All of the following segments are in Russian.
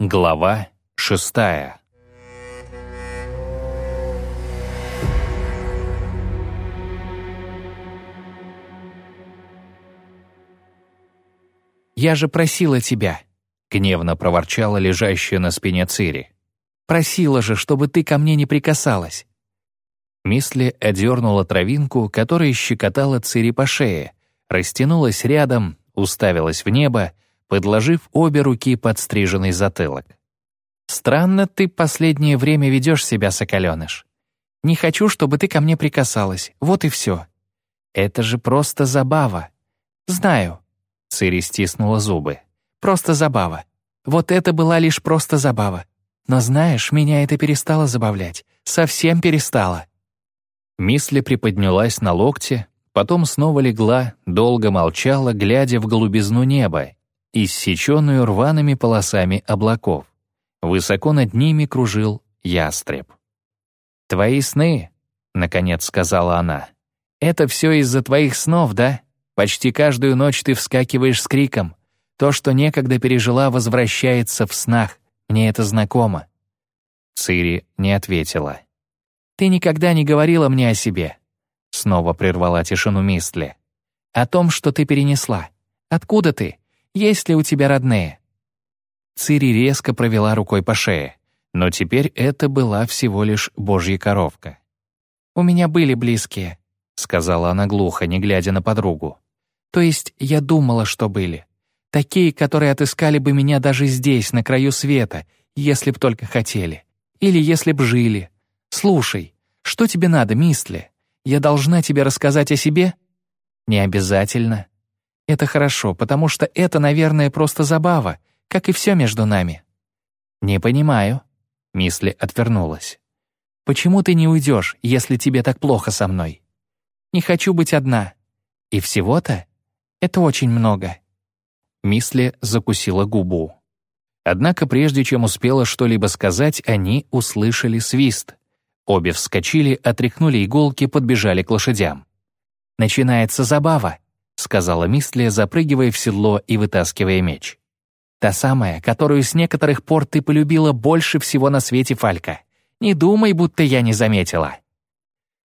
Глава шестая «Я же просила тебя», — гневно проворчала лежащая на спине Цири. «Просила же, чтобы ты ко мне не прикасалась». Мисли одернула травинку, которая щекотала Цири по шее, растянулась рядом, уставилась в небо, подложив обе руки под стриженный затылок. «Странно ты последнее время ведешь себя, соколеныш. Не хочу, чтобы ты ко мне прикасалась, вот и все. Это же просто забава. Знаю, Цири стиснула зубы. «Просто забава. Вот это была лишь просто забава. Но знаешь, меня это перестало забавлять. Совсем перестало». Мисли приподнялась на локте, потом снова легла, долго молчала, глядя в голубизну неба, иссеченную рваными полосами облаков. Высоко над ними кружил ястреб. «Твои сны», — наконец сказала она, — «это все из-за твоих снов, да?» Почти каждую ночь ты вскакиваешь с криком. То, что некогда пережила, возвращается в снах. Мне это знакомо». Цири не ответила. «Ты никогда не говорила мне о себе», — снова прервала тишину Мистли. «О том, что ты перенесла. Откуда ты? Есть ли у тебя родные?» Цири резко провела рукой по шее, но теперь это была всего лишь божья коровка. «У меня были близкие», — сказала она глухо, не глядя на подругу. То есть я думала, что были. Такие, которые отыскали бы меня даже здесь, на краю света, если б только хотели. Или если б жили. Слушай, что тебе надо, Мистли? Я должна тебе рассказать о себе? Не обязательно. Это хорошо, потому что это, наверное, просто забава, как и все между нами. Не понимаю. Мисли отвернулась. Почему ты не уйдешь, если тебе так плохо со мной? Не хочу быть одна. И всего-то? Это очень много». Мисли закусила губу. Однако прежде чем успела что-либо сказать, они услышали свист. Обе вскочили, отряхнули иголки, подбежали к лошадям. «Начинается забава», — сказала Мисли, запрыгивая в седло и вытаскивая меч. «Та самая, которую с некоторых пор ты полюбила больше всего на свете, Фалька. Не думай, будто я не заметила».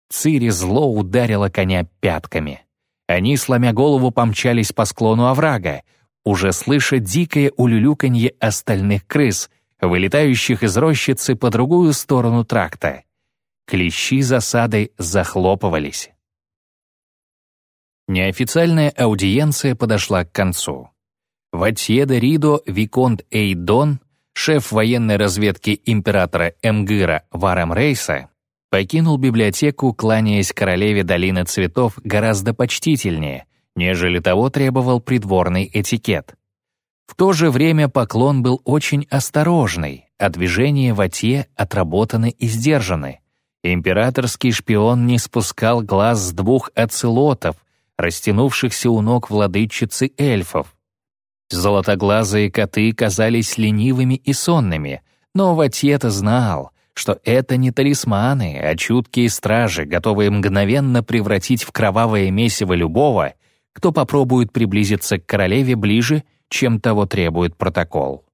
Цири зло ударила коня пятками. Они, сломя голову, помчались по склону оврага, уже слыша дикое улюлюканье остальных крыс, вылетающих из рощицы по другую сторону тракта. Клещи засады захлопывались. Неофициальная аудиенция подошла к концу. Ватье де Ридо Виконт Эйдон, шеф военной разведки императора Эмгыра Варам Рейса, покинул библиотеку, кланяясь королеве долины цветов гораздо почтительнее, нежели того требовал придворный этикет. В то же время поклон был очень осторожный, а движения в оте отработаны и сдержаны. Императорский шпион не спускал глаз с двух оцелотов, растянувшихся у ног владычицы эльфов. Золотоглазые коты казались ленивыми и сонными, но Ватьета знал — что это не талисманы, а чуткие стражи, готовые мгновенно превратить в кровавое месиво любого, кто попробует приблизиться к королеве ближе, чем того требует протокол.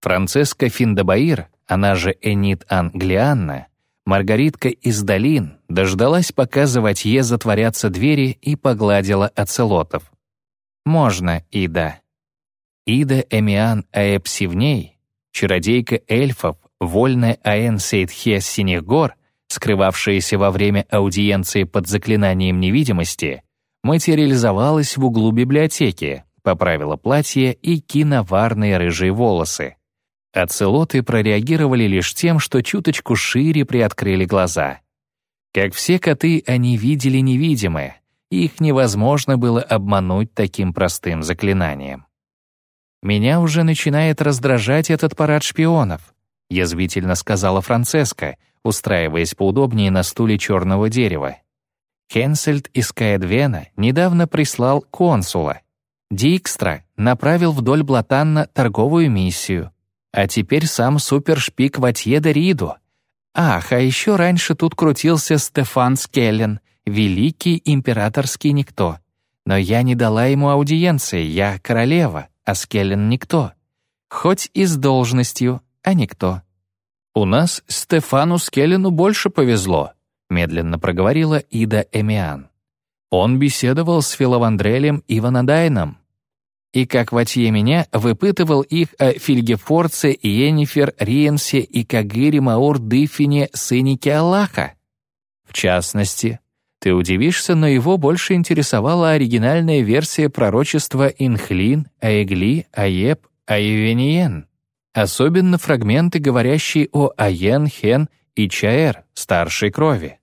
Францеска Финдабаир, она же Энит Англианна, Маргаритка из долин, дождалась, пока за Ватье затворятся двери и погладила оцелотов. «Можно, Ида». Ида Эмиан Аэпсивней, чародейка эльфов, вольная Аэн Сейдхе Синих гор, скрывавшаяся во время аудиенции под заклинанием невидимости, материализовалась в углу библиотеки, поправила платье и киноварные рыжие волосы. Оцелоты прореагировали лишь тем, что чуточку шире приоткрыли глаза. Как все коты, они видели невидимое, их невозможно было обмануть таким простым заклинанием. Меня уже начинает раздражать этот парад шпионов. — язвительно сказала Францеска, устраиваясь поудобнее на стуле черного дерева. Хенсельд из Каэдвена недавно прислал консула. Дикстра направил вдоль Блатанна торговую миссию. А теперь сам супершпик Ватье де Ридо. Ах, а еще раньше тут крутился Стефан Скеллен, великий императорский никто. Но я не дала ему аудиенции, я королева, а Скеллен никто. хоть и с должностью, а никто. «У нас Стефану Скеллену больше повезло», — медленно проговорила Ида Эмиан. Он беседовал с Филовандрелем и Ванадайном. И как Ватье меня выпытывал их о Фильгефорце, Йеннифер, Риенсе и Кагыре Маур Дыфине, сынике Аллаха. В частности, ты удивишься, но его больше интересовала оригинальная версия пророчества Инхлин, Аегли, Аеб, Аевениен. Особенно фрагменты, говорящие о Аен, Хен и Чаэр, старшей крови.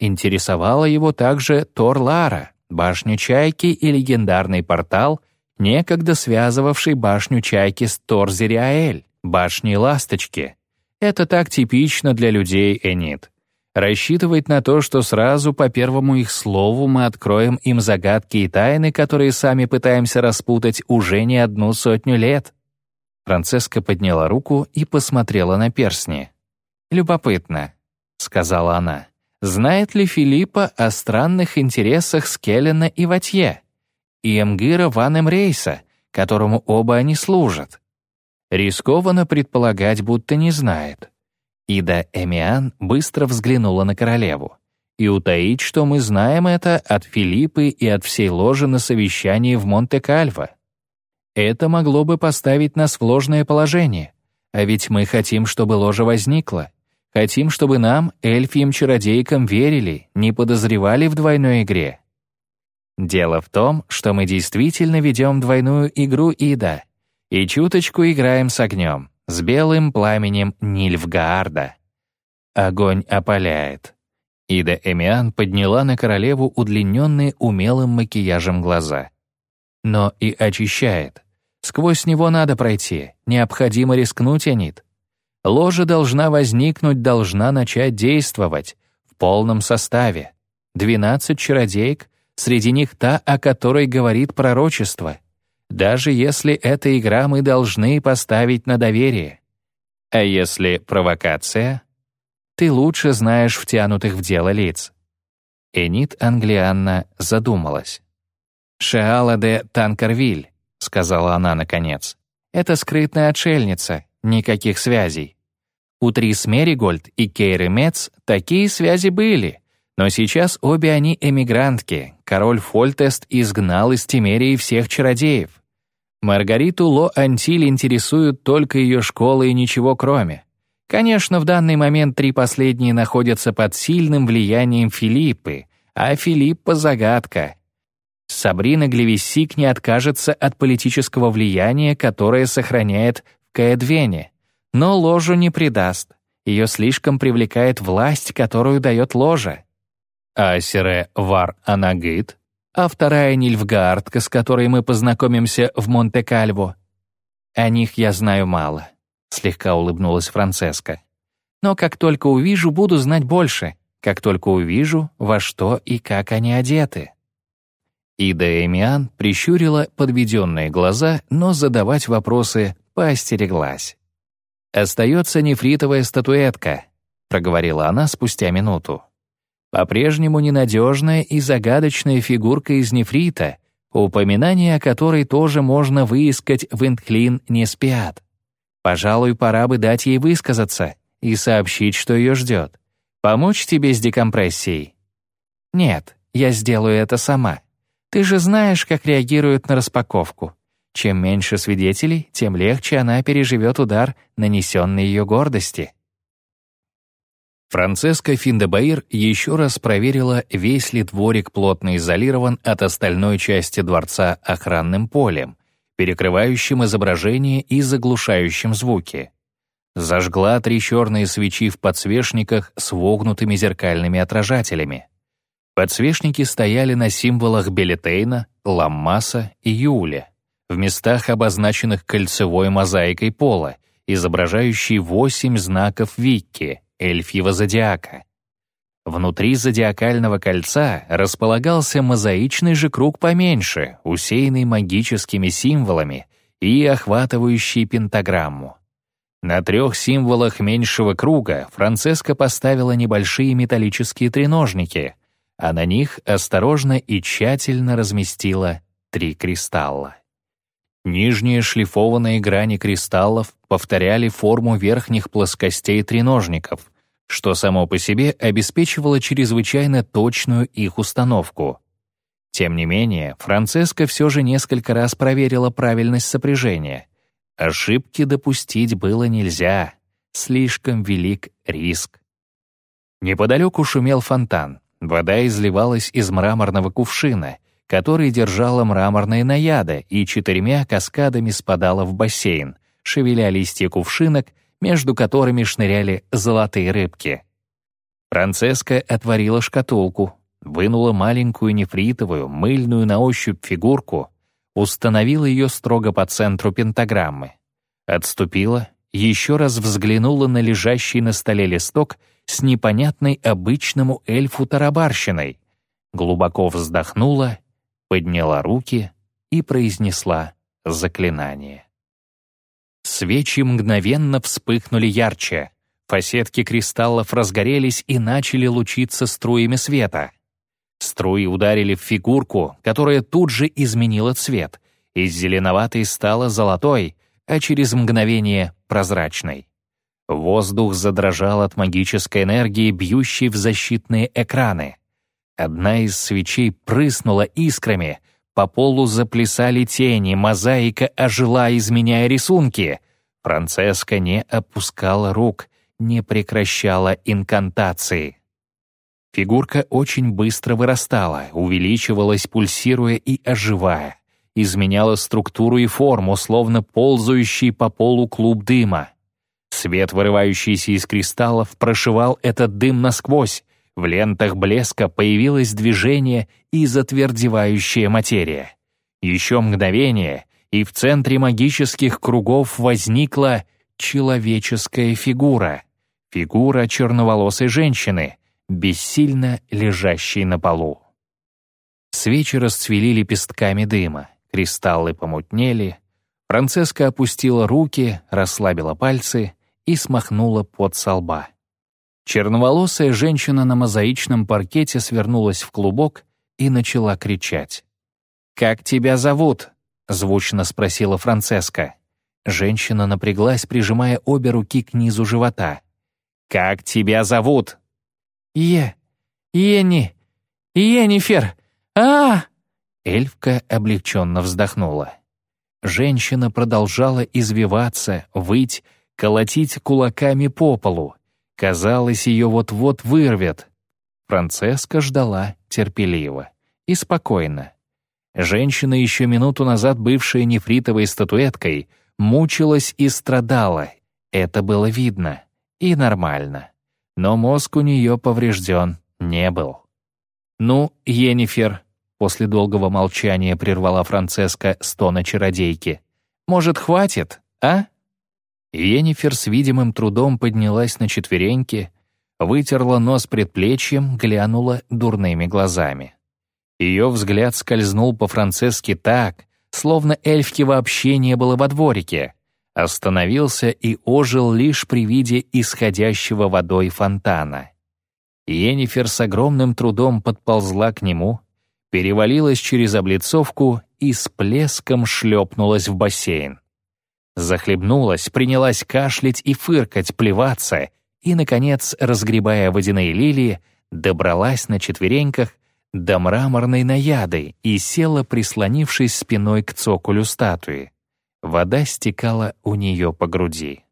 Интересовала его также Тор-Лара, башню Чайки и легендарный портал, некогда связывавший башню Чайки с Тор-Зериаэль, башней Ласточки. Это так типично для людей Энит. Рассчитывать на то, что сразу по первому их слову мы откроем им загадки и тайны, которые сами пытаемся распутать уже не одну сотню лет. Францеска подняла руку и посмотрела на перстни. «Любопытно», — сказала она. Знает ли Филиппа о странных интересах Скеллена и Ватье? И Эмгира Ван Эмрейса, которому оба они служат? Рискованно предполагать, будто не знает. Ида Эмиан быстро взглянула на королеву. И утаить, что мы знаем это от Филиппы и от всей ложи на совещании в Монте-Кальво. Это могло бы поставить нас в ложное положение. А ведь мы хотим, чтобы ложа возникла. Хотим, чтобы нам, эльфиям-чародейкам, верили, не подозревали в двойной игре. Дело в том, что мы действительно ведем двойную игру Ида и чуточку играем с огнем, с белым пламенем Нильфгаарда. Огонь опаляет. Ида Эмиан подняла на королеву удлиненные умелым макияжем глаза. Но и очищает. Сквозь него надо пройти, необходимо рискнуть, Анит. Ложа должна возникнуть, должна начать действовать в полном составе. Двенадцать чародеек, среди них та, о которой говорит пророчество. Даже если эта игра мы должны поставить на доверие. А если провокация? Ты лучше знаешь втянутых в дело лиц. Энит Англианна задумалась. «Шеала де Танкервиль», — сказала она наконец. «Это скрытная отшельница, никаких связей. У Трис Меригольд и Кейры Мец такие связи были, но сейчас обе они эмигрантки. Король Фольтест изгнал из Тимерии всех чародеев. Маргариту Ло Антиль интересуют только ее школы и ничего кроме. Конечно, в данный момент три последние находятся под сильным влиянием Филиппы, а Филиппа — загадка. Сабрина Глевисик не откажется от политического влияния, которое сохраняет в Каэдвене. Но ложу не предаст. Ее слишком привлекает власть, которую дает ложа. А Сире Вар Анагит, а вторая Нильфгаардка, с которой мы познакомимся в Монте-Кальво. О них я знаю мало, слегка улыбнулась Францеска. Но как только увижу, буду знать больше, как только увижу, во что и как они одеты. Ида Эмиан прищурила подведенные глаза, но задавать вопросы поостереглась. «Остается нефритовая статуэтка», — проговорила она спустя минуту. «По-прежнему ненадежная и загадочная фигурка из нефрита, упоминание о которой тоже можно выискать в Интклин не спят. Пожалуй, пора бы дать ей высказаться и сообщить, что ее ждет. Помочь тебе с декомпрессией?» «Нет, я сделаю это сама. Ты же знаешь, как реагируют на распаковку. Чем меньше свидетелей, тем легче она переживет удар, нанесенный ее гордости. Францеска Финдебаир еще раз проверила, весь ли дворик плотно изолирован от остальной части дворца охранным полем, перекрывающим изображение и заглушающим звуки. Зажгла три черные свечи в подсвечниках с вогнутыми зеркальными отражателями. Подсвечники стояли на символах Белетейна, Ламмаса и Юля в местах, обозначенных кольцевой мозаикой пола, изображающей восемь знаков Викки, эльфьего зодиака. Внутри зодиакального кольца располагался мозаичный же круг поменьше, усеянный магическими символами и охватывающий пентаграмму. На трех символах меньшего круга Францеска поставила небольшие металлические треножники, а на них осторожно и тщательно разместила три кристалла. Нижние шлифованные грани кристаллов повторяли форму верхних плоскостей треножников, что само по себе обеспечивало чрезвычайно точную их установку. Тем не менее, Францеска все же несколько раз проверила правильность сопряжения. Ошибки допустить было нельзя, слишком велик риск. Неподалеку шумел фонтан, вода изливалась из мраморного кувшина, который держала мраморная наяда и четырьмя каскадами спадала в бассейн, шевеля листья кувшинок, между которыми шныряли золотые рыбки. Францеска отворила шкатулку, вынула маленькую нефритовую, мыльную на ощупь фигурку, установила ее строго по центру пентаграммы, отступила, еще раз взглянула на лежащий на столе листок с непонятной обычному эльфу тарабарщиной, глубоко вздохнула подняла руки и произнесла заклинание. Свечи мгновенно вспыхнули ярче. Фасетки кристаллов разгорелись и начали лучиться струями света. Струи ударили в фигурку, которая тут же изменила цвет. Из зеленоватой стала золотой, а через мгновение — прозрачной. Воздух задрожал от магической энергии, бьющей в защитные экраны. Одна из свечей прыснула искрами, по полу заплясали тени, мозаика ожила, изменяя рисунки. Францеска не опускала рук, не прекращала инкантации. Фигурка очень быстро вырастала, увеличивалась, пульсируя и оживая. Изменяла структуру и форму, словно ползающий по полу клуб дыма. Свет, вырывающийся из кристаллов, прошивал этот дым насквозь, в лентах блеска появилось движение и затвердевающая материя. Еще мгновение, и в центре магических кругов возникла человеческая фигура. Фигура черноволосой женщины, бессильно лежащей на полу. Свечи расцвели лепестками дыма, кристаллы помутнели. Францеска опустила руки, расслабила пальцы и смахнула пот со лба. Черноволосая женщина на мозаичном паркете свернулась в клубок и начала кричать. «Как тебя зовут?» — звучно спросила Францеска. Женщина напряглась, прижимая обе руки к низу живота. «Как тебя зовут?» «Е... Ени... Енифер... а, -а Эльфка облегченно вздохнула. Женщина продолжала извиваться, выть, колотить кулаками по полу. Казалось, ее вот-вот вырвет. Францеска ждала терпеливо и спокойно. Женщина, еще минуту назад бывшая нефритовой статуэткой, мучилась и страдала. Это было видно и нормально. Но мозг у нее поврежден не был. «Ну, Енифер», — после долгого молчания прервала Францеска стона чародейки, «может, хватит, а?» Енифер с видимым трудом поднялась на четвереньки, вытерла нос предплечьем, глянула дурными глазами. Ее взгляд скользнул по Франциске так, словно эльфки вообще не было во дворике, остановился и ожил лишь при виде исходящего водой фонтана. Енифер с огромным трудом подползла к нему, перевалилась через облицовку и с плеском шлепнулась в бассейн. Захлебнулась, принялась кашлять и фыркать, плеваться, и, наконец, разгребая водяные лилии, добралась на четвереньках до мраморной наяды и села, прислонившись спиной к цоколю статуи. Вода стекала у нее по груди.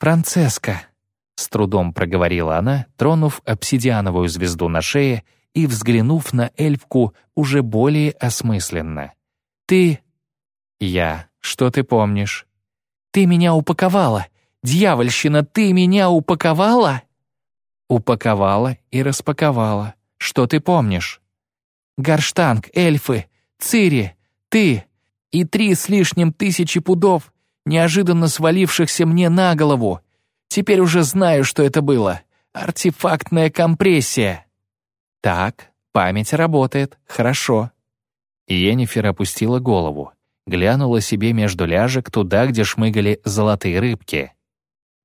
«Францеска», — с трудом проговорила она, тронув обсидиановую звезду на шее и взглянув на эльфку уже более осмысленно. «Ты...» «Я», что ты помнишь? Ты меня упаковала! Дьявольщина, ты меня упаковала? Упаковала и распаковала. Что ты помнишь? Гарштанг, эльфы, Цири, ты и три с лишним тысячи пудов, неожиданно свалившихся мне на голову. Теперь уже знаю, что это было. Артефактная компрессия. Так, память работает, хорошо. Енифер опустила голову глянула себе между ляжек туда, где шмыгали золотые рыбки.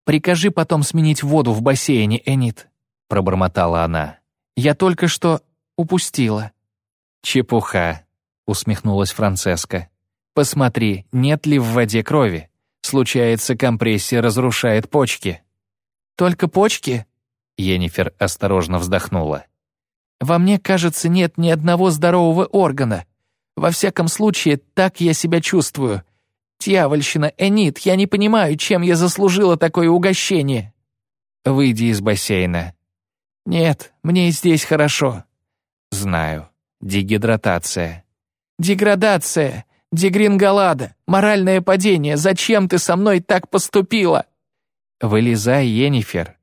«Прикажи потом сменить воду в бассейне, Энит», — пробормотала она. «Я только что упустила». «Чепуха», — усмехнулась Францеска. Посмотри, нет ли в воде крови. Случается, компрессия разрушает почки». «Только почки?» Енифер осторожно вздохнула. «Во мне, кажется, нет ни одного здорового органа. Во всяком случае, так я себя чувствую. Дьявольщина, Энит, я не понимаю, чем я заслужила такое угощение». «Выйди из бассейна». «Нет, мне здесь хорошо». «Знаю. Дегидратация». «Деградация. Дегринголада. Моральное падение. Зачем ты со мной так поступила?» «Вылезай, Енифер».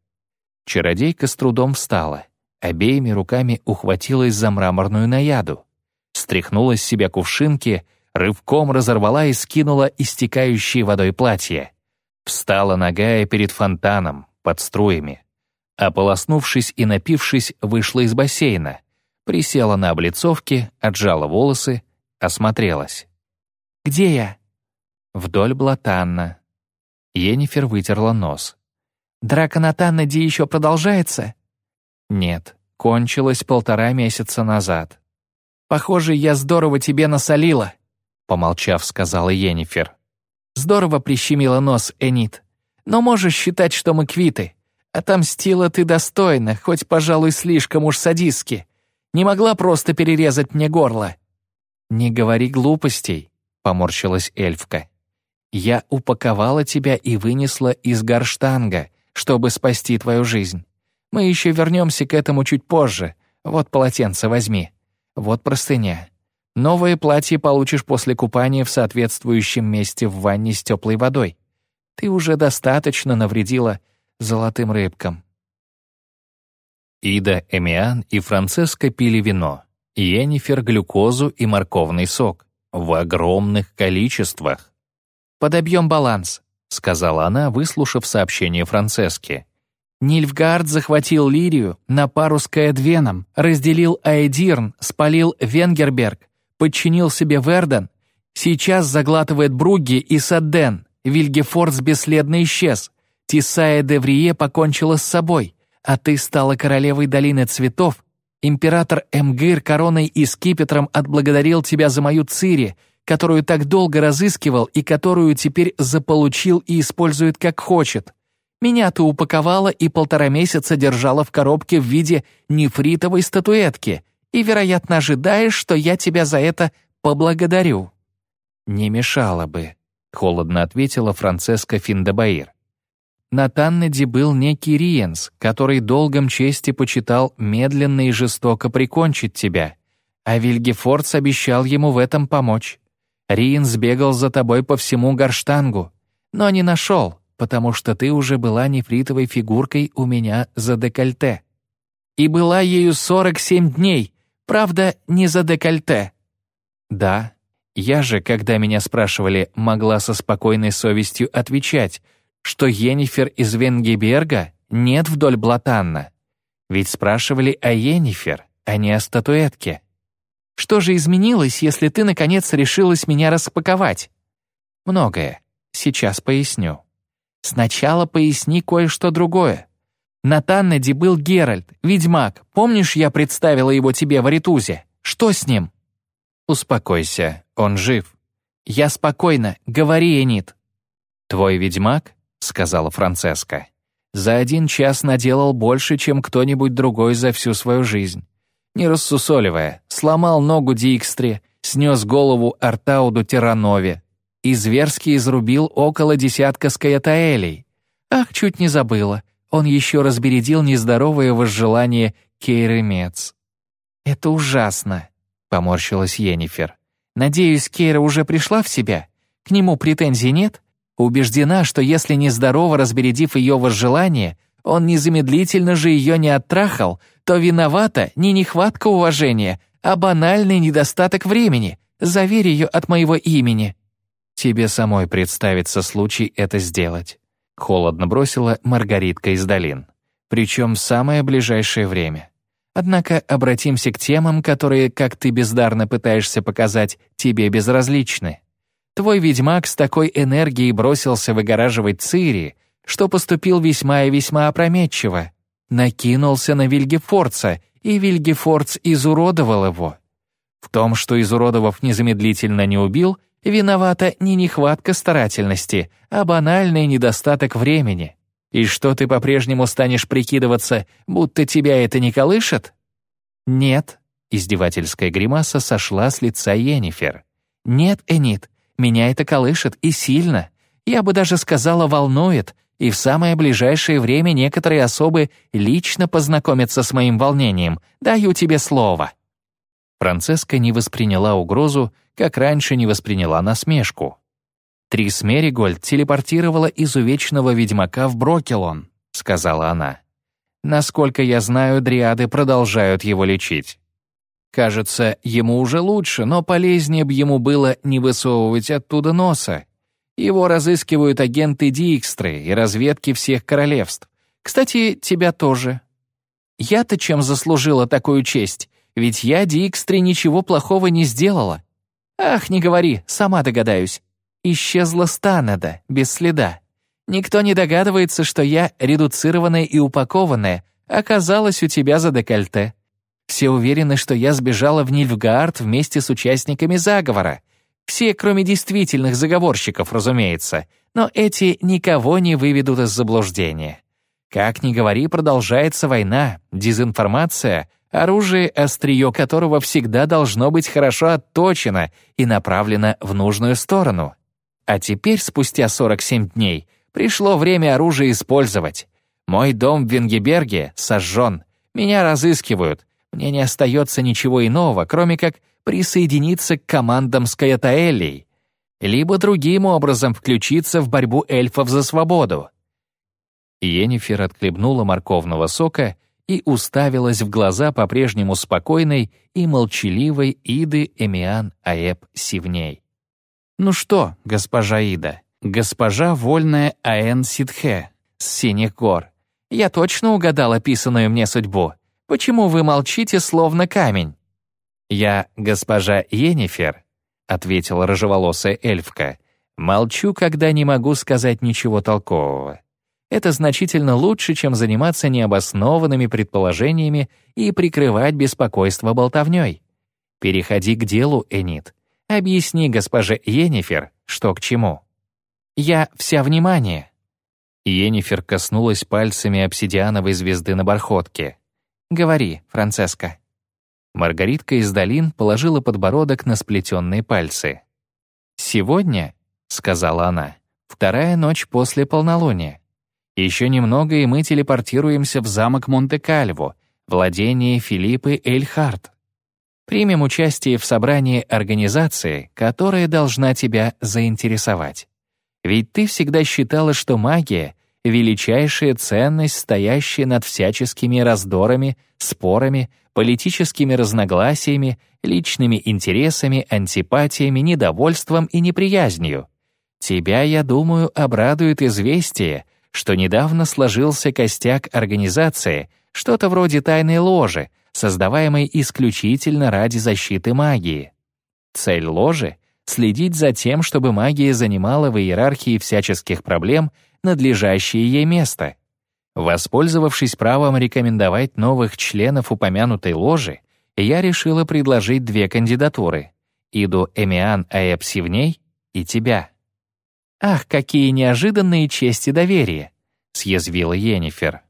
Чародейка с трудом встала. Обеими руками ухватилась за мраморную наяду. Стряхнула с себя кувшинки, рывком разорвала и скинула истекающее водой платье. Встала ногая перед фонтаном, под струями. Ополоснувшись и напившись, вышла из бассейна. Присела на облицовке, отжала волосы, осмотрелась. «Где я?» «Вдоль Блатанна». Енифер вытерла нос. «Драка на Таннаде еще продолжается?» «Нет, кончилась полтора месяца назад». «Похоже, я здорово тебе насолила», — помолчав, сказала Енифер. «Здорово прищемила нос, Энит. Но можешь считать, что мы квиты. Отомстила ты достойно, хоть, пожалуй, слишком уж садистски. Не могла просто перерезать мне горло». «Не говори глупостей», — поморщилась эльфка. «Я упаковала тебя и вынесла из горштанга, чтобы спасти твою жизнь. Мы еще вернемся к этому чуть позже. Вот полотенце возьми. Вот простыня. Новое платье получишь после купания в соответствующем месте в ванне с теплой водой. Ты уже достаточно навредила золотым рыбкам». Ида, Эмиан и Францеска пили вино, Йеннифер — глюкозу и морковный сок в огромных количествах. «Подобьем баланс», — сказала она, выслушав сообщение Францески. Нильфгард захватил Лирию на пару с Каэдвеном, разделил Аэдирн, спалил Венгерберг, подчинил себе Верден, сейчас заглатывает Бругги и Садден, Вильгефордс бесследно исчез, Тисая де Врие покончила с собой, а ты стала королевой долины цветов, император Эмгир короной и скипетром отблагодарил тебя за мою Цири, которую так долго разыскивал и которую теперь заполучил и использует как хочет. Меня ты упаковала и полтора месяца держала в коробке в виде нефритовой статуэтки и, вероятно, ожидаешь, что я тебя за это поблагодарю». «Не мешало бы», — холодно ответила Францеска Финдебаир. На Таннеде был некий Риенс, который долгом чести почитал медленно и жестоко прикончить тебя, а Вильгефордс обещал ему в этом помочь. Риенс бегал за тобой по всему горштангу, но не нашел, потому что ты уже была нефритовой фигуркой у меня за декольте. И была ею сорок семь дней, правда, не за декольте. Да, я же, когда меня спрашивали, могла со спокойной совестью отвечать — что Енифер из Венгеберга нет вдоль Блатанна. Ведь спрашивали о Енифер, а не о статуэтке. Что же изменилось, если ты, наконец, решилась меня распаковать? Многое. Сейчас поясню. Сначала поясни кое-что другое. На Таннеде был Геральт, ведьмак. Помнишь, я представила его тебе в Аритузе? Что с ним? Успокойся, он жив. Я спокойно, говори, Энит. Твой ведьмак? — сказала Францеска. «За один час наделал больше, чем кто-нибудь другой за всю свою жизнь. Не рассусоливая, сломал ногу Дикстре, снес голову Артауду Тиранове и зверски изрубил около десятка скаятаэлей. Ах, чуть не забыла, он еще разбередил нездоровое возжелание Кейры Мец. «Это ужасно», — поморщилась Енифер. «Надеюсь, Кейра уже пришла в себя? К нему претензий нет? Убеждена, что если нездорово разбередив ее возжелание, он незамедлительно же ее не оттрахал, то виновата не нехватка уважения, а банальный недостаток времени. Заверь ее от моего имени. Тебе самой представится случай это сделать. Холодно бросила Маргаритка из долин. Причем в самое ближайшее время. Однако обратимся к темам, которые, как ты бездарно пытаешься показать, тебе безразличны. Твой ведьмак с такой энергией бросился выгораживать Цири, что поступил весьма и весьма опрометчиво. Накинулся на Вильгефорца, и Вильгефорц изуродовал его. В том, что изуродовав незамедлительно не убил, Виновата не нехватка старательности, а банальный недостаток времени. И что ты по-прежнему станешь прикидываться, будто тебя это не колышет? Нет. Издевательская гримаса сошла с лица Йеннифер. Нет, Энит, меня это колышет и сильно. Я бы даже сказала, волнует, и в самое ближайшее время некоторые особы лично познакомятся с моим волнением. Даю тебе слово». Францеска не восприняла угрозу, как раньше не восприняла насмешку. «Трис Меригольд телепортировала изувеченного ведьмака в Брокелон», — сказала она. «Насколько я знаю, дриады продолжают его лечить. Кажется, ему уже лучше, но полезнее бы ему было не высовывать оттуда носа. Его разыскивают агенты Дикстры и разведки всех королевств. Кстати, тебя тоже. Я-то чем заслужила такую честь? Ведь я Дикстре ничего плохого не сделала. Ах, не говори, сама догадаюсь. Исчезла Станеда, без следа. Никто не догадывается, что я, редуцированная и упакованная, оказалась у тебя за декольте. Все уверены, что я сбежала в Нильфгаард вместе с участниками заговора. Все, кроме действительных заговорщиков, разумеется. Но эти никого не выведут из заблуждения. Как ни говори, продолжается война, дезинформация, оружие, острие которого всегда должно быть хорошо отточено и направлено в нужную сторону. А теперь, спустя 47 дней, пришло время оружие использовать. Мой дом в Венгеберге сожжен. Меня разыскивают. Мне не остается ничего иного, кроме как присоединиться к командам с Каятаэлей, либо другим образом включиться в борьбу эльфов за свободу. Йеннифер отхлебнула морковного сока и уставилась в глаза по-прежнему спокойной и молчаливой Иды Эмиан Аэб Сивней. «Ну что, госпожа Ида, госпожа вольная Аэн Ситхе с Синих гор, я точно угадал описанную мне судьбу. Почему вы молчите, словно камень?» «Я госпожа Йеннифер», — ответила рыжеволосая эльфка. «Молчу, когда не могу сказать ничего толкового. Это значительно лучше, чем заниматься необоснованными предположениями и прикрывать беспокойство болтовней. Переходи к делу, Энит. Объясни госпоже Йеннифер, что к чему. Я вся внимание». Йеннифер коснулась пальцами обсидиановой звезды на бархотке. «Говори, Францеска». Маргаритка из долин положила подбородок на сплетенные пальцы. «Сегодня», — сказала она, — «вторая ночь после полнолуния. Еще немного, и мы телепортируемся в замок Монте-Кальво, владение Филиппы Эльхарт. Примем участие в собрании организации, которая должна тебя заинтересовать. Ведь ты всегда считала, что магия — величайшая ценность, стоящая над всяческими раздорами, спорами, политическими разногласиями, личными интересами, антипатиями, недовольством и неприязнью. Тебя, я думаю, обрадует известие, что недавно сложился костяк организации, что-то вроде тайной ложи, создаваемой исключительно ради защиты магии. Цель ложи — следить за тем, чтобы магия занимала в иерархии всяческих проблем надлежащее ей место. Воспользовавшись правом рекомендовать новых членов упомянутой ложи, я решила предложить две кандидатуры — Иду Эмиан Аэпсивней и тебя. «Ах, какие неожиданные чести доверия!» — съязвила Йеннифер.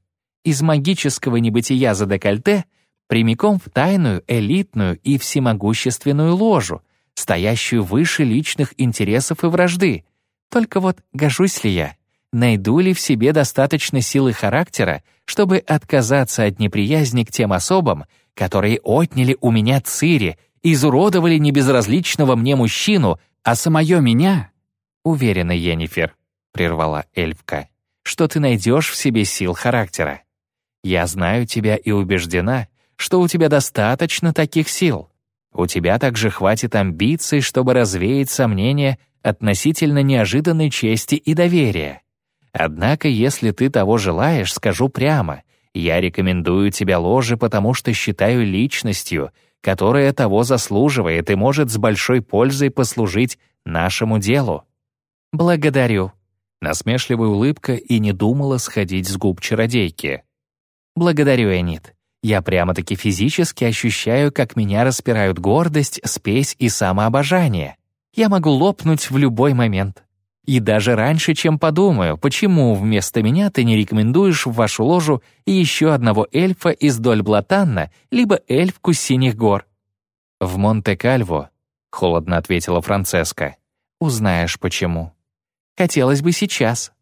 «Из магического небытия за декольте прямиком в тайную, элитную и всемогущественную ложу, стоящую выше личных интересов и вражды. Только вот гожусь ли я? Найду ли в себе достаточно силы характера, чтобы отказаться от неприязни к тем особам, которые отняли у меня Цири, изуродовали небезразличного мне мужчину, а самое меня? Уверена, Енифер, — прервала эльфка, — что ты найдешь в себе сил характера. Я знаю тебя и убеждена, что у тебя достаточно таких сил. У тебя также хватит амбиций, чтобы развеять сомнения относительно неожиданной чести и доверия. Однако, если ты того желаешь, скажу прямо, я рекомендую тебя ложе, потому что считаю личностью, которая того заслуживает и может с большой пользой послужить нашему делу. Благодарю. Насмешливая улыбка и не думала сходить с губ чародейки. Благодарю, Энит. Я прямо-таки физически ощущаю, как меня распирают гордость, спесь и самообожание. Я могу лопнуть в любой момент. И даже раньше, чем подумаю, почему вместо меня ты не рекомендуешь в вашу ложу еще одного эльфа из Дольблатанна, либо эльфку Синих гор. В Монте-Кальво, — холодно ответила Францеска, — узнаешь почему. Хотелось бы сейчас.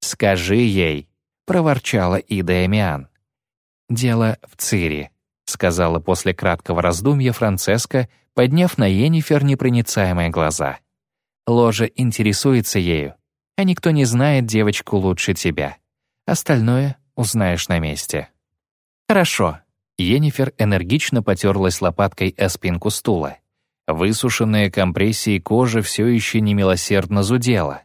Скажи ей, — проворчала Ида Эмиан. «Дело в Цири», — сказала после краткого раздумья Францеска, подняв на Енифер непроницаемые глаза. «Ложа интересуется ею, а никто не знает девочку лучше тебя. Остальное узнаешь на месте». «Хорошо». Енифер энергично потерлась лопаткой о спинку стула. Высушенная компрессией кожи все еще немилосердно зудела.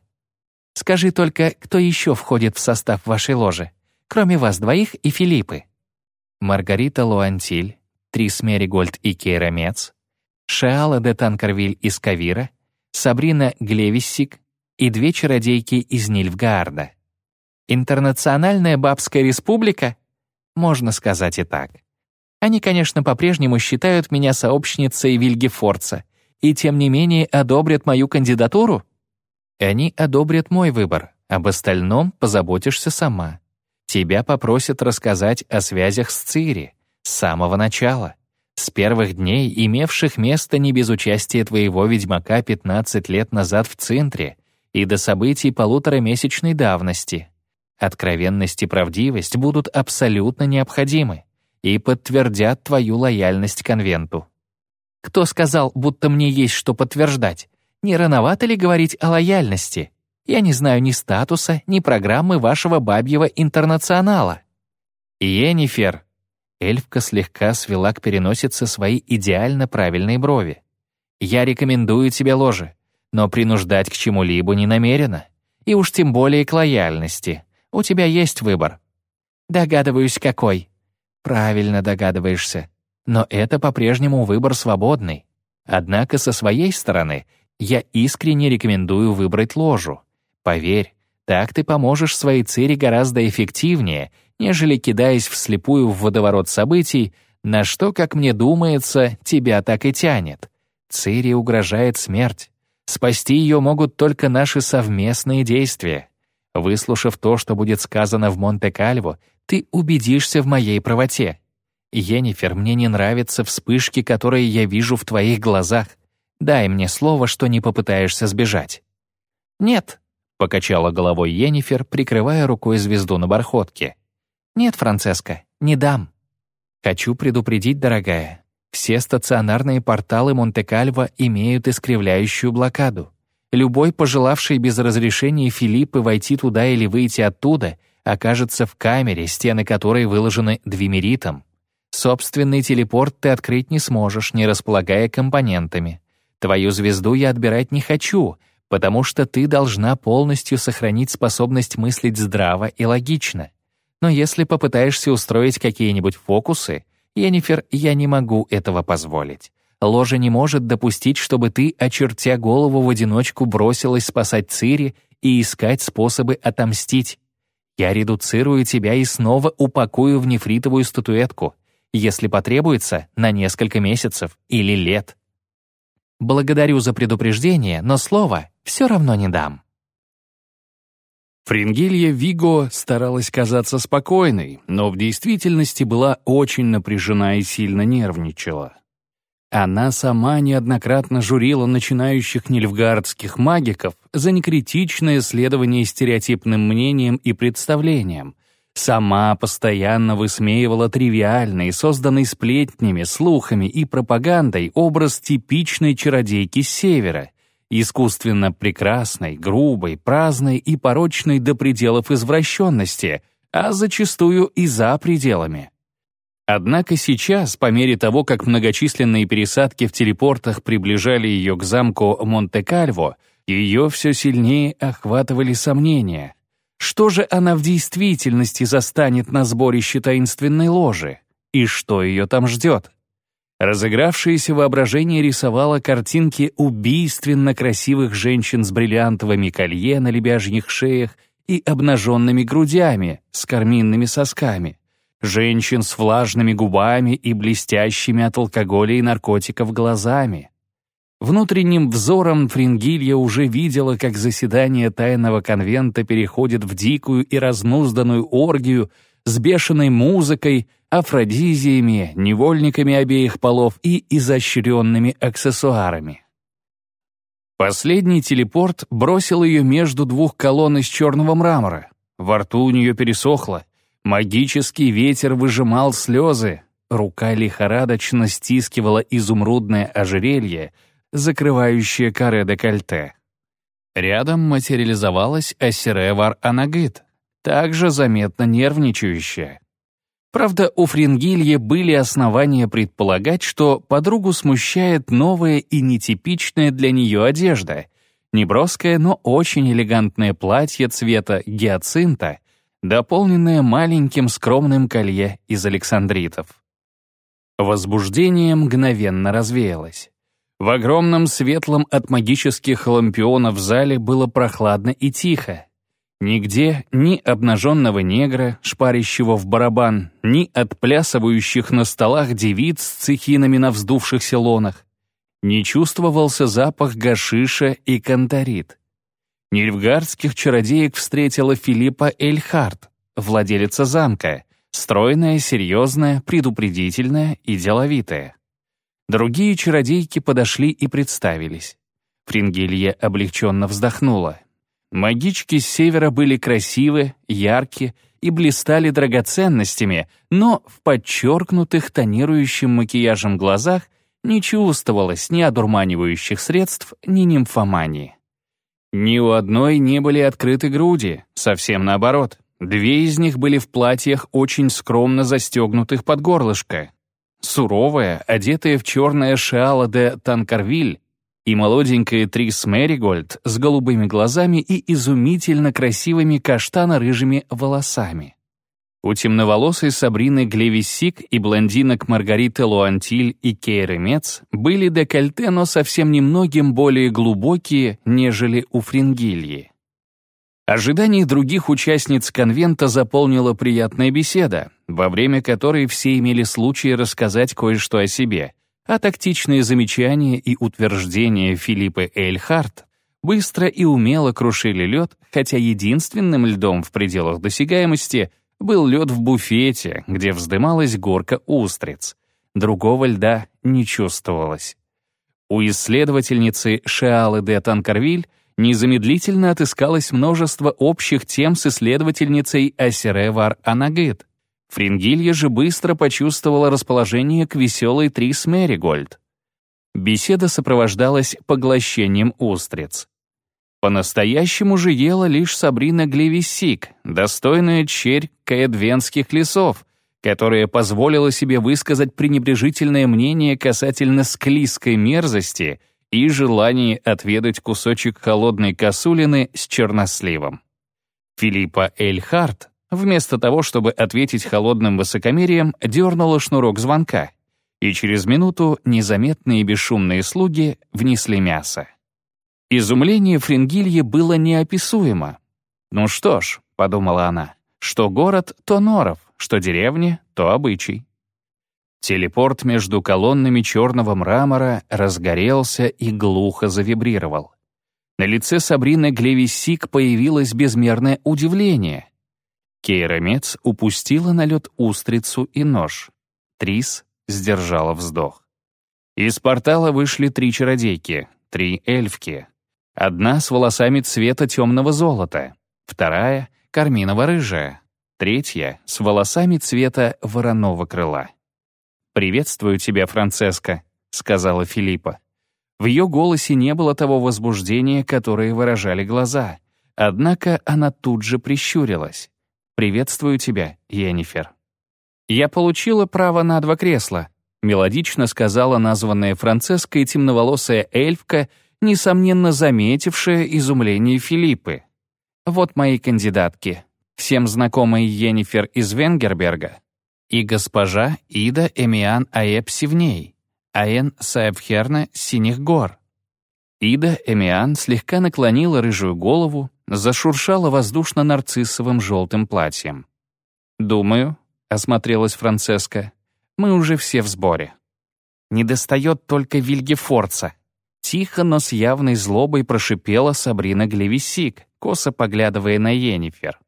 «Скажи только, кто еще входит в состав вашей ложи, кроме вас двоих и Филиппы?» Маргарита Луантиль, Трис Меригольд и Кейра Мец, Шеала де Танкервиль из Кавира, Сабрина Глевиссик и две чародейки из Нильфгаарда. Интернациональная бабская республика? Можно сказать и так. Они, конечно, по-прежнему считают меня сообщницей Вильгефорца, и тем не менее одобрят мою кандидатуру? Они одобрят мой выбор, об остальном позаботишься сама. Тебя попросят рассказать о связях с Цири с самого начала, с первых дней, имевших место не без участия твоего ведьмака 15 лет назад в центре и до событий полуторамесячной давности. Откровенность и правдивость будут абсолютно необходимы и подтвердят твою лояльность конвенту. Кто сказал, будто мне есть что подтверждать? Не рановато ли говорить о лояльности? Я не знаю ни статуса, ни программы вашего бабьего интернационала». «Енифер», эльфка слегка свела к переносице свои идеально правильные брови. «Я рекомендую тебе ложе, но принуждать к чему-либо не намерена. И уж тем более к лояльности. У тебя есть выбор». «Догадываюсь, какой». «Правильно догадываешься. Но это по-прежнему выбор свободный. Однако со своей стороны я искренне рекомендую выбрать ложу. Поверь, так ты поможешь своей Цири гораздо эффективнее, нежели кидаясь вслепую в водоворот событий, на что, как мне думается, тебя так и тянет. Цири угрожает смерть. Спасти ее могут только наши совместные действия. Выслушав то, что будет сказано в Монте-Кальво, ты убедишься в моей правоте. Енифер, мне не нравятся вспышки, которые я вижу в твоих глазах. Дай мне слово, что не попытаешься сбежать». «Нет», — покачала головой Енифер, прикрывая рукой звезду на бархотке. «Нет, Францеска, не дам». «Хочу предупредить, дорогая, все стационарные порталы Монте-Кальво имеют искривляющую блокаду. Любой, пожелавший без разрешения Филиппы войти туда или выйти оттуда, окажется в камере, стены которой выложены двимеритом. Собственный телепорт ты открыть не сможешь, не располагая компонентами. Твою звезду я отбирать не хочу, потому что ты должна полностью сохранить способность мыслить здраво и логично. Но если попытаешься устроить какие-нибудь фокусы, Енифер, я не могу этого позволить. Ложа не может допустить, чтобы ты, очертя голову в одиночку, бросилась спасать Цири и искать способы отомстить. Я редуцирую тебя и снова упакую в нефритовую статуэтку, если потребуется, на несколько месяцев или лет. Благодарю за предупреждение, но слово все равно не дам. Фрингилья Виго старалась казаться спокойной, но в действительности была очень напряжена и сильно нервничала. Она сама неоднократно журила начинающих нильфгардских магиков за некритичное следование стереотипным мнениям и представлениям, Сама постоянно высмеивала тривиальный, созданный сплетнями, слухами и пропагандой образ типичной чародейки севера, искусственно прекрасной, грубой, праздной и порочной до пределов извращенности, а зачастую и за пределами. Однако сейчас, по мере того, как многочисленные пересадки в телепортах приближали ее к замку Монте-Кальво, ее все сильнее охватывали сомнения. Что же она в действительности застанет на сборище таинственной ложи? И что ее там ждет? Разыгравшееся воображение рисовало картинки убийственно красивых женщин с бриллиантовыми колье на лебяжьих шеях и обнаженными грудями с карминными сосками, женщин с влажными губами и блестящими от алкоголя и наркотиков глазами. Внутренним взором Фрингилья уже видела, как заседание тайного конвента переходит в дикую и разнузданную оргию с бешеной музыкой, афродизиями, невольниками обеих полов и изощренными аксессуарами. Последний телепорт бросил ее между двух колонн из черного мрамора. Во рту у нее пересохло. Магический ветер выжимал слезы. Рука лихорадочно стискивала изумрудное ожерелье, закрывающее каре декольте. Рядом материализовалась Ассиревар Анагит, также заметно нервничающая. Правда, у Фрингильи были основания предполагать, что подругу смущает новая и нетипичная для нее одежда. Неброское, но очень элегантное платье цвета гиацинта, дополненное маленьким скромным колье из александритов. Возбуждение мгновенно развеялось. В огромном светлом от магических лампионов зале было прохладно и тихо. Нигде ни обнаженного негра, шпарящего в барабан, ни отплясывающих на столах девиц с цехинами на вздувшихся лонах. Не чувствовался запах гашиша и канторит. Нильфгардских чародеек встретила Филиппа Эльхарт, владелица замка, стройная, серьезная, предупредительная и деловитая. Другие чародейки подошли и представились. Фрингелье облегченно вздохнула. Магички с севера были красивы, яркие и блистали драгоценностями, но в подчеркнутых тонирующим макияжем глазах не чувствовалось ни одурманивающих средств, ни нимфомании. Ни у одной не были открыты груди, совсем наоборот. Две из них были в платьях, очень скромно застегнутых под горлышко. Суровая, одетая в черное шиала де Танкарвиль, и молоденькая Трис Мэригольд с голубыми глазами и изумительно красивыми каштано-рыжими волосами. У темноволосой Сабрины Глевисик и блондинок Маргариты Луантиль и Кейры Мец были декольте, но совсем немногим более глубокие, нежели у Фрингильи. Ожидание других участниц конвента заполнила приятная беседа, во время которой все имели случай рассказать кое-что о себе — а тактичные замечания и утверждения Филиппа Эйльхарт быстро и умело крушили лед, хотя единственным льдом в пределах досягаемости был лед в буфете, где вздымалась горка устриц. Другого льда не чувствовалось. У исследовательницы Шеалы де Танкарвиль незамедлительно отыскалось множество общих тем с исследовательницей Асере Вар Анагит, Фрингилья же быстро почувствовала расположение к веселой Трис Мэригольд. Беседа сопровождалась поглощением устриц. По-настоящему же ела лишь Сабрина Глевисик, достойная черь каэдвенских лесов, которая позволила себе высказать пренебрежительное мнение касательно склизкой мерзости и желании отведать кусочек холодной косулины с черносливом. Филиппа Эльхарт Вместо того, чтобы ответить холодным высокомерием, дернула шнурок звонка, и через минуту незаметные бесшумные слуги внесли мясо. Изумление Фрингильи было неописуемо. «Ну что ж», — подумала она, — «что город, то норов, что деревня, то обычай». Телепорт между колоннами черного мрамора разгорелся и глухо завибрировал. На лице Сабрины Глевисик появилось безмерное удивление — Кейромец упустила на лед устрицу и нож. Трис сдержала вздох. Из портала вышли три чародейки, три эльфки. Одна с волосами цвета темного золота, вторая — карминово-рыжая, третья — с волосами цвета вороного крыла. «Приветствую тебя, Францеска», — сказала Филиппа. В ее голосе не было того возбуждения, которое выражали глаза, однако она тут же прищурилась. «Приветствую тебя, Йеннифер». «Я получила право на два кресла», — мелодично сказала названная Францеской темноволосая эльфка, несомненно заметившая изумление Филиппы. «Вот мои кандидатки. Всем знакомые Йеннифер из Венгерберга и госпожа Ида Эмиан Аэб Сивней, Аэн Саэбхерна Синих гор». Ида Эмиан слегка наклонила рыжую голову, зашуршала воздушно-нарциссовым желтым платьем. «Думаю», — осмотрелась Францеска, — «мы уже все в сборе. Не достает только Вильгефорца. Тихо, но с явной злобой прошипела Сабрина Глевисик, косо поглядывая на Йеннифер.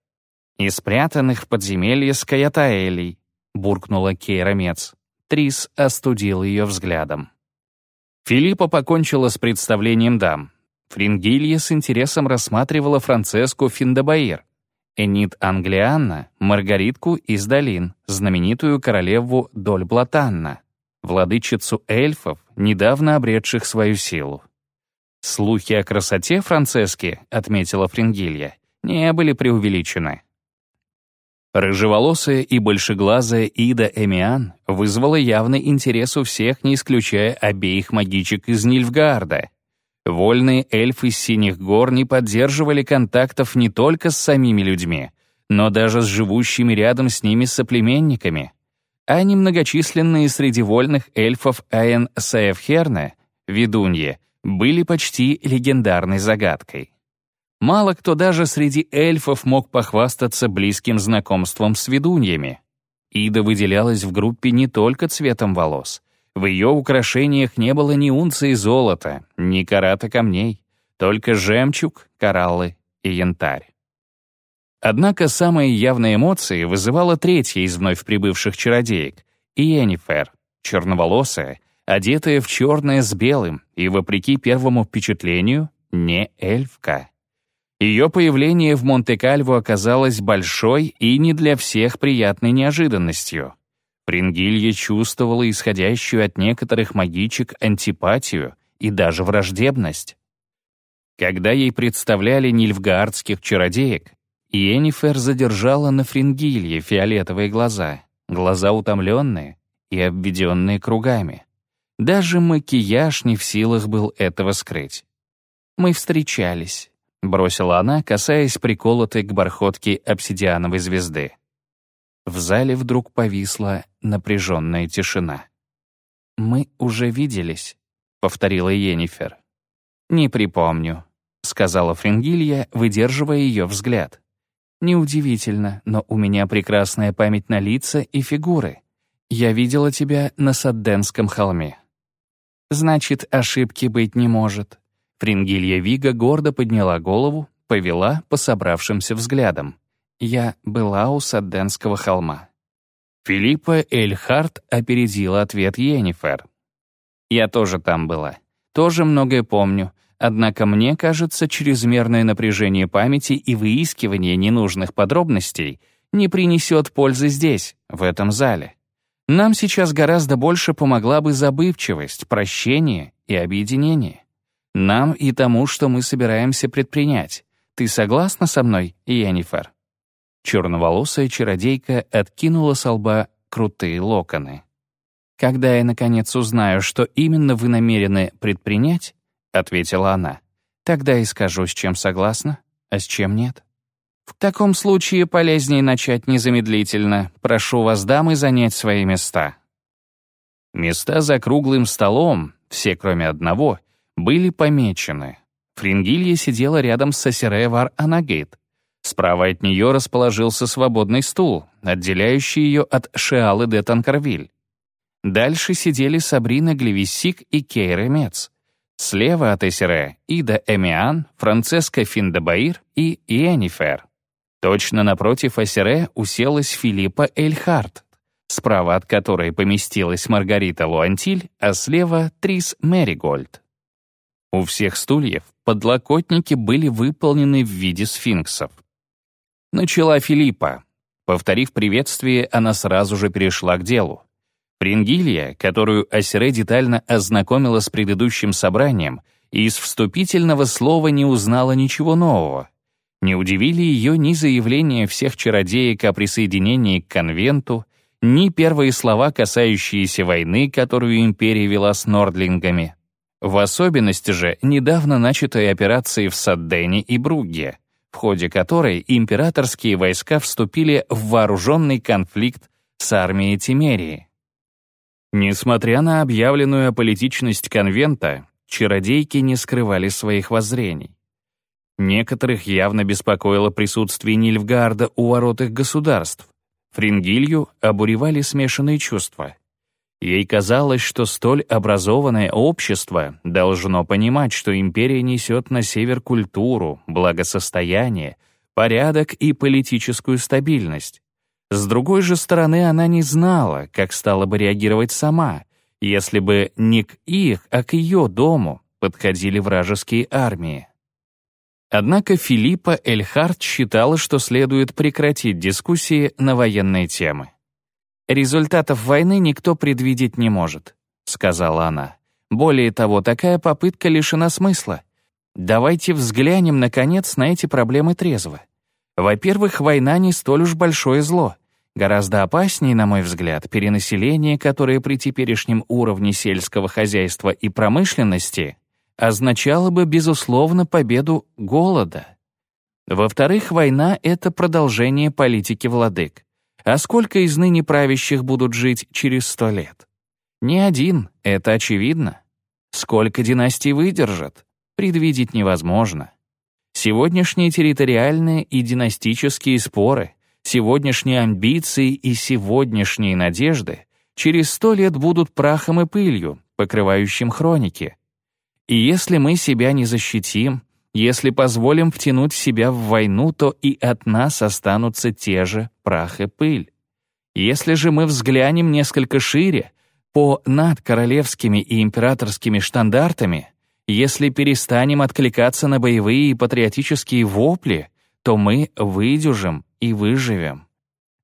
«И спрятанных в подземелье Скаятаэлей», — буркнула Кейра Мец. Трис остудил ее взглядом. Филиппа покончила с представлением дам. Фрингилья с интересом рассматривала Францеску Финдабаир, Энит Англианна, Маргаритку из долин, знаменитую королеву Дольблатанна, владычицу эльфов, недавно обретших свою силу. Слухи о красоте Францески, отметила Фрингилья, не были преувеличены. Рыжеволосая и большеглазая Ида Эмиан вызвала явный интерес у всех, не исключая обеих магичек из Нильфгаарда. Вольные эльфы Синих гор не поддерживали контактов не только с самими людьми, но даже с живущими рядом с ними соплеменниками. А немногочисленные среди вольных эльфов Аэн Саевхерне, ведуньи, были почти легендарной загадкой. Мало кто даже среди эльфов мог похвастаться близким знакомством с ведуньями. Ида выделялась в группе не только цветом волос. В ее украшениях не было ни унции золота, ни карата камней, только жемчуг, кораллы и янтарь. Однако самые явные эмоции вызывала третья из вновь прибывших чародеек — Иенифер, черноволосая, одетая в черное с белым и, вопреки первому впечатлению, не эльфка. Ее появление в Монте-Кальво оказалось большой и не для всех приятной неожиданностью. Прингилья чувствовала исходящую от некоторых магичек антипатию и даже враждебность. Когда ей представляли нильфгаардских чародеек, Йеннифер задержала на Фрингилье фиолетовые глаза, глаза утомленные и обведенные кругами. Даже макияж не в силах был этого скрыть. Мы встречались. — бросила она, касаясь приколотой к бархотке обсидиановой звезды. В зале вдруг повисла напряженная тишина. «Мы уже виделись», — повторила Йеннифер. «Не припомню», — сказала Фрингилья, выдерживая ее взгляд. «Неудивительно, но у меня прекрасная память на лица и фигуры. Я видела тебя на Садденском холме». «Значит, ошибки быть не может», Фрингилья Вига гордо подняла голову, повела по собравшимся взглядам. Я была у Садденского холма. Филиппа Эльхарт опередила ответ Йеннифер. «Я тоже там была. Тоже многое помню. Однако мне кажется, чрезмерное напряжение памяти и выискивание ненужных подробностей не принесет пользы здесь, в этом зале. Нам сейчас гораздо больше помогла бы забывчивость, прощение и объединение. Нам и тому, что мы собираемся предпринять. Ты согласна со мной, Йеннифер?» Черноволосая чародейка откинула со лба крутые локоны. «Когда я, наконец, узнаю, что именно вы намерены предпринять», — ответила она, «тогда и скажу, с чем согласна, а с чем нет». «В таком случае полезнее начать незамедлительно. Прошу вас, дамы, занять свои места». Места за круглым столом, все кроме одного, были помечены. Фрингилья сидела рядом с Сосеревар Анагейт. Справа от нее расположился свободный стул, отделяющий ее от Шиалы де Танкарвиль. Дальше сидели Сабрина Глевисик и Кейра Мец. Слева от Эсере — Ида Эмиан, Францеска Финдебаир и Иенифер. Точно напротив Эсере уселась Филиппа Эльхарт, справа от которой поместилась Маргарита Луантиль, а слева — Трис Мэригольд. У всех стульев подлокотники были выполнены в виде сфинксов. Начала Филиппа. Повторив приветствие, она сразу же перешла к делу. Прингилья, которую Асере детально ознакомила с предыдущим собранием, из вступительного слова не узнала ничего нового. Не удивили ее ни заявления всех чародеек о присоединении к конвенту, ни первые слова, касающиеся войны, которую империя вела с нордлингами. В особенности же недавно начатой операции в Саддене и Бругге, в ходе которой императорские войска вступили в вооруженный конфликт с армией Тимерии. Несмотря на объявленную аполитичность конвента, чародейки не скрывали своих воззрений. Некоторых явно беспокоило присутствие Нильфгарда у ворот их государств. Фрингилью обуревали смешанные чувства. Ей казалось, что столь образованное общество должно понимать, что империя несет на север культуру, благосостояние, порядок и политическую стабильность. С другой же стороны, она не знала, как стала бы реагировать сама, если бы не к их, а к ее дому подходили вражеские армии. Однако Филиппа Эльхард считала, что следует прекратить дискуссии на военные темы. «Результатов войны никто предвидеть не может», — сказала она. «Более того, такая попытка лишена смысла. Давайте взглянем, наконец, на эти проблемы трезво. Во-первых, война не столь уж большое зло. Гораздо опаснее, на мой взгляд, перенаселение, которое при теперешнем уровне сельского хозяйства и промышленности означало бы, безусловно, победу голода. Во-вторых, война — это продолжение политики владык. А сколько из ныне правящих будут жить через сто лет? Ни один, это очевидно. Сколько династий выдержат? Предвидеть невозможно. Сегодняшние территориальные и династические споры, сегодняшние амбиции и сегодняшние надежды через сто лет будут прахом и пылью, покрывающим хроники. И если мы себя не защитим, если позволим втянуть себя в войну, то и от нас останутся те же прах и пыль. Если же мы взглянем несколько шире, по над королевскими и императорскими штандартами, если перестанем откликаться на боевые и патриотические вопли, то мы выдюжим и выживем.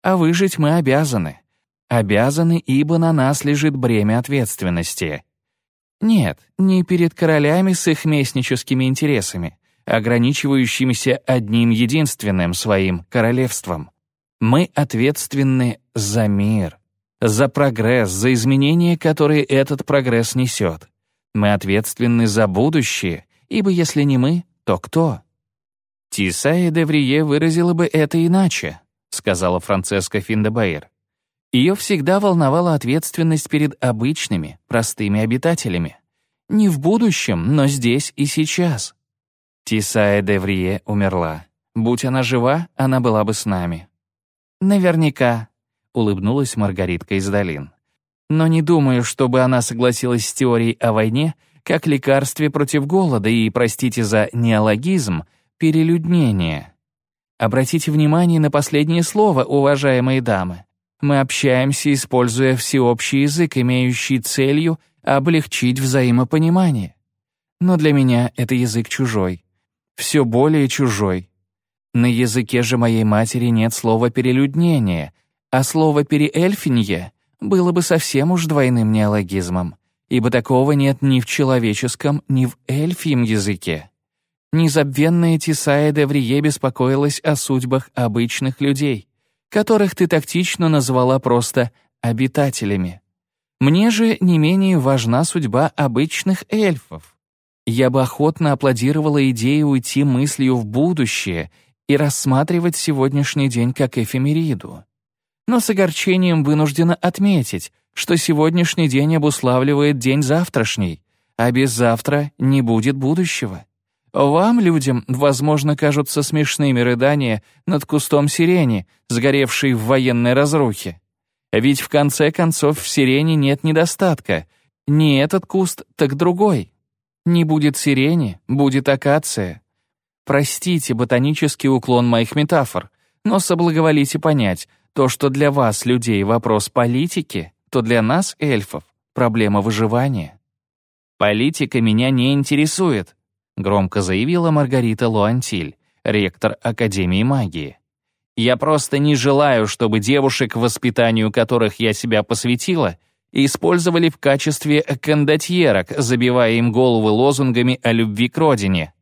А выжить мы обязаны. Обязаны, ибо на нас лежит бремя ответственности. Нет, не перед королями с их местническими интересами, ограничивающимися одним единственным своим королевством. Мы ответственны за мир, за прогресс, за изменения, которые этот прогресс несет. Мы ответственны за будущее, ибо если не мы, то кто? Тисая де Врие выразила бы это иначе, сказала Францеска Финдебайер. Ее всегда волновала ответственность перед обычными, простыми обитателями. Не в будущем, но здесь и сейчас. Тисая де Врие умерла. Будь она жива, она была бы с нами. «Наверняка», — улыбнулась Маргаритка из долин. «Но не думаю, чтобы она согласилась с теорией о войне как лекарстве против голода и, простите за неологизм, перелюднение. Обратите внимание на последнее слово, уважаемые дамы. Мы общаемся, используя всеобщий язык, имеющий целью облегчить взаимопонимание. Но для меня это язык чужой. Все более чужой. На языке же моей матери нет слова «перелюднение», а слово «переэльфинье» было бы совсем уж двойным неологизмом, ибо такого нет ни в человеческом, ни в эльфьем языке. Незабвенная Тисая Деврие беспокоилась о судьбах обычных людей — которых ты тактично назвала просто «обитателями». Мне же не менее важна судьба обычных эльфов. Я бы охотно аплодировала идее уйти мыслью в будущее и рассматривать сегодняшний день как эфемериду. Но с огорчением вынуждена отметить, что сегодняшний день обуславливает день завтрашний, а без завтра не будет будущего. Вам, людям, возможно, кажутся смешными рыдания над кустом сирени, сгоревшей в военной разрухе. Ведь в конце концов в сирени нет недостатка. Не этот куст, так другой. Не будет сирени, будет акация. Простите ботанический уклон моих метафор, но соблаговолите понять, то, что для вас, людей, вопрос политики, то для нас, эльфов, проблема выживания. Политика меня не интересует, громко заявила Маргарита Луантиль, ректор Академии магии. «Я просто не желаю, чтобы девушек, воспитанию которых я себя посвятила, использовали в качестве кондотьерок, забивая им головы лозунгами о любви к родине.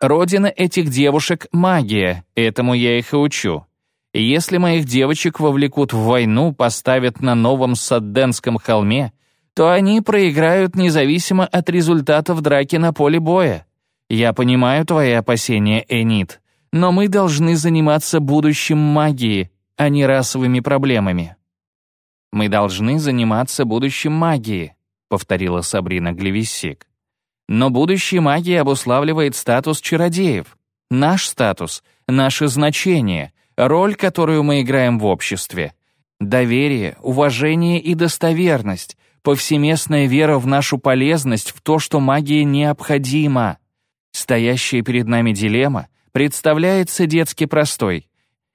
Родина этих девушек — магия, этому я их и учу. Если моих девочек вовлекут в войну, поставят на новом Садденском холме, то они проиграют независимо от результатов драки на поле боя. Я понимаю твои опасения, Энит, но мы должны заниматься будущим магии, а не расовыми проблемами». «Мы должны заниматься будущим магии», — повторила Сабрина Глевиссик. «Но будущее магии обуславливает статус чародеев. Наш статус, наше значение, роль, которую мы играем в обществе. Доверие, уважение и достоверность, повсеместная вера в нашу полезность, в то, что магия необходима. Стоящая перед нами дилемма представляется детски простой.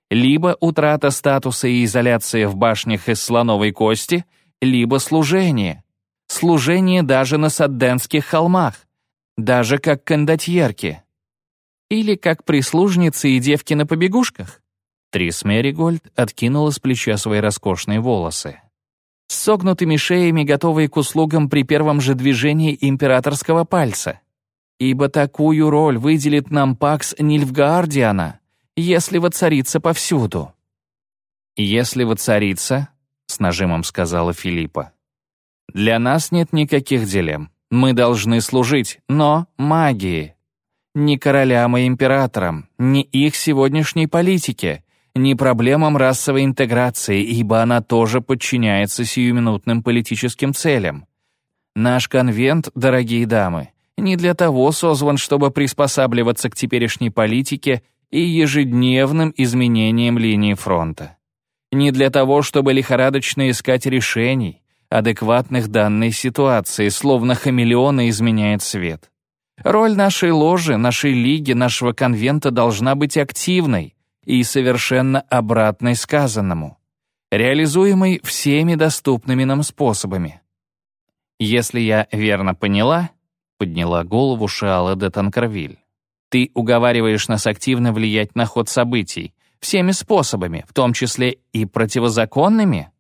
Либо утрата статуса и изоляция в башнях из слоновой кости, либо служение. Служение даже на Садденских холмах, даже как кондотьерки. Или как прислужницы и девки на побегушках. Трис Меригольд откинула с плеча свои роскошные волосы. С согнутыми шеями, готовые к услугам при первом же движении императорского пальца. Ибо такую роль выделит нам Пакс Нильфгаардиана, если воцарится повсюду. «Если воцарится», — с нажимом сказала Филиппа, «для нас нет никаких дилемм. Мы должны служить, но магии. Не королям и императорам, не их сегодняшней политике, не проблемам расовой интеграции, ибо она тоже подчиняется сиюминутным политическим целям. Наш конвент, дорогие дамы, не для того созван, чтобы приспосабливаться к теперешней политике и ежедневным изменениям линии фронта. Не для того, чтобы лихорадочно искать решений, адекватных данной ситуации, словно хамелеона изменяет свет. Роль нашей ложи, нашей лиги, нашего конвента должна быть активной и совершенно обратной сказанному, реализуемой всеми доступными нам способами. Если я верно поняла, подняла голову Шиала де Танкервиль, ты уговариваешь нас активно влиять на ход событий, всеми способами, в том числе и противозаконными?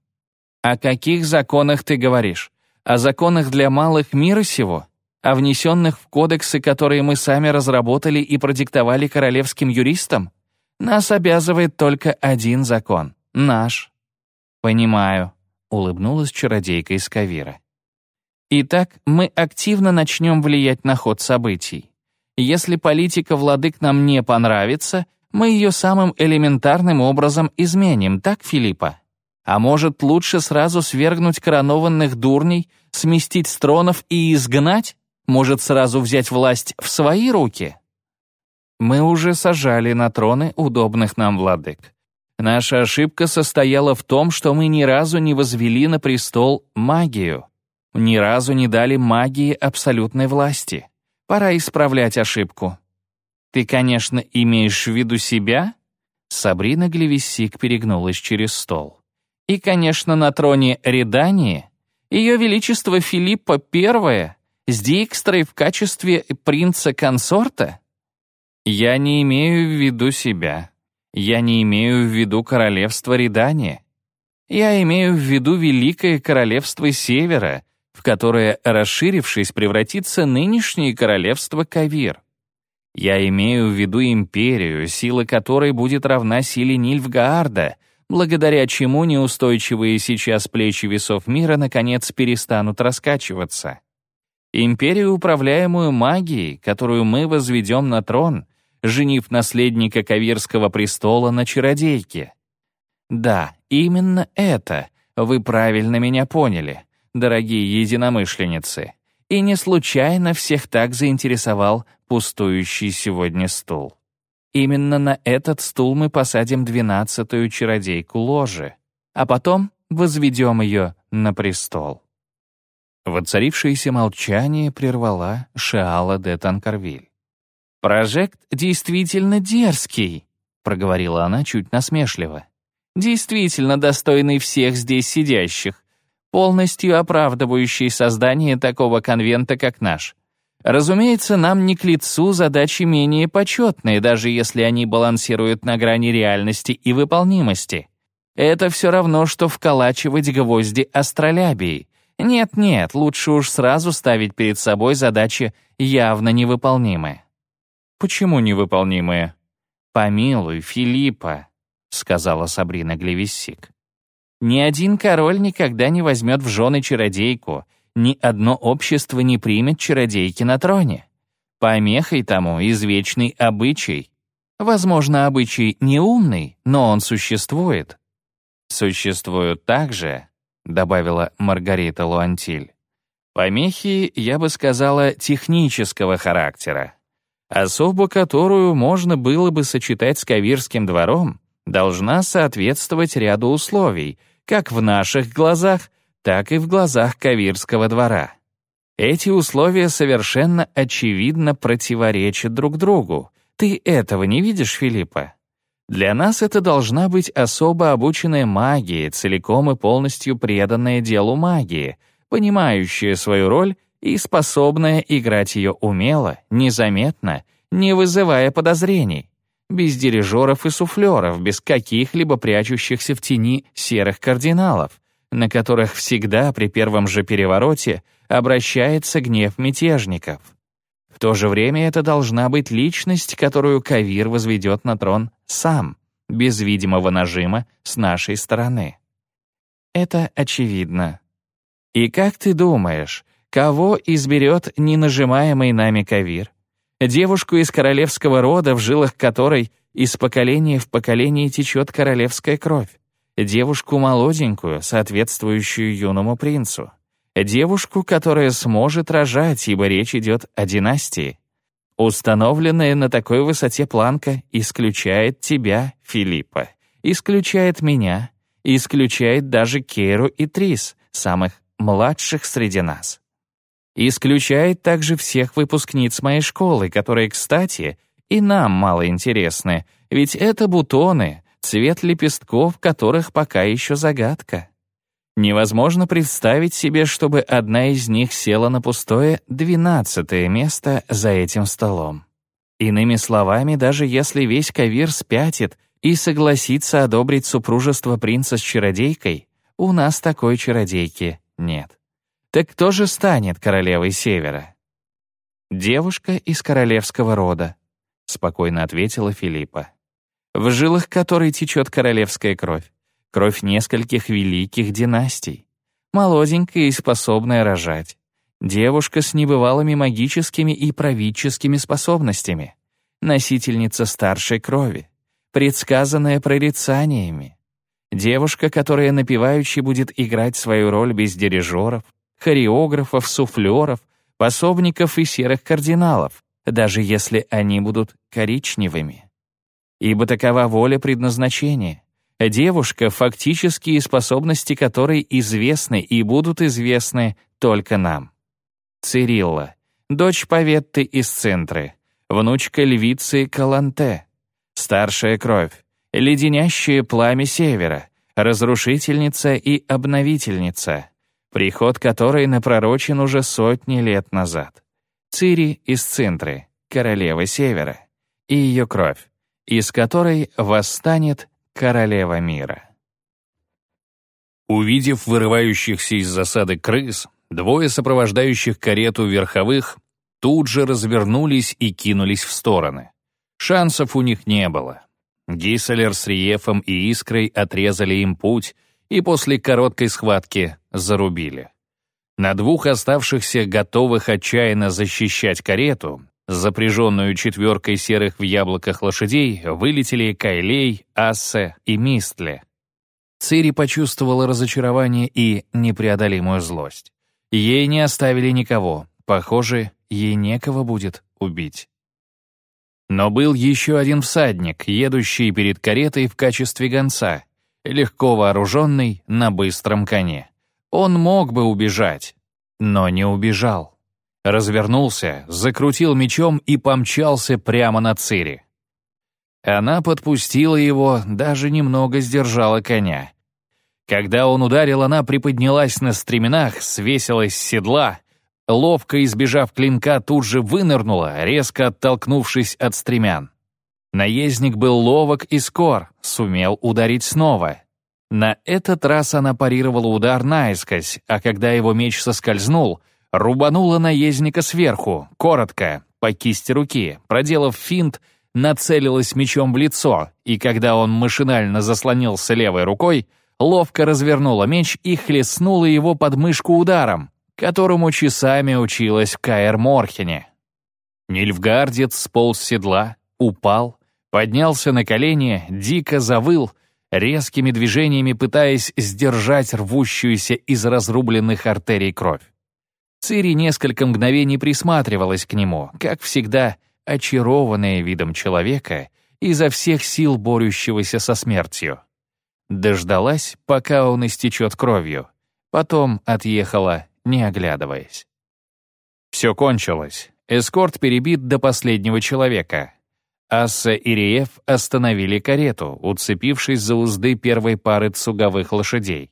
О каких законах ты говоришь? О законах для малых мира сего? О внесенных в кодексы, которые мы сами разработали и продиктовали королевским юристам? Нас обязывает только один закон — наш. Понимаю, улыбнулась чародейка из Кавира. Итак, мы активно начнем влиять на ход событий. Если политика владык нам не понравится, мы ее самым элементарным образом изменим, так, Филиппа? А может, лучше сразу свергнуть коронованных дурней, сместить с тронов и изгнать? Может, сразу взять власть в свои руки? Мы уже сажали на троны удобных нам владык. Наша ошибка состояла в том, что мы ни разу не возвели на престол магию. Ни разу не дали магии абсолютной власти. Пора исправлять ошибку. Ты, конечно, имеешь в виду себя? Сабрина Глевисик перегнулась через стол. И, конечно, на троне Редании Ее Величество Филиппа I с Дикстрой в качестве принца-консорта? Я не имею в виду себя. Я не имею в виду королевство Редания. Я имею в виду Великое Королевство Севера, в которое, расширившись, превратится нынешнее королевство Кавир. Я имею в виду империю, сила которой будет равна силе Нильфгаарда, благодаря чему неустойчивые сейчас плечи весов мира наконец перестанут раскачиваться. Империю, управляемую магией, которую мы возведем на трон, женив наследника Кавирского престола на чародейке. Да, именно это, вы правильно меня поняли дорогие единомышленницы, и не случайно всех так заинтересовал пустующий сегодня стул. Именно на этот стул мы посадим двенадцатую чародейку ложи, а потом возведем ее на престол. Воцарившееся молчание прервала Шиала де Танкарвиль. «Прожект действительно дерзкий», — проговорила она чуть насмешливо. «Действительно достойный всех здесь сидящих, полностью оправдывающий создание такого конвента, как наш. Разумеется, нам не к лицу задачи менее почетные, даже если они балансируют на грани реальности и выполнимости. Это все равно, что вколачивать гвозди астролябии. Нет-нет, лучше уж сразу ставить перед собой задачи явно невыполнимые. «Почему невыполнимые?» «Помилуй, Филиппа», — сказала Сабрина Глевиссик. Ни один король никогда не возьмет в жены чародейку, ни одно общество не примет чародейки на троне. Помехой тому извечный обычай. Возможно, обычай не умный, но он существует. «Существуют также», — добавила Маргарита Луантиль, «помехи, я бы сказала, технического характера. Особу, которую можно было бы сочетать с Кавирским двором, должна соответствовать ряду условий, как в наших глазах, так и в глазах Кавирского двора. Эти условия совершенно очевидно противоречат друг другу. Ты этого не видишь, Филиппа? Для нас это должна быть особо обученная магия, целиком и полностью преданная делу магии, понимающая свою роль и способная играть ее умело, незаметно, не вызывая подозрений, без дирижеров и суфлеров, без каких-либо прячущихся в тени серых кардиналов, на которых всегда при первом же перевороте обращается гнев мятежников. В то же время это должна быть личность, которую Кавир возведет на трон сам, без видимого нажима с нашей стороны. Это очевидно. И как ты думаешь, кого изберет ненажимаемый нами Кавир? Девушку из королевского рода, в жилах которой из поколения в поколение течет королевская кровь. Девушку молоденькую, соответствующую юному принцу. Девушку, которая сможет рожать, ибо речь идет о династии. Установленная на такой высоте планка исключает тебя, Филиппа, исключает меня, исключает даже Кейру и Трис, самых младших среди нас. Исключает также всех выпускниц моей школы, которые, кстати, и нам мало интересны, ведь это бутоны, цвет лепестков которых пока еще загадка. Невозможно представить себе, чтобы одна из них села на пустое двенадцатое место за этим столом. Иными словами, даже если весь Кавир спятит и согласится одобрить супружество принца с чародейкой, у нас такой чародейки нет. Так кто же станет королевой Севера? Девушка из королевского рода, спокойно ответила Филиппа. В жилах которой течет королевская кровь кровь нескольких великих династий. Молоденькая и способная рожать. Девушка с небывалыми магическими и правительскими способностями. Носительница старшей крови. Предсказанная прорицаниями. Девушка, которая напевающей будет играть свою роль без дирижеров, хореографов, суфлеров, пособников и серых кардиналов, даже если они будут коричневыми. Ибо такова воля предназначения. Девушка, фактические способности которой известны и будут известны только нам. Цирилла, дочь Паветты из Центры, внучка львицы Каланте, старшая кровь, леденящее пламя Севера, разрушительница и обновительница, приход которой напророчен уже сотни лет назад. Цири из Центры, королева Севера, и ее кровь, из которой восстанет королева мира. Увидев вырывающихся из засады крыс, двое сопровождающих карету верховых тут же развернулись и кинулись в стороны. Шансов у них не было. Гисселер с Риефом и Искрой отрезали им путь и после короткой схватки зарубили. На двух оставшихся, готовых отчаянно защищать карету, запряженную четверкой серых в яблоках лошадей, вылетели Кайлей, Ассе и Мистле. Цири почувствовала разочарование и непреодолимую злость. Ей не оставили никого, похоже, ей некого будет убить. Но был еще один всадник, едущий перед каретой в качестве гонца, легко вооруженный на быстром коне. Он мог бы убежать, но не убежал развернулся, закрутил мечом и помчался прямо на Цири. Она подпустила его, даже немного сдержала коня. Когда он ударил, она приподнялась на стременах, свесилась с седла, ловко избежав клинка, тут же вынырнула, резко оттолкнувшись от стремян. Наездник был ловок и скор, сумел ударить снова. На этот раз она парировала удар наискось, а когда его меч соскользнул — рубанула наездника сверху, коротко, по кисти руки, проделав финт, нацелилась мечом в лицо, и когда он машинально заслонился левой рукой, ловко развернула меч и хлестнула его под мышку ударом, которому часами училась в Каэр Морхене. Нильфгардец сполз с седла, упал, поднялся на колени, дико завыл, резкими движениями пытаясь сдержать рвущуюся из разрубленных артерий кровь. Цири несколько мгновений присматривалась к нему, как всегда, очарованная видом человека, изо всех сил борющегося со смертью. Дождалась, пока он истечет кровью, Потом отъехала, не оглядываясь. Все кончилось. Эскорт перебит до последнего человека. Асса и Риев остановили карету, уцепившись за узды первой пары цуговых лошадей.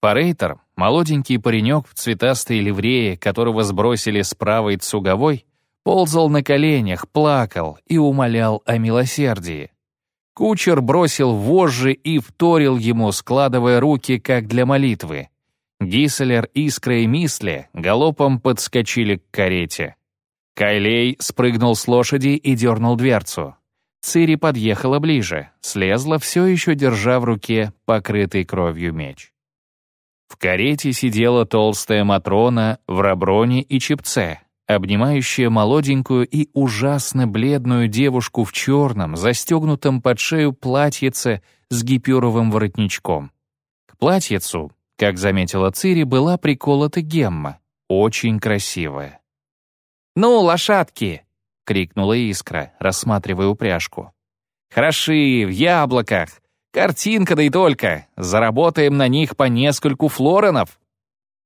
Парейтер, молоденький паренек в цветастой ливрее, которого сбросили с правой цуговой, ползал на коленях, плакал и умолял о милосердии. Кучер бросил вожжи и вторил ему, складывая руки, как для молитвы. Гисселер, Искра и Мисли галопом подскочили к карете. Кайлей спрыгнул с лошади и дернул дверцу. Цири подъехала ближе, слезла, все еще держа в руке покрытый кровью меч. В карете сидела толстая Матрона в раброне и чепце, обнимающая молоденькую и ужасно бледную девушку в черном, застегнутом под шею платьице с гипюровым воротничком. К платьицу, как заметила Цири, была приколота гемма, очень красивая. «Ну, лошадки!» — крикнула Искра, рассматривая упряжку. «Хороши, в яблоках! Картинка, да и только! Заработаем на них по нескольку флоренов!»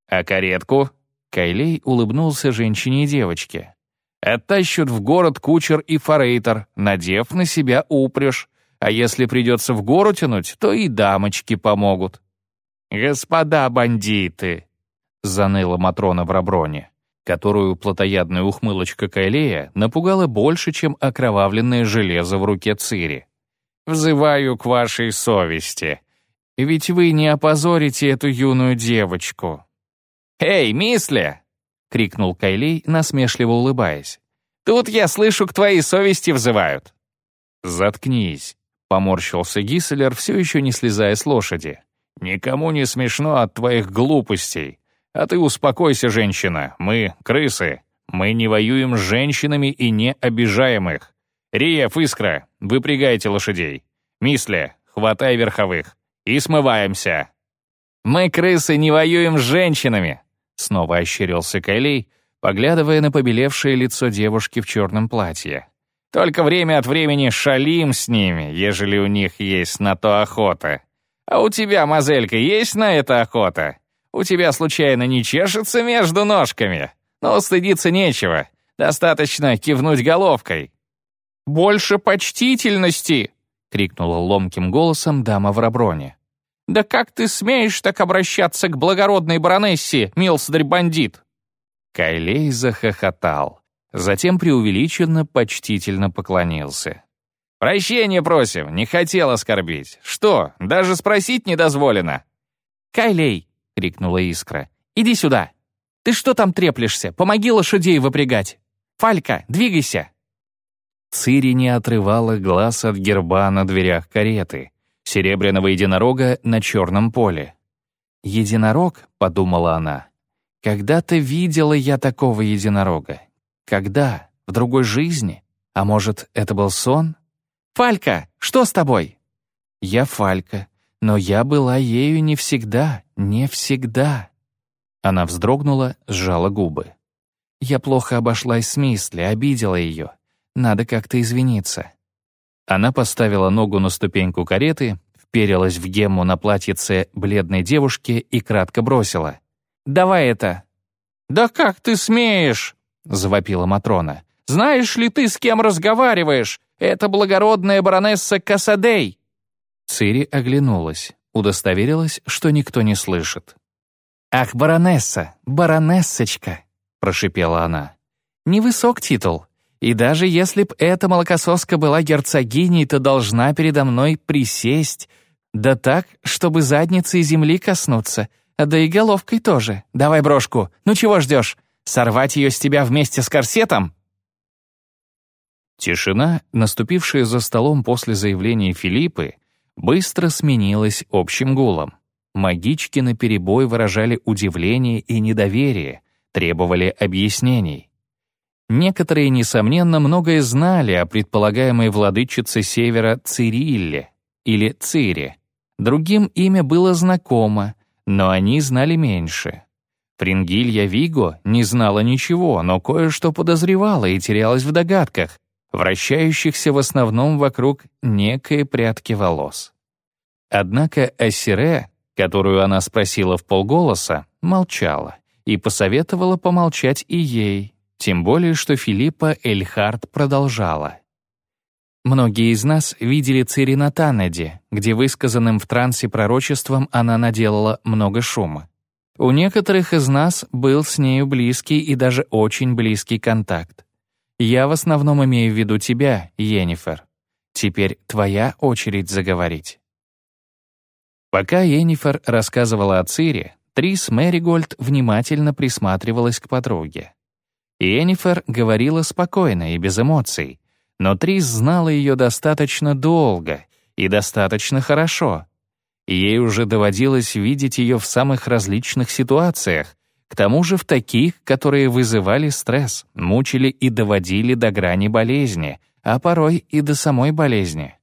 «А каретку?» — Кайлей улыбнулся женщине и девочке. «Оттащут в город кучер и форейтер, надев на себя упряжь, а если придется в гору тянуть, то и дамочки помогут». «Господа бандиты!» — заныла Матрона в Раброне которую плотоядная ухмылочка Кайлея напугала больше, чем окровавленное железо в руке Цири. «Взываю к вашей совести. Ведь вы не опозорите эту юную девочку». «Эй, мисля!» — крикнул Кайлей, насмешливо улыбаясь. «Тут, я слышу, к твоей совести взывают». «Заткнись», — поморщился Гисселер, все еще не слезая с лошади. «Никому не смешно от твоих глупостей. А ты успокойся, женщина, мы — крысы. Мы не воюем с женщинами и не обижаем их. Риев, Искра, выпрягайте лошадей. Мисля, хватай верховых. И смываемся. Мы, крысы, не воюем с женщинами. Снова ощерился Кайлей, поглядывая на побелевшее лицо девушки в черном платье. Только время от времени шалим с ними, ежели у них есть на то охота. А у тебя, мазелька, есть на это охота? У тебя случайно не чешется между ножками? Но стыдиться нечего. Достаточно кивнуть головкой». «Больше почтительности!» — крикнула ломким голосом дама в раброне. «Да как ты смеешь так обращаться к благородной баронессе, милсдарь-бандит?» Кайлей захохотал, затем преувеличенно почтительно поклонился. «Прощения просим, не хотел оскорбить. Что, даже спросить не дозволено?» «Кайлей, крикнула Искра. «Иди сюда! Ты что там треплешься? Помоги лошадей выпрягать! Фалька, двигайся!» Цири не отрывала глаз от герба на дверях кареты, серебряного единорога на черном поле. «Единорог», — подумала она, — «когда-то видела я такого единорога. Когда? В другой жизни? А может, это был сон? Фалька, что с тобой?» «Я Фалька, но я была ею не всегда, не всегда. Она вздрогнула, сжала губы. Я плохо обошлась с Мисли, обидела ее. Надо как-то извиниться. Она поставила ногу на ступеньку кареты, вперилась в гемму на платьице бледной девушки и кратко бросила. «Давай это!» «Да как ты смеешь?» — завопила Матрона. «Знаешь ли ты, с кем разговариваешь? Это благородная баронесса Касадей!» Цири оглянулась, удостоверилась, что никто не слышит. «Ах, баронесса, баронессочка!» — прошипела она. «Невысок титул, и даже если б эта молокососка была герцогиней, то должна передо мной присесть, да так, чтобы задницей земли коснуться, да и головкой тоже. Давай брошку, ну чего ждешь? Сорвать ее с тебя вместе с корсетом?» Тишина, наступившая за столом после заявления Филиппы, быстро сменилась общим гулом. Магички наперебой выражали удивление и недоверие, требовали объяснений. Некоторые, несомненно, многое знали о предполагаемой владычице Севера Цирилле или Цире. Другим имя было знакомо, но они знали меньше. Фрингилья Виго не знала ничего, но кое-что подозревала и терялась в догадках, вращающихся в основном вокруг некой прядки волос. Однако Ассире, которую она спросила в полголоса, молчала и посоветовала помолчать и ей, тем более что Филиппа Эльхард продолжала. Многие из нас видели Цири на Танеде, где высказанным в трансе пророчеством она наделала много шума. У некоторых из нас был с нею близкий и даже очень близкий контакт. Я в основном имею в виду тебя, Йеннифер. Теперь твоя очередь заговорить. Пока Йеннифер рассказывала о Цири, Трис Мэригольд внимательно присматривалась к подруге. Йеннифер говорила спокойно и без эмоций, но Трис знала ее достаточно долго и достаточно хорошо. Ей уже доводилось видеть ее в самых различных ситуациях, к тому же в таких, которые вызывали стресс, мучили и доводили до грани болезни, а порой и до самой болезни.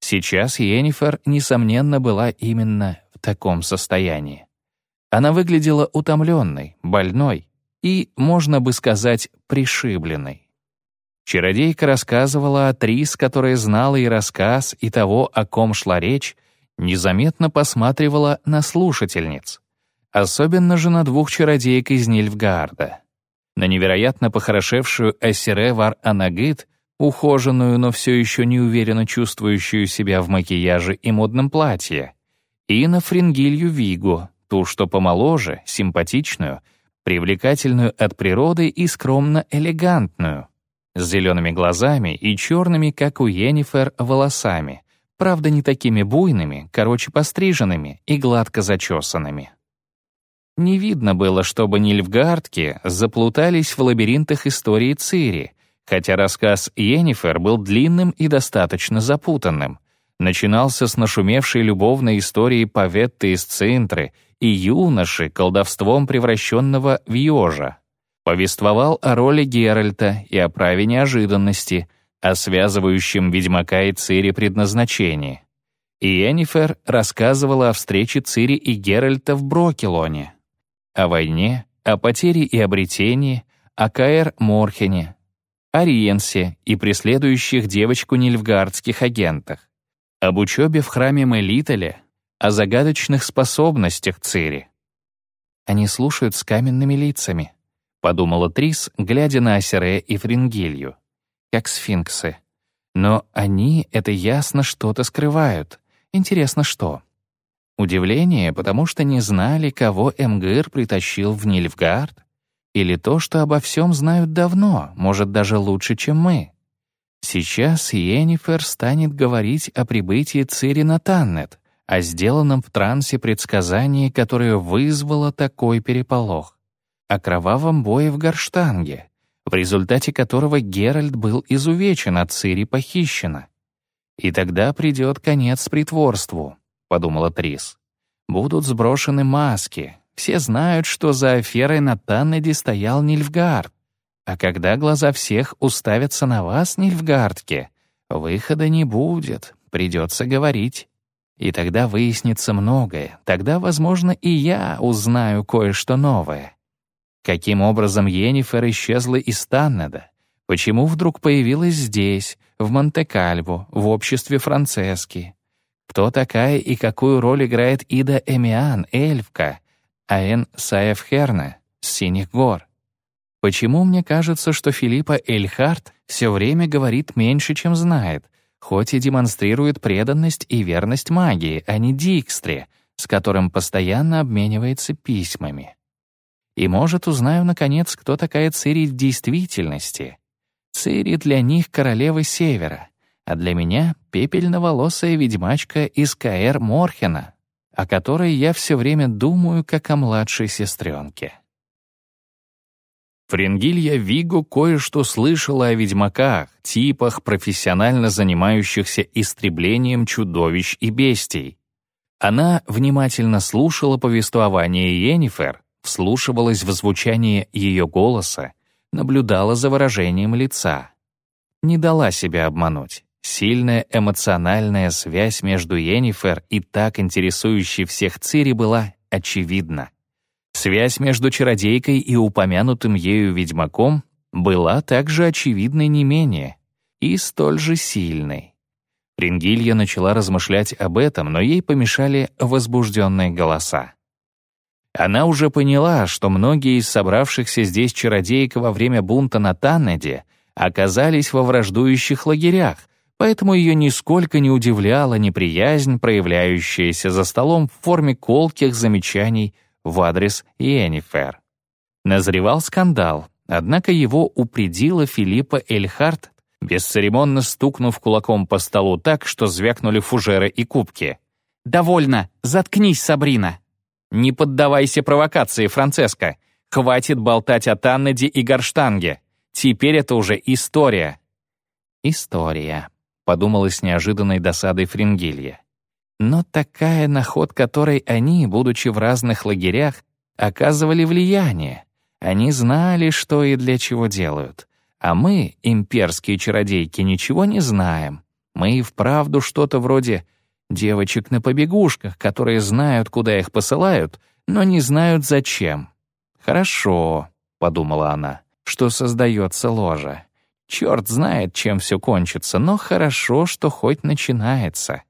Сейчас Йеннифер, несомненно, была именно в таком состоянии. Она выглядела утомленной, больной и, можно бы сказать, пришибленной. Чародейка рассказывала о Трис, которая знала и рассказ, и того, о ком шла речь, незаметно посматривала на слушательниц. Особенно же на двух чародеек из Нильфгаарда. На невероятно похорошевшую Эссере Вар Анагит, ухоженную, но все еще неуверенно чувствующую себя в макияже и модном платье, и на Фрингилью Вигу, ту, что помоложе, симпатичную, привлекательную от природы и скромно элегантную, с зелеными глазами и черными, как у Йеннифер, волосами, правда, не такими буйными, короче постриженными и гладко зачесанными. Не видно было, чтобы нильфгардки заплутались в лабиринтах истории Цири, хотя рассказ Йеннифер был длинным и достаточно запутанным. Начинался с нашумевшей любовной истории Паветты из Цинтры и юноши, колдовством превращенного в ежа, повествовал о роли Геральта и о праве неожиданности, о связывающем ведьмака и Цири предназначении. И Эннифер рассказывала о встрече Цири и Геральта в Брокелоне, о войне, о потере и обретении, о Каэр Морхене, о Риенсе и преследующих девочку нильфгардских агентах, об учебе в храме Мелителе, о загадочных способностях Цири. Они слушают с каменными лицами —— подумала Трис, глядя на Асере и Фрингилью. Как сфинксы. Но они, это ясно, что-то скрывают. Интересно, что? Удивление, потому что не знали, кого Эмгыр притащил в Нильфгард? Или то, что обо всем знают давно, может, даже лучше, чем мы? Сейчас Йеннифер станет говорить о прибытии Цири на Таннет, о сделанном в трансе предсказании, которое вызвало такой переполох о кровавом бое в Горштанге, в результате которого Геральт был изувечен, а Цири похищена. «И тогда придет конец притворству», — подумала Трис. «Будут сброшены маски. Все знают, что за аферой на Таннеде стоял Нильфгард. А когда глаза всех уставятся на вас, Нильфгардке, выхода не будет, придется говорить. И тогда выяснится многое. Тогда, возможно, и я узнаю кое-что новое. Каким образом Йеннифер исчезла из Таннеда? Почему вдруг появилась здесь, в Монте-Кальво, в обществе Францески? Кто такая и какую роль играет Ида Эмиан, эльфка, Аэн Саефхерна с Синих гор? Почему мне кажется, что Филиппа Эльхарт все время говорит меньше, чем знает, хоть и демонстрирует преданность и верность магии, а не Дикстре, с которым постоянно обменивается письмами? И, может, узнаю, наконец, кто такая Цири в действительности. Цири для них королева Севера, а для меня — пепельноволосая ведьмачка из Каэр Морхена, о которой я все время думаю, как о младшей сестренке. Фрингилья Вигу кое-что слышала о ведьмаках, типах, профессионально занимающихся истреблением чудовищ и бестий. Она внимательно слушала повествование Йеннифер, вслушивалась в звучание ее голоса, наблюдала за выражением лица. Не дала себя обмануть. Сильная эмоциональная связь между Йеннифер и так интересующей всех Цири была очевидна. Связь между чародейкой и упомянутым ею ведьмаком была также очевидной не менее и столь же сильной. Прингилья начала размышлять об этом, но ей помешали возбужденные голоса. Она уже поняла, что многие из собравшихся здесь чародеек во время бунта на Таннеде оказались во враждующих лагерях, поэтому ее нисколько не удивляла неприязнь, проявляющаяся за столом в форме колких замечаний в адрес Йеннифер. Назревал скандал, однако его упредила Филиппа Эльхарт, бесцеремонно стукнув кулаком по столу так, что звякнули фужеры и кубки. «Довольно! Заткнись, Сабрина!» «Не поддавайся провокации, Францеска! Хватит болтать о Таннеде и Горштанге! Теперь это уже история!» «История», — подумала с неожиданной досадой Фрингилья. Но такая, на ход которой они, будучи в разных лагерях, оказывали влияние. Они знали, что и для чего делают. А мы, имперские чародейки, ничего не знаем. Мы и вправду что-то вроде девочек на побегушках, которые знают, куда их посылают, но не знают зачем. «Хорошо», — подумала она, — «что создается ложа. Черт знает, чем все кончится, но хорошо, что хоть начинается».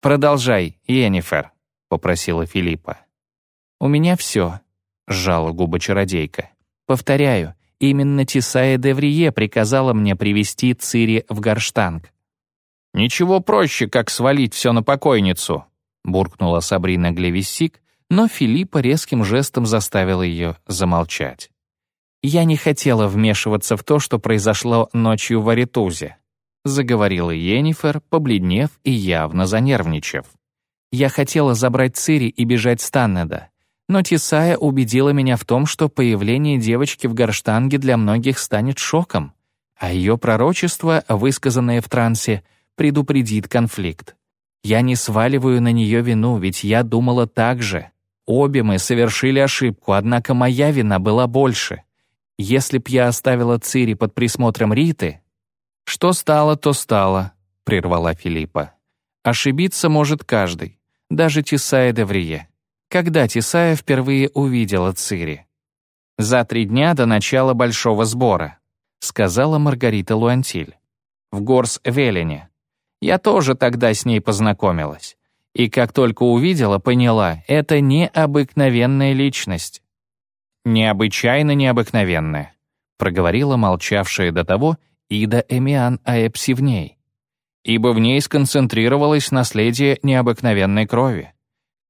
«Продолжай, Йеннифер», — попросила Филиппа. «У меня все», — сжала губы чародейка. «Повторяю, Именно Тисая Деврие приказала мне привести Цири в Горштанг. «Ничего проще, как свалить все на покойницу», — буркнула Сабрина Глевисик, но Филиппа резким жестом заставил ее замолчать. «Я не хотела вмешиваться в то, что произошло ночью в Аритузе», — заговорила Йеннифер, побледнев и явно занервничав. «Я хотела забрать Цири и бежать с Таннеда. Но Тисая убедила меня в том, что появление девочки в горштанге для многих станет шоком, а ее пророчество, высказанное в трансе, предупредит конфликт. Я не сваливаю на нее вину, ведь я думала так же. Обе мы совершили ошибку, однако моя вина была больше. Если б я оставила Цири под присмотром Риты... «Что стало, то стало», — прервала Филиппа. «Ошибиться может каждый, даже Тисая Деврие когда Тисая впервые увидела Цири. «За три дня до начала большого сбора», — сказала Маргарита Луантиль. «В Горс-Велене. Я тоже тогда с ней познакомилась. И как только увидела, поняла, это необыкновенная личность». «Необычайно необыкновенная», — проговорила молчавшая до того Ида Эмиан Аэпсивней. «Ибо в ней сконцентрировалось наследие необыкновенной крови.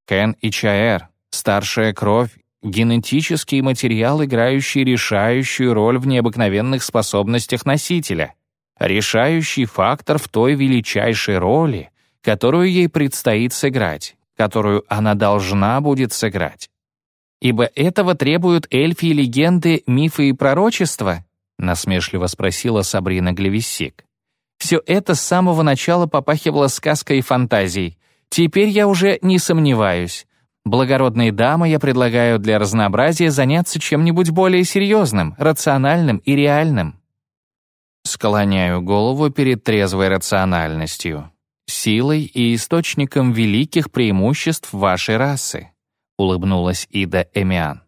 Кен и Чаэр, старшая кровь, генетический материал, играющий решающую роль в необыкновенных способностях носителя, решающий фактор в той величайшей роли, которую ей предстоит сыграть, которую она должна будет сыграть. «Ибо этого требуют эльфи и легенды, мифы и пророчества?» насмешливо спросила Сабрина Глевиссик. Все это с самого начала попахивало сказкой и фантазией, Теперь я уже не сомневаюсь. Благородные дамы, я предлагаю для разнообразия заняться чем-нибудь более серьезным, рациональным и реальным. Склоняю голову перед трезвой рациональностью, силой и источником великих преимуществ вашей расы, улыбнулась Ида Эмиан.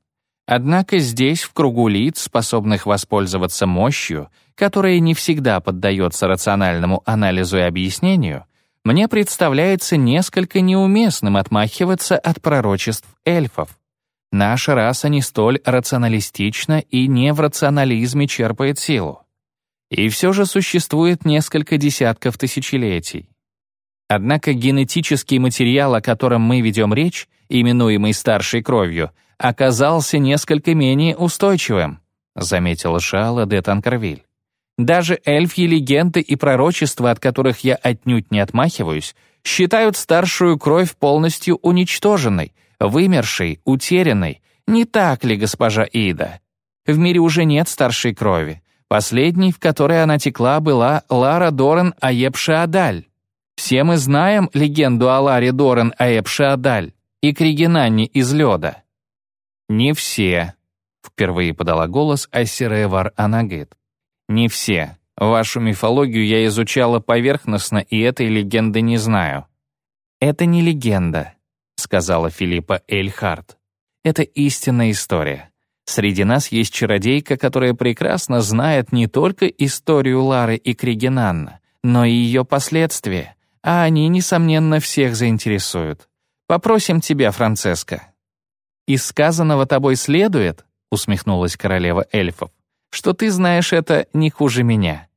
Однако здесь, в кругу лиц, способных воспользоваться мощью, которая не всегда поддается рациональному анализу и объяснению, мне представляется несколько неуместным отмахиваться от пророчеств эльфов. Наша раса не столь рационалистична и не в рационализме черпает силу. И все же существует несколько десятков тысячелетий. Однако генетический материал, о котором мы ведем речь, именуемый старшей кровью, оказался несколько менее устойчивым, заметила Шала де Танкервиль. Даже эльфьи легенды и пророчества, от которых я отнюдь не отмахиваюсь, считают старшую кровь полностью уничтоженной, вымершей, утерянной. Не так ли, госпожа Ида? В мире уже нет старшей крови. Последней, в которой она текла, была Лара Доран Аепшиадаль. Все мы знаем легенду о Ларе Доран Аепшиадаль и Кригенанне из лёда. «Не все», — впервые подала голос Ассиревар Анагит. Не все. Вашу мифологию я изучала поверхностно и этой легенды не знаю. Это не легенда, сказала Филиппа Эльхарт. Это истинная история. Среди нас есть чародейка, которая прекрасно знает не только историю Лары и Кригенанна, но и ее последствия, а они, несомненно, всех заинтересуют. Попросим тебя, Францеска». «Из сказанного тобой следует», — усмехнулась королева эльфов, «что ты знаешь это не хуже меня».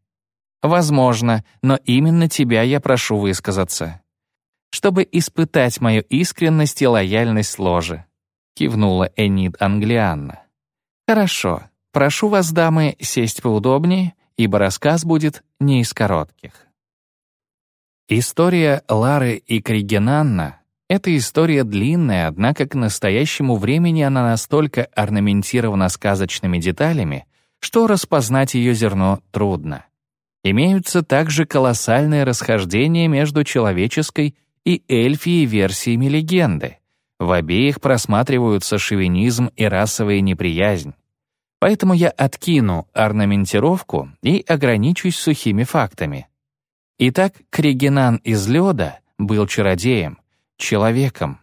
«Возможно, но именно тебя я прошу высказаться. Чтобы испытать мою искренность и лояльность ложи», — кивнула Энид Англианна. «Хорошо, прошу вас, дамы, сесть поудобнее, ибо рассказ будет не из коротких». История Лары и Кригенанна эта история длинная, однако к настоящему времени она настолько орнаментирована сказочными деталями, что распознать ее зерно трудно. Имеются также колоссальные расхождения между человеческой и эльфией версиями легенды. В обеих просматриваются шовинизм и расовая неприязнь. Поэтому я откину орнаментировку и ограничусь сухими фактами. Итак, Кригенан из лёда был чародеем, человеком.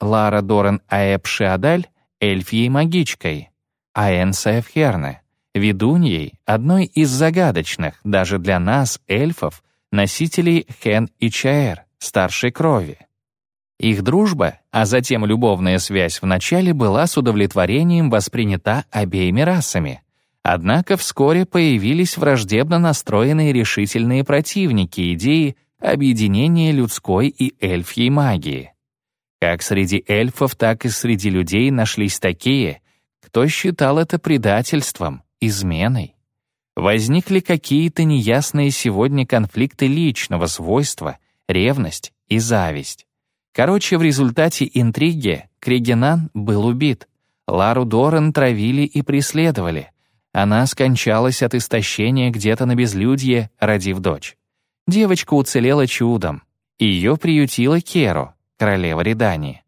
Лара Доран Аэб Шиадаль — эльфией магичкой, а Энса Эфхерне — ведуньей, одной из загадочных, даже для нас, эльфов, носителей Хен и Чаэр, старшей крови. Их дружба, а затем любовная связь вначале была с удовлетворением воспринята обеими расами. Однако вскоре появились враждебно настроенные решительные противники идеи объединения людской и эльфьей магии. Как среди эльфов, так и среди людей нашлись такие, кто считал это предательством, изменой. Возникли какие-то неясные сегодня конфликты личного свойства, ревность и зависть. Короче, в результате интриги Кригенан был убит. Лару Доран травили и преследовали. Она скончалась от истощения где-то на безлюдье, родив дочь. Девочка уцелела чудом. Ее приютила Керо, королева Редани.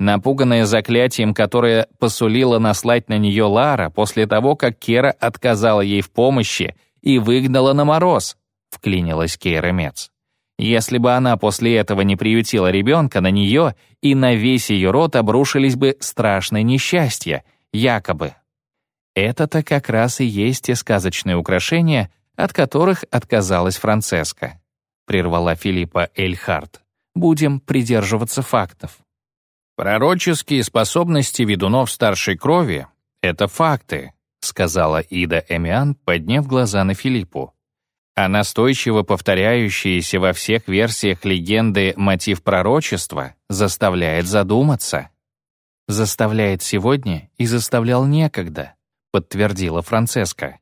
Напуганная заклятием, которое посулила наслать на нее Лара после того, как Кера отказала ей в помощи и выгнала на мороз, вклинилась Кера Мец. Если бы она после этого не приютила ребенка, на нее и на весь ее род обрушились бы страшные несчастья, якобы. Это-то как раз и есть те сказочные украшения, от которых отказалась Францеска. Прервала Филиппа Эльхарт. Будем придерживаться фактов. Пророческие способности ведунов старшей крови — это факты, сказала Ида Эмиан, подняв глаза на Филиппу. А настойчиво повторяющиеся во всех версиях легенды мотив пророчества заставляет задуматься. «Заставляет сегодня и заставлял некогда», — подтвердила Францеска.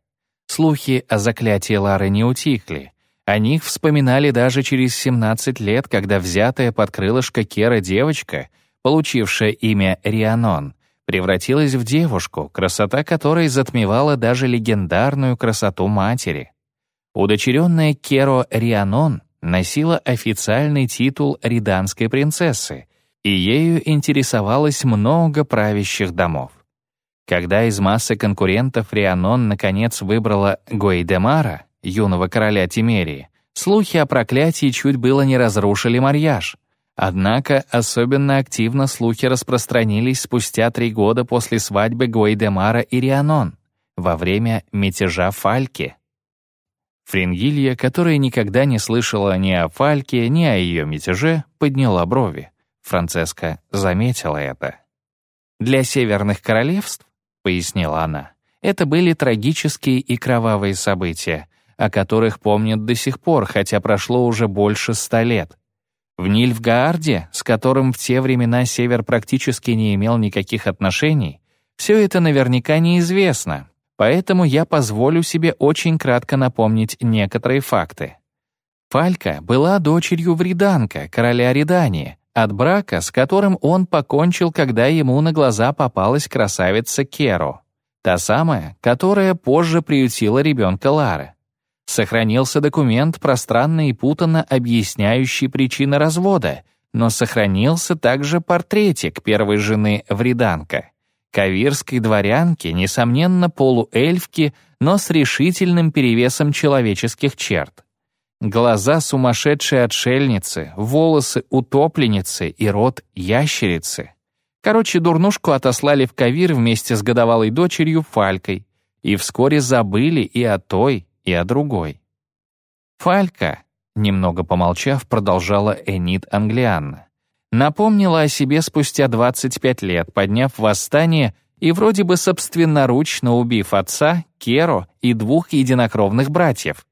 Слухи о заклятии Лары не утихли. О них вспоминали даже через 17 лет, когда взятая под крылышко Кера девочка, получившая имя Рианон, превратилась в девушку, красота которой затмевала даже легендарную красоту матери. Удочеренная Керо Рианон носила официальный титул риданской принцессы, и ею интересовалось много правящих домов. Когда из массы конкурентов Рианон наконец выбрала Гуэйдемара, юного короля Тимерии, слухи о проклятии чуть было не разрушили марьяж. Однако особенно активно слухи распространились спустя три года после свадьбы Гуэйдемара и Рианон, во время мятежа Фальки. Фрингилья, которая никогда не слышала ни о Фальке, ни о ее мятеже, подняла брови. Францеска заметила это. Для северных королевств — пояснила она. Это были трагические и кровавые события, о которых помнят до сих пор, хотя прошло уже больше ста лет. В Нильфгаарде, с которым в те времена Север практически не имел никаких отношений, все это наверняка неизвестно, поэтому я позволю себе очень кратко напомнить некоторые факты. Фалька была дочерью Вриданка, короля Ридании, от брака, с которым он покончил, когда ему на глаза попалась красавица Керо, та самая, которая позже приютила ребенка Лары. Сохранился документ, пространно и путанно объясняющий причины развода, но сохранился также портретик первой жены Вриданка, кавирской дворянки, несомненно полуэльфки, но с решительным перевесом человеческих черт. Глаза сумасшедшей отшельницы, волосы утопленницы и рот ящерицы. Короче, дурнушку отослали в Кавир вместе с годовалой дочерью Фалькой, и вскоре забыли и о той, и о другой. Фалька, немного помолчав, продолжала Энит Англианна, напомнила о себе спустя 25 лет, подняв восстание и вроде бы собственноручно убив отца, Керо и двух единокровных братьев.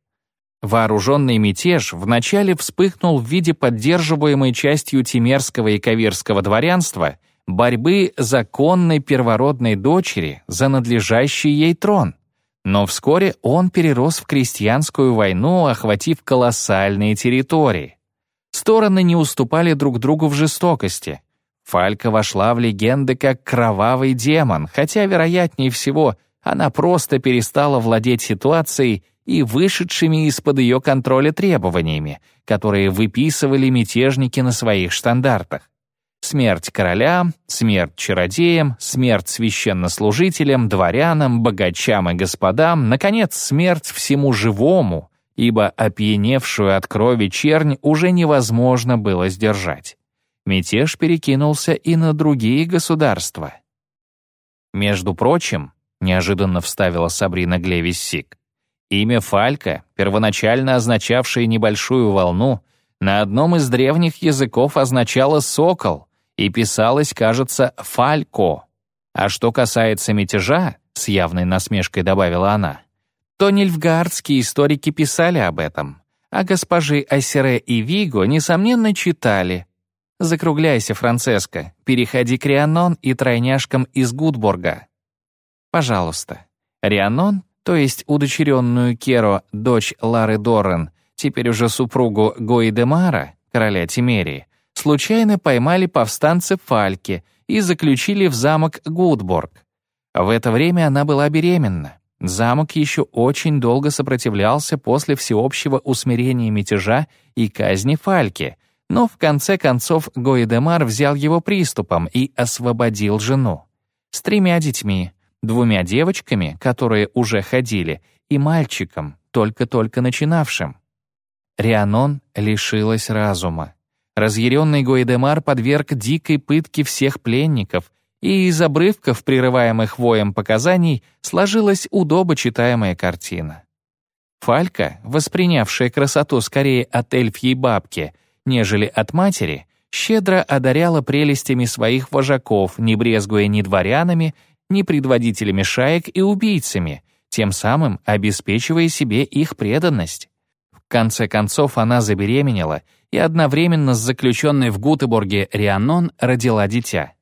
Вооруженный мятеж вначале вспыхнул в виде поддерживаемой частью Тимерского и Кавирского дворянства борьбы законной первородной дочери за надлежащий ей трон. Но вскоре он перерос в крестьянскую войну, охватив колоссальные территории. Стороны не уступали друг другу в жестокости. Фалька вошла в легенды как кровавый демон, хотя, вероятнее всего, она просто перестала владеть ситуацией и вышедшими из-под ее контроля требованиями, которые выписывали мятежники на своих штандартах. Смерть королям, смерть чародеям, смерть священнослужителям, дворянам, богачам и господам, наконец, смерть всему живому, ибо опьяневшую от крови чернь уже невозможно было сдержать. Мятеж перекинулся и на другие государства. Между прочим, неожиданно вставила Сабрина Глевис-Сик, имя Фалька, первоначально означавшее небольшую волну, на одном из древних языков означало «сокол», и писалось, кажется, «фалько». А что касается мятежа, с явной насмешкой добавила она, то нильфгаардские историки писали об этом, а госпожи Ассере и Виго, несомненно, читали. Закругляйся, Францеско, переходи к Рианон и тройняшкам из Гудборга. Пожалуйста. Рианон, то есть удочеренную Керо, дочь Лары Доррен, теперь уже супругу Гои де Мара, короля Тимерии, случайно поймали повстанцы Фальки и заключили в замок Гудборг. В это время она была беременна. Замок еще очень долго сопротивлялся после всеобщего усмирения мятежа и казни Фальки, но в конце концов Гоидемар взял его приступом и освободил жену. С тремя детьми, двумя девочками, которые уже ходили, и мальчиком, только-только начинавшим. Рианон лишилась разума. Разъяренный Гойдемар подверг дикой пытке всех пленников, и из обрывков, прерываемых воем показаний, сложилась удобочитаемая картина. Фалька, воспринявшая красоту скорее от эльфьей бабки, нежели от матери, щедро одаряла прелестями своих вожаков, не брезгуя ни дворянами, ни предводителями шаек и убийцами, тем самым обеспечивая себе их преданность. В конце концов она забеременела и одновременно с заключенной в Гутеборге Рианон родила дитя.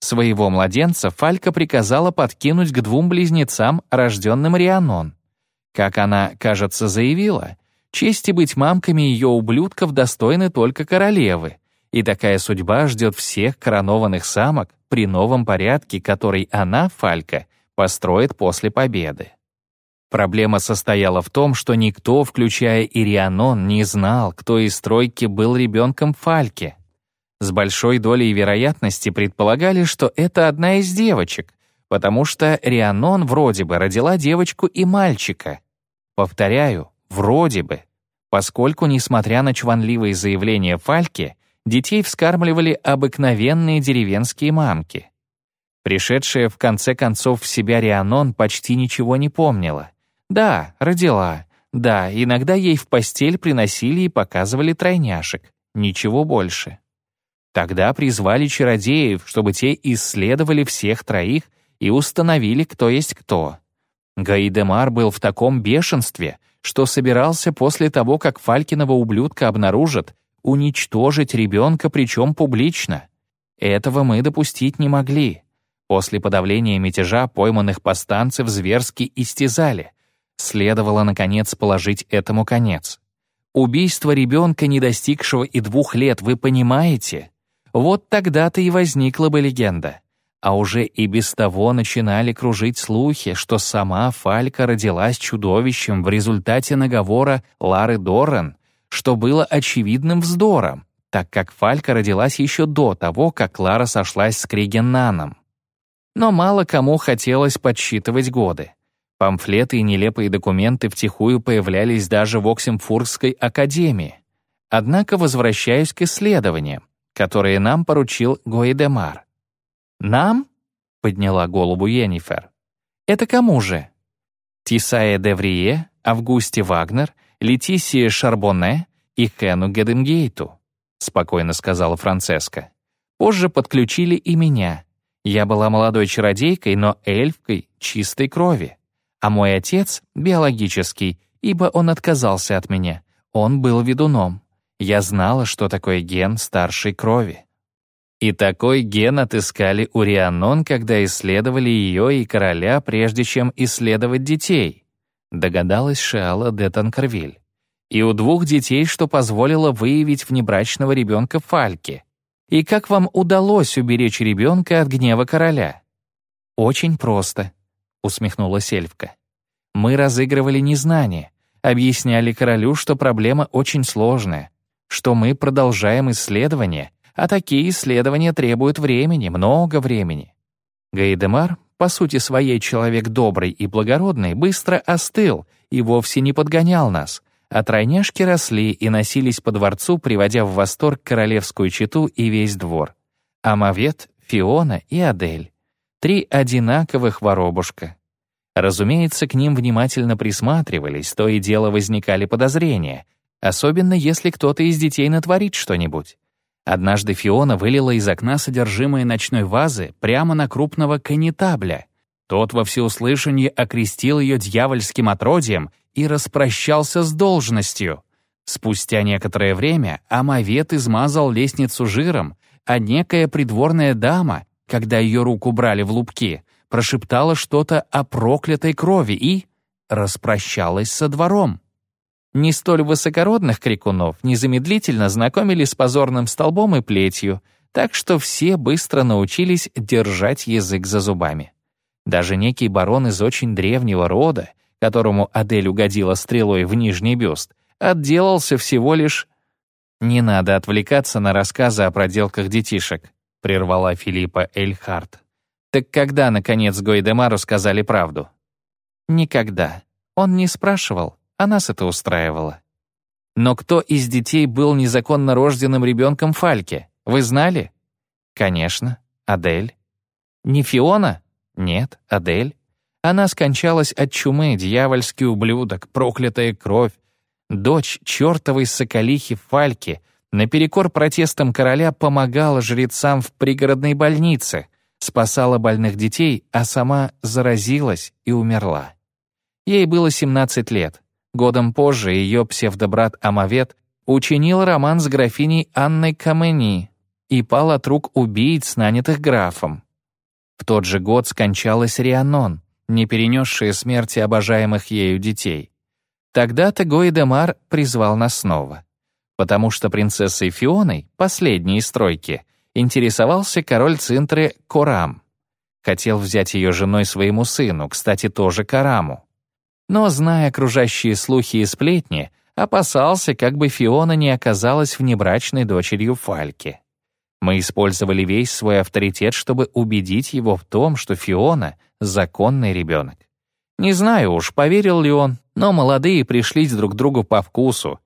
Своего младенца Фалька приказала подкинуть к двум близнецам, рожденным Рианон. Как она, кажется, заявила, чести быть мамками ее ублюдков достойны только королевы, и такая судьба ждет всех коронованных самок при новом порядке, который она, Фалька, построит после победы. Проблема состояла в том, что никто, включая Ирианон, не знал, кто из тройки был ребенком Фальки. С большой долей вероятности предполагали, что это одна из девочек, потому что Рианон вроде бы родила девочку и мальчика. Повторяю, вроде бы, поскольку, несмотря на чванливые заявления Фальки, детей вскармливали обыкновенные деревенские мамки. Пришедшая в конце концов в себя Рианон почти ничего не помнила. Да, родила. Да, иногда ей в постель приносили и показывали тройняшек. Ничего больше. Тогда призвали чародеев, чтобы те исследовали всех троих и установили, кто есть кто. Гаидемар был в таком бешенстве, что собирался после того, как Фалькиного ублюдка обнаружат, уничтожить ребенка, причем публично. Этого мы допустить не могли. После подавления мятежа пойманных повстанцев зверски истязали. Следовало, наконец, положить этому конец. Убийство ребенка, не достигшего и двух лет, вы понимаете? Вот тогда-то и возникла бы легенда. А уже и без того начинали кружить слухи, что сама Фалька родилась чудовищем в результате наговора Лары Доррен, что было очевидным вздором, так как Фалька родилась еще до того, как Лара сошлась с Кригеннаном. Но мало кому хотелось подсчитывать годы. Памфлеты и нелепые документы втихую появлялись даже в Оксимфургской академии. Однако возвращаюсь к исследованиям, которые нам поручил Гоидемар. «Нам?» — подняла голову Йеннифер. «Это кому же?» Тисая Деврие, Августе Вагнер, Летисии Шарбоне и Хэну Гедемгейту», — спокойно сказала Францеска. «Позже подключили и меня. Я была молодой чародейкой, но эльфкой чистой крови. А мой отец — биологический, ибо он отказался от меня. Он был ведуном. Я знала, что такое ген старшей крови. И такой ген отыскали у Рианон, когда исследовали ее и короля, прежде чем исследовать детей, догадалась Шиала де Танкервиль. И у двух детей, что позволило выявить внебрачного ребенка Фальки. И как вам удалось уберечь ребенка от гнева короля? Очень просто, усмехнулась эльфка. Мы разыгрывали незнание, объясняли королю, что проблема очень сложная, что мы продолжаем исследования, а такие исследования требуют времени, много времени. Гайдемар, по сути своей человек добрый и благородный, быстро остыл и вовсе не подгонял нас, а тройняшки росли и носились по дворцу, приводя в восторг королевскую чету и весь двор. Амавет, Фиона и Адель. Три одинаковых воробушка. Разумеется, к ним внимательно присматривались, то и дело возникали подозрения — Особенно, если кто-то из детей натворит что-нибудь. Однажды Фиона вылила из окна содержимое ночной вазы прямо на крупного канитабля. Тот во всеуслышание окрестил ее дьявольским отродьем и распрощался с должностью. Спустя некоторое время Амавет измазал лестницу жиром, а некая придворная дама, когда ее руку брали в лупки, прошептала что-то о проклятой крови и распрощалась со двором не столь высокородных крикунов незамедлительно знакомили с позорным столбом и плетью, так что все быстро научились держать язык за зубами. Даже некий барон из очень древнего рода, которому Адель угодила стрелой в нижний бюст, отделался всего лишь... «Не надо отвлекаться на рассказы о проделках детишек», — прервала Филиппа Эльхарт. «Так когда, наконец, Гойдемару сказали правду?» «Никогда. Он не спрашивал а нас это устраивало. Но кто из детей был незаконно рожденным ребенком Фальки? Вы знали? Конечно, Адель. Не Фиона? Нет, Адель. Она скончалась от чумы, дьявольский ублюдок, проклятая кровь. Дочь чертовой соколихи Фальки наперекор протестам короля помогала жрецам в пригородной больнице, спасала больных детей, а сама заразилась и умерла. Ей было 17 лет. Годом позже ее псевдобрат Амавет учинил роман с графиней Анной Камени и пал от рук убийц, нанятых графом. В тот же год скончалась Рианон, не перенесшая смерти обожаемых ею детей. Тогда-то Гойдемар призвал нас снова. Потому что принцессой Фионой, последней из стройки, интересовался король Цинтры Корам. Хотел взять ее женой своему сыну, кстати, тоже Караму но, зная окружающие слухи и сплетни, опасался, как бы Фиона не оказалась внебрачной дочерью Фальки. Мы использовали весь свой авторитет, чтобы убедить его в том, что Фиона — законный ребенок. Не знаю уж, поверил ли он, но молодые пришлись друг другу по вкусу,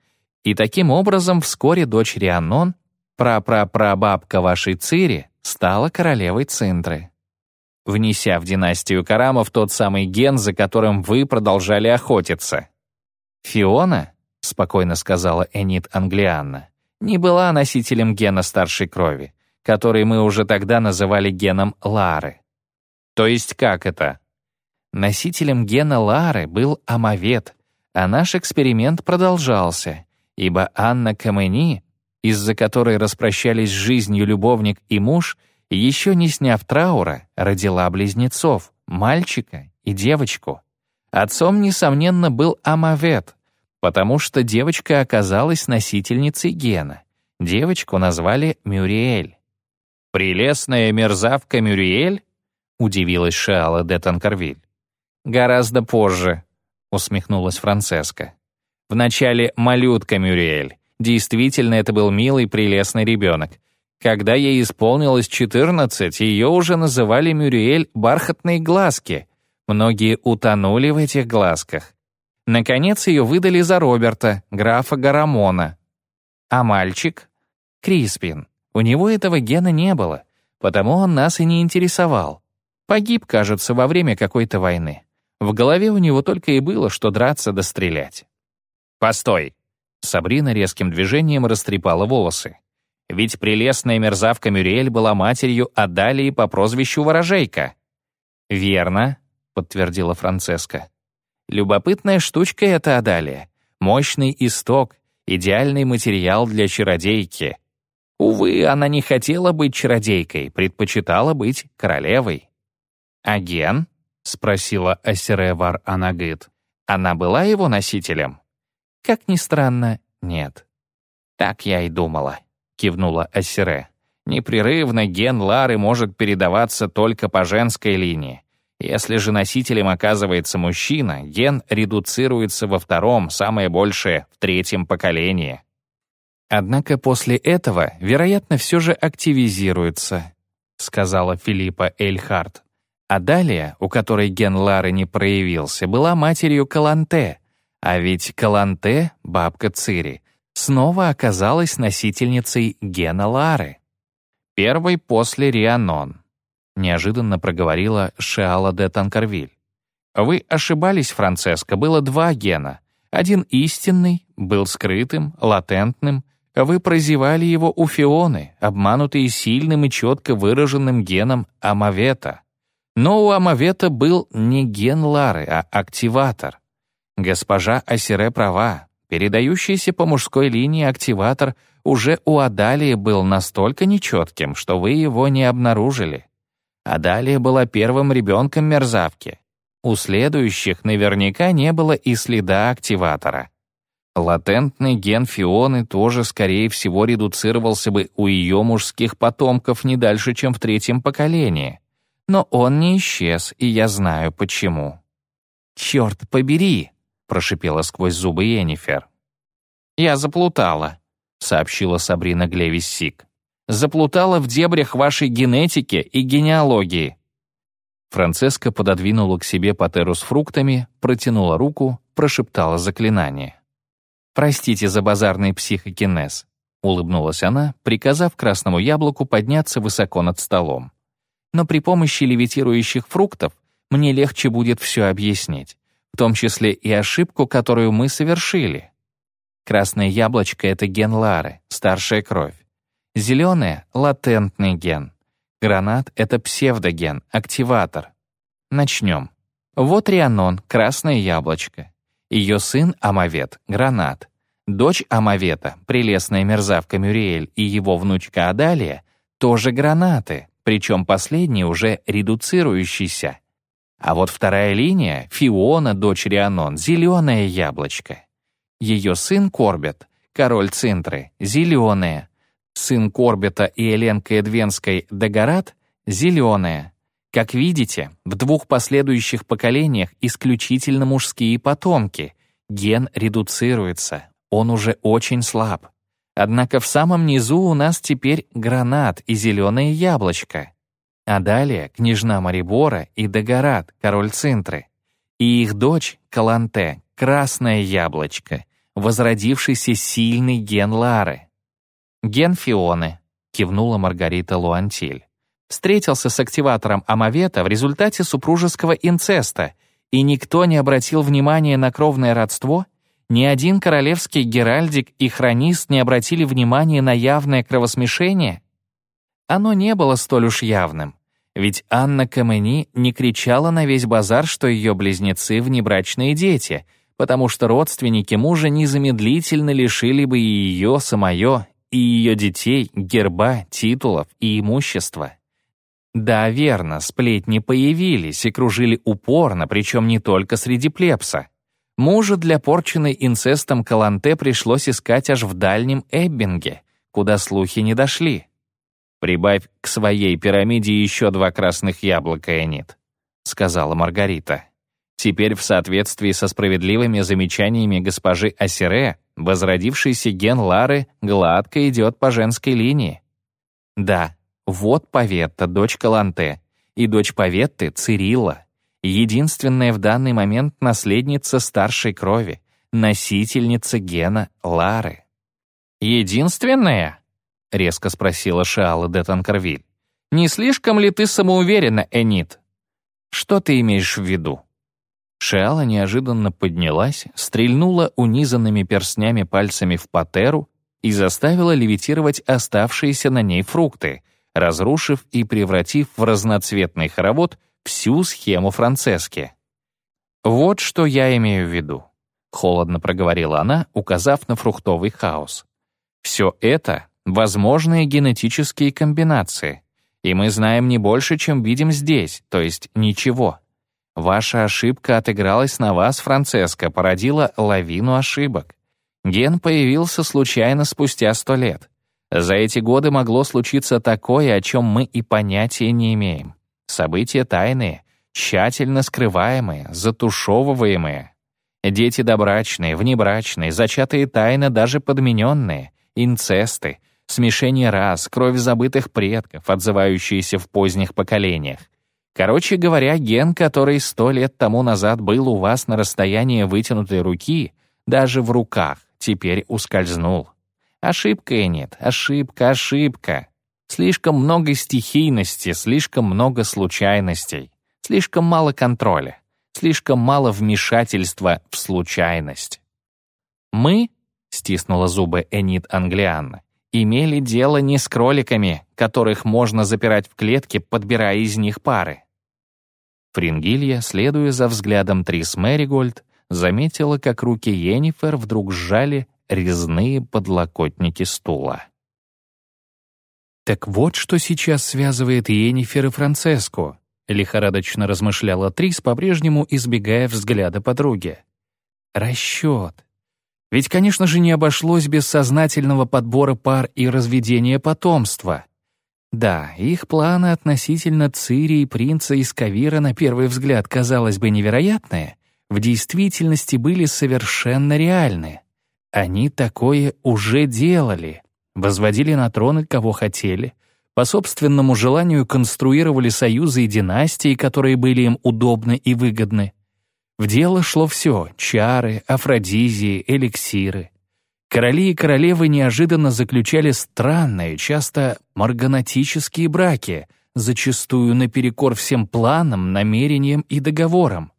и таким образом вскоре дочь Рианон, прапрапрабабка вашей Цири, стала королевой Цинтры внеся в династию Карамов тот самый ген, за которым вы продолжали охотиться. «Фиона», — спокойно сказала Энит Англианна, не была носителем гена старшей крови, который мы уже тогда называли геном Лары. То есть как это? Носителем гена Лары был Амавет, а наш эксперимент продолжался, ибо Анна Камени, из-за которой распрощались с жизнью любовник и муж — еще не сняв траура, родила близнецов, мальчика и девочку. Отцом, несомненно, был Амавет, потому что девочка оказалась носительницей гена. Девочку назвали Мюриэль. «Прелестная мерзавка Мюриэль?» — удивилась Шиала де Танкервиль. «Гораздо позже», — усмехнулась Францеска. «Вначале малютка Мюриэль. Действительно, это был милый, прелестный ребенок. Когда ей исполнилось 14, ее уже называли Мюриэль «бархатные глазки». Многие утонули в этих глазках. Наконец ее выдали за Роберта, графа Гарамона. А мальчик? Криспин. У него этого гена не было, потому он нас и не интересовал. Погиб, кажется, во время какой-то войны. В голове у него только и было, что драться да стрелять. постой!» Сабрина резким движением растрепала волосы. Ведь прелестная мерзавка Мюриэль была матерью Адалии по прозвищу Ворожейка. «Верно», — подтвердила Францеска. «Любопытная штучка эта Адалия. Мощный исток, идеальный материал для чародейки. Увы, она не хотела быть чародейкой, предпочитала быть королевой». «А Ген?» — спросила Ассеревар Анагыт. «Она была его носителем?» «Как ни странно, нет». «Так я и думала», — кивнула Ассере. «Непрерывно ген Лары может передаваться только по женской линии. Если же носителем оказывается мужчина, ген редуцируется во втором, самое большее — в третьем поколении». «Однако после этого, вероятно, все же активизируется», — сказала Филиппа Эльхарт. А далее, у которой ген Лары не проявился, была матерью Каланте, а ведь Каланте, бабка Цири, снова оказалась носительницей гена Лары. Первый после Рианон, неожиданно проговорила Шиала де Танкарвиль. Вы ошибались, Францеско, было два гена. Один истинный, был скрытым, латентным, вы прозевали его у Фионы, обманутые сильным и четко выраженным геном Амавета. Но у Амавета был не ген Лары, а активатор. Госпожа Асире права. Передающийся по мужской линии активатор уже у Адалии был настолько нечетким, что вы его не обнаружили. Адалия была первым ребенком мерзавки. У следующих наверняка не было и следа активатора. Латентный ген Фионы тоже, скорее всего, редуцировался бы у ее мужских потомков не дальше, чем в третьем поколении. Но он не исчез, и я знаю почему. «Черт побери!» — прошипела сквозь зубы Енифер. «Я заплутала», — сообщила Сабрина Глевис-Сик. «Заплутала в дебрях вашей генетики и генеалогии». Францеска пододвинула к себе патеру с фруктами, протянула руку, прошептала заклинание. «Простите за базарный психокинез», — улыбнулась она, приказав красному яблоку подняться высоко над столом но при помощи левитирующих фруктов мне легче будет все объяснить, в том числе и ошибку, которую мы совершили. Красное яблочко — это ген Лары, старшая кровь. Зеленое — латентный ген. Гранат — это псевдоген, активатор. Начнем. Вот Рианон, красное яблочко. Ее сын Амавет, гранат. Дочь Амавета, прелестная мерзавка Мюриэль и его внучка Адалия, тоже гранаты причем последний уже редуцирующийся. А вот вторая линия — Фиона, дочь Рианон, зеленое яблочко. Ее сын Корбет, король Цинтры, зеленое. Сын Корбета и Эленка Эдвенской Дагорат — зеленое. Как видите, в двух последующих поколениях исключительно мужские потомки. Ген редуцируется, он уже очень слаб. Однако в самом низу у нас теперь гранат и зеленое яблочко. А далее княжна Марибора и Дагорат, король Цинтры. И их дочь Каланте, красное яблочко, возродившийся сильный ген Лары. «Ген Фионы», — кивнула Маргарита Луантиль. Встретился с активатором Амавета в результате супружеского инцеста, и никто не обратил внимания на кровное родство ни один королевский геральдик и хронист не обратили внимания на явное кровосмешение? Оно не было столь уж явным, ведь Анна Камени не кричала на весь базар, что ее близнецы — внебрачные дети, потому что родственники мужа незамедлительно лишили бы и ее самое, и ее детей герба, титулов и имущества. Да, верно, сплетни появились и кружили упорно, причем не только среди плебса. Мужа для порченной инцестом Каланте пришлось искать аж в дальнем Эббинге, куда слухи не дошли. «Прибавь к своей пирамиде еще два красных яблока, Энит», — сказала Маргарита. Теперь в соответствии со справедливыми замечаниями госпожи Асире, возродившийся ген Лары гладко идет по женской линии. Да, вот Паветта, дочь Каланте, и дочь Паветты — Цирилла единственная в данный момент наследница старшей крови, носительница гена Лары. «Единственная?» — резко спросила Шиала де Танкервиль. «Не слишком ли ты самоуверена, Энит?» «Что ты имеешь в виду?» Шиала неожиданно поднялась, стрельнула унизанными перстнями пальцами в патеру и заставила левитировать оставшиеся на ней фрукты, разрушив и превратив в разноцветный хоровод всю схему Францески. «Вот что я имею в виду», — холодно проговорила она, указав на фруктовый хаос. «Все это — возможные генетические комбинации, и мы знаем не больше, чем видим здесь, то есть ничего. Ваша ошибка отыгралась на вас, Францеска, породила лавину ошибок. Ген появился случайно спустя сто лет. За эти годы могло случиться такое, о чем мы и понятия не имеем. События тайные, тщательно скрываемые, затушевываемые. Дети добрачные, внебрачные, зачатые тайно даже подмененные, инцесты, смешение рас, кровь забытых предков, отзывающиеся в поздних поколениях. Короче говоря, ген, который сто лет тому назад был у вас на расстоянии вытянутой руки, даже в руках, теперь ускользнул. Ошибка нет, ошибка, ошибка. Слишком много стихийности, слишком много случайностей, слишком мало контроля, слишком мало вмешательства в случайность. Мы, стиснула зубы Энит Англианна, имели дело не с кроликами, которых можно запирать в клетке, подбирая из них пары. Фрингилья, следуя за взглядом Трис Мэригольд, заметила, как руки Йеннифер вдруг сжали резные подлокотники стула. «Так вот, что сейчас связывает Йеннифер и Францеску», лихорадочно размышляла Трис, по-прежнему избегая взгляда подруги. «Расчет. Ведь, конечно же, не обошлось без сознательного подбора пар и разведения потомства. Да, их планы относительно Цири и принца из Кавира на первый взгляд, казалось бы, невероятные, в действительности были совершенно реальны. Они такое уже делали, возводили на троны кого хотели, по собственному желанию конструировали союзы и династии, которые были им удобны и выгодны. В дело шло все — чары, афродизии, эликсиры. Короли и королевы неожиданно заключали странные, часто марганатические браки, зачастую наперекор всем планам, намерениям и договорам.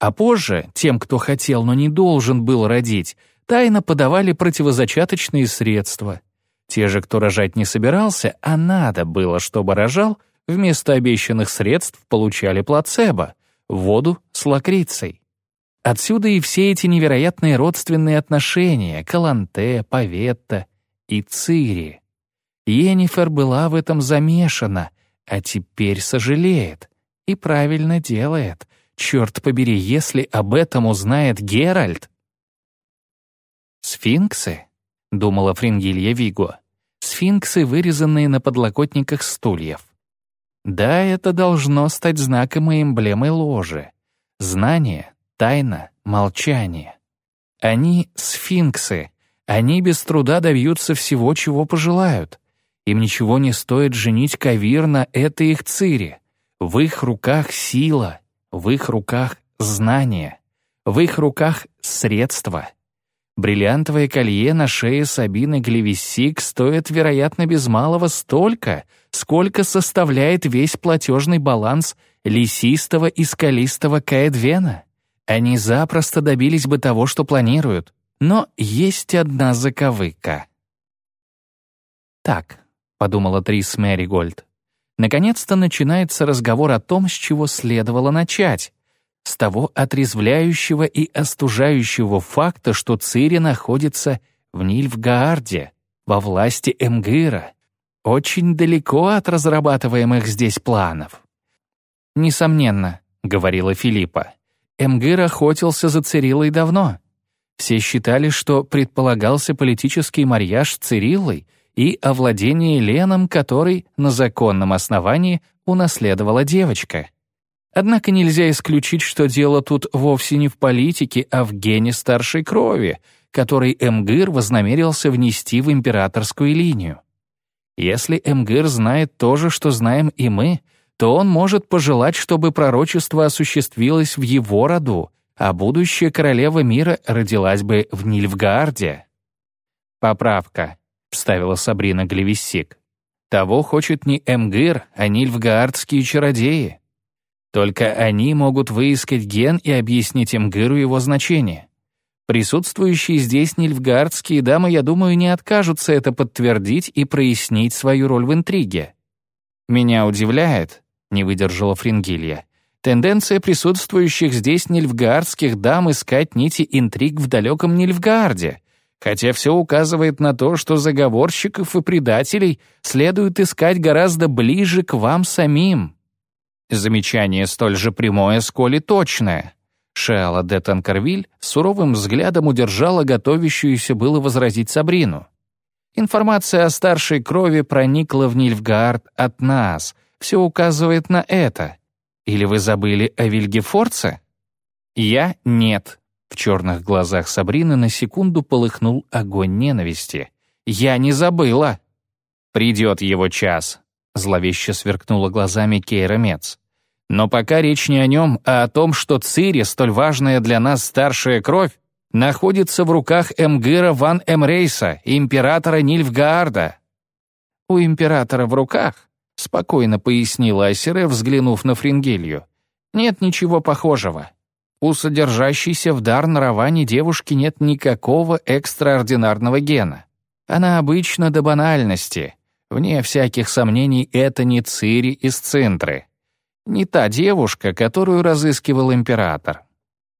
А позже, тем, кто хотел, но не должен был родить, тайно подавали противозачаточные средства. Те же, кто рожать не собирался, а надо было, чтобы рожал, вместо обещанных средств получали плацебо — воду с лакрицей. Отсюда и все эти невероятные родственные отношения — Каланте, Паветта и Цири. Йеннифер была в этом замешана, а теперь сожалеет. И правильно делает. Черт побери, если об этом узнает Геральт. «Сфинксы?» — думала Фрингилья Виго. «Сфинксы, вырезанные на подлокотниках стульев. Да, это должно стать знаком и эмблемой ложи. Знание, тайна, молчание. Они — сфинксы. Они без труда добьются всего, чего пожелают. Им ничего не стоит женить Кавир на этой их цире. В их руках сила, в их руках знание, в их руках средства. Бриллиантовое колье на шее Сабины Глевисик стоит, вероятно, без малого столько, сколько составляет весь платежный баланс лесистого и скалистого Каэдвена. Они запросто добились бы того, что планируют. Но есть одна заковыка. «Так», — подумала Трис Мэригольд, «наконец-то начинается разговор о том, с чего следовало начать. С того отрезвляющего и остужающего факта, что Цири находится в Нильфгаарде, во власти Эмгыра, очень далеко от разрабатываемых здесь планов». «Несомненно», — говорила Филиппа, Эмгыр охотился за Цириллой давно. Все считали, что предполагался политический марьяж с Цириллой и овладение Леном, который на законном основании унаследовала девочка. Однако нельзя исключить, что дело тут вовсе не в политике, а в гене старшей крови, который Эмгыр вознамерился внести в императорскую линию. Если Эмгыр знает то же, что знаем и мы — то он может пожелать, чтобы пророчество осуществилось в его роду, а будущая королева мира родилась бы в Нильфгаарде. «Поправка», — вставила Сабрина Глевиссик. «Того хочет не Эмгир, а нильфгаардские чародеи». Только они могут выискать ген и объяснить Эмгыру его значение. Присутствующие здесь нильфгардские дамы, я думаю, не откажутся это подтвердить и прояснить свою роль в интриге. Меня удивляет, не выдержала Фрингилья, тенденция присутствующих здесь нильфгаардских дам искать нити интриг в далеком Нильфгаарде, хотя все указывает на то, что заговорщиков и предателей следует искать гораздо ближе к вам самим. Замечание столь же прямое, сколь и точное. Шиала де Танкервиль суровым взглядом удержала готовящуюся было возразить Сабрину. Информация о старшей крови проникла в Нильфгаард от нас. Все указывает на это. Или вы забыли о Вильгефорце? Я — нет. В черных глазах Сабрины на секунду полыхнул огонь ненависти. Я не забыла. Придет его час, Зловеще сверкнула глазами Кейра Мец. Но пока речь не о нем, а о том, что Цири, столь важная для нас старшая кровь, находится в руках Эмгыра ван Эмрейса, императора Нильфгаарда. «У императора в руках», — спокойно пояснила Асире, взглянув на Фрингелью, «нет ничего похожего. У содержащейся в дар Нараване девушки нет никакого экстраординарного гена. Она обычно до банальности, Вне всяких сомнений, это не Цири из Цинтры. Не та девушка, которую разыскивал император.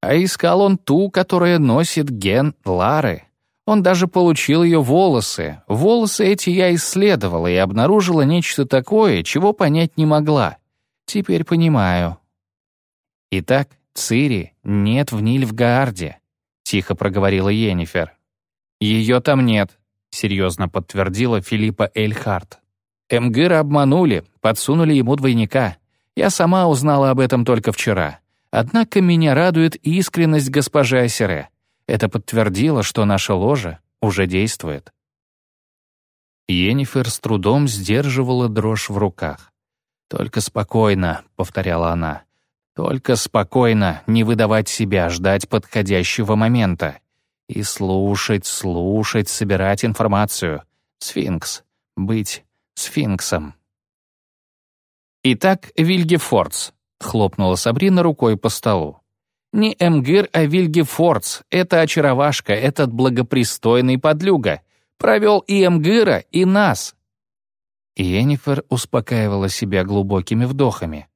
А искал он ту, которая носит ген Лары. Он даже получил ее волосы. Волосы эти я исследовала и обнаружила нечто такое, чего понять не могла. Теперь понимаю. Итак, Цири нет в Нильфгаарде, тихо проговорила Йеннифер. Ее там нет, серьезно подтвердила Филиппа Эльхарт. Эмгыра обманули, подсунули ему двойника. Я сама узнала об этом только вчера. Однако меня радует искренность госпожи Асере. Это подтвердило, что наша ложа уже действует. Йеннифер с трудом сдерживала дрожь в руках. «Только спокойно», — повторяла она. «Только спокойно, не выдавать себя, ждать подходящего момента. И слушать, слушать, собирать информацию. Сфинкс. Быть сфинксом. «Итак, Вильгефордс», — хлопнула Сабрина рукой по столу. «Не Эмгир, а Вильгефордс. Это очаровашка, этот благопристойный подлюга. Провел и Эмгира, и нас». Йеннифер успокаивала себя глубокими вдохами.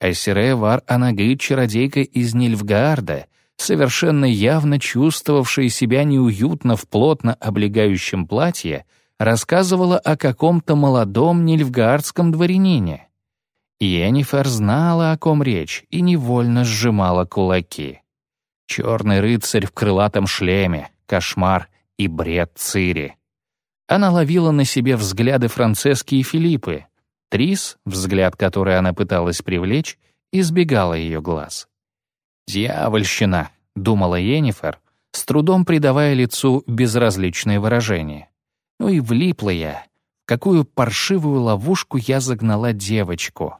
Айсире Вар Анагы — чародейка из Нильфгаарда — совершенно явно чувствовавшая себя неуютно в плотно облегающем платье, рассказывала о каком-то молодом нильфгаардском дворянине. Йеннифер знала, о ком речь, и невольно сжимала кулаки. Черный рыцарь в крылатом шлеме, кошмар и бред Цири. Она ловила на себе взгляды Францески и Филиппы. Трис, взгляд который она пыталась привлечь, избегала ее глаз. «Дьявольщина», — думала Йеннифер, с трудом придавая лицу безразличное выражение. «Ну и влипла я. Какую паршивую ловушку я загнала девочку.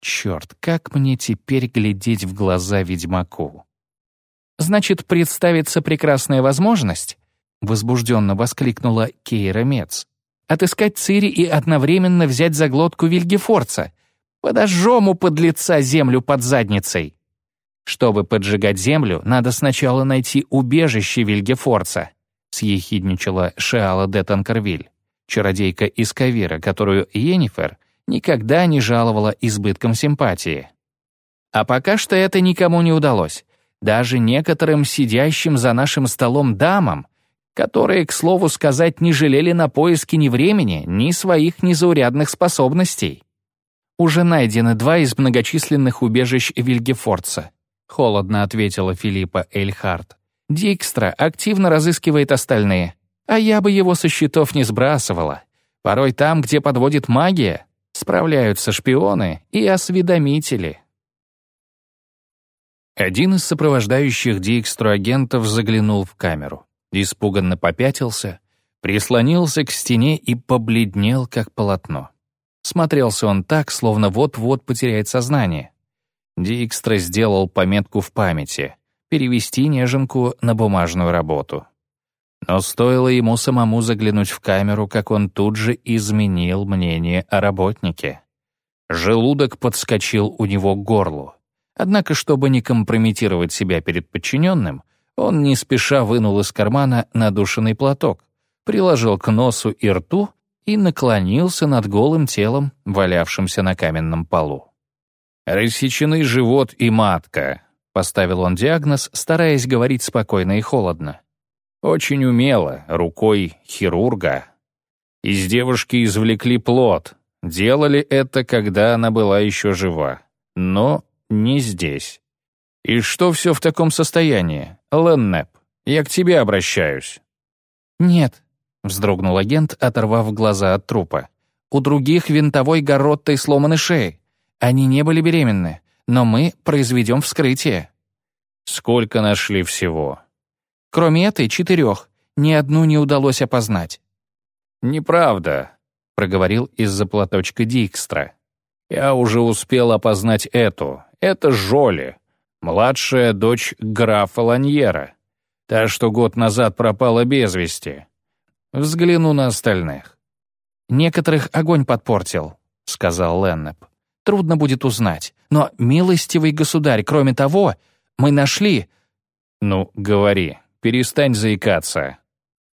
Черт, как мне теперь глядеть в глаза ведьмаку?» «Значит, представится прекрасная возможность?» — возбужденно воскликнула Кейра Мец. «Отыскать Цири и одновременно взять за глотку Вильгефорца. Подожжем у подлеца землю под задницей!» Чтобы поджигать землю, надо сначала найти убежище Вильгефорца, съехидничала Шиала де Танкервиль, чародейка из Кавира, которую Йеннифер никогда не жаловала избытком симпатии. А пока что это никому не удалось. Даже некоторым сидящим за нашим столом дамам, которые, к слову сказать, не жалели на поиски ни времени, ни своих незаурядных способностей. Уже найдены два из многочисленных убежищ Вильгефорца. — холодно ответила Филиппа Эльхарт. «Дикстра активно разыскивает остальные, а я бы его со счетов не сбрасывала. Порой там, где подводит магия, справляются шпионы и осведомители». Один из сопровождающих Дикстру агентов заглянул в камеру, испуганно попятился, прислонился к стене и побледнел, как полотно. Смотрелся он так, словно вот-вот потеряет сознание. Дикстра сделал пометку в памяти — перевести неженку на бумажную работу. Но стоило ему самому заглянуть в камеру, как он тут же изменил мнение о работнике. Желудок подскочил у него к горлу. Однако, чтобы не компрометировать себя перед подчиненным, он не спеша вынул из кармана надушенный платок, приложил к носу и рту и наклонился над голым телом, валявшимся на каменном полу. «Рассечены живот и матка», — поставил он диагноз, стараясь говорить спокойно и холодно. «Очень умело, рукой хирурга. Из девушки извлекли плод. Делали это, когда она была еще жива. Но не здесь. И что все в таком состоянии? Леннеп, я к тебе обращаюсь». «Нет», — вздрогнул агент, оторвав глаза от трупа. «У других винтовой гороттой сломаны шеи. Они не были беременны, но мы произведем вскрытие». «Сколько нашли всего?» «Кроме этой, четырех. Ни одну не удалось опознать». «Неправда», — проговорил из-за платочка Дикстра. «Я уже успел опознать эту. Это Жоли, младшая дочь графа Ланьера. Та, что год назад пропала без вести. Взгляну на остальных». «Некоторых огонь подпортил», — сказал Леннеп. «Трудно будет узнать. Но, милостивый государь, кроме того, мы нашли...» «Ну, говори, перестань заикаться».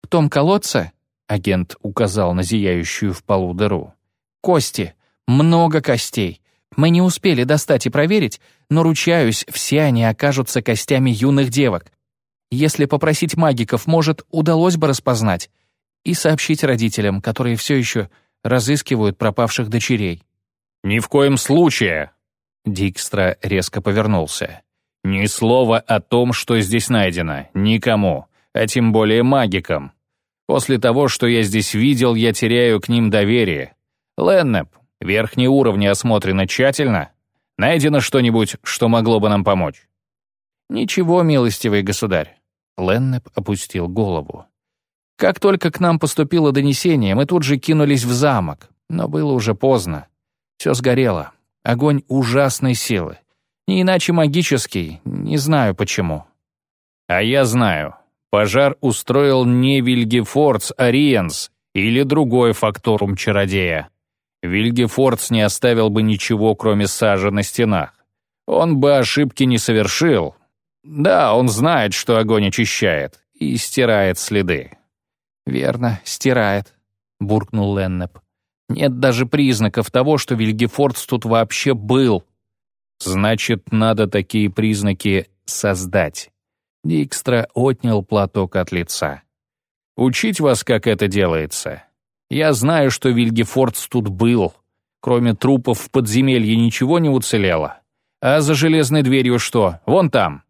«В том колодце Агент указал на зияющую в полу дыру. «Кости. Много костей. Мы не успели достать и проверить, но, ручаюсь, все они окажутся костями юных девок. Если попросить магиков, может, удалось бы распознать и сообщить родителям, которые все еще разыскивают пропавших дочерей». «Ни в коем случае!» Дикстра резко повернулся. «Ни слова о том, что здесь найдено. Никому. А тем более магикам. После того, что я здесь видел, я теряю к ним доверие. Леннеп, верхние уровни осмотрены тщательно? Найдено что-нибудь, что могло бы нам помочь?» «Ничего, милостивый государь». Леннеп опустил голову. «Как только к нам поступило донесение, мы тут же кинулись в замок, но было уже поздно. Все сгорело. Огонь ужасной силы. Не иначе магический, не знаю почему». «А я знаю», Пожар устроил не Вильгефордс Ариенс или другой факторум чародея. Вильгефордс не оставил бы ничего, кроме сажи на стенах. Он бы ошибки не совершил. Да, он знает, что огонь очищает и стирает следы. «Верно, стирает», — буркнул Леннеп. «Нет даже признаков того, что Вильгефордс тут вообще был». «Значит, надо такие признаки создать». Дикстра отнял платок от лица. «Учить вас, как это делается? Я знаю, что Вильгефордс тут был. Кроме трупов в подземелье ничего не уцелело. А за железной дверью что? Вон там».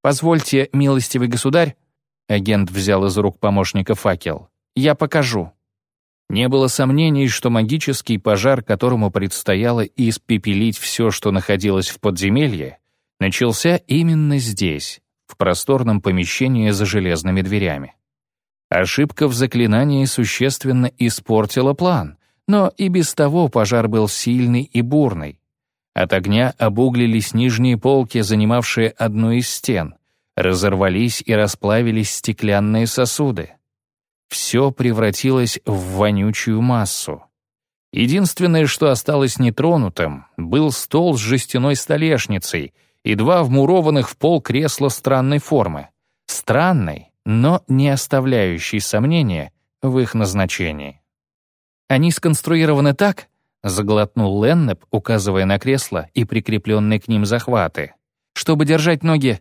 «Позвольте, милостивый государь», — агент взял из рук помощника факел, — «я покажу». Не было сомнений, что магический пожар, которому предстояло испепелить все, что находилось в подземелье, начался именно здесь, в просторном помещении за железными дверями. Ошибка в заклинании существенно испортила план, но и без того пожар был сильный и бурный. От огня обуглились нижние полки, занимавшие одну из стен, разорвались и расплавились стеклянные сосуды. Все превратилось в вонючую массу. Единственное, что осталось нетронутым, был стол с жестяной столешницей — и два вмурованных в пол кресла странной формы. Странной, но не оставляющей сомнения в их назначении. «Они сконструированы так», — заглотнул Леннеп, указывая на кресло и прикрепленные к ним захваты, «чтобы держать ноги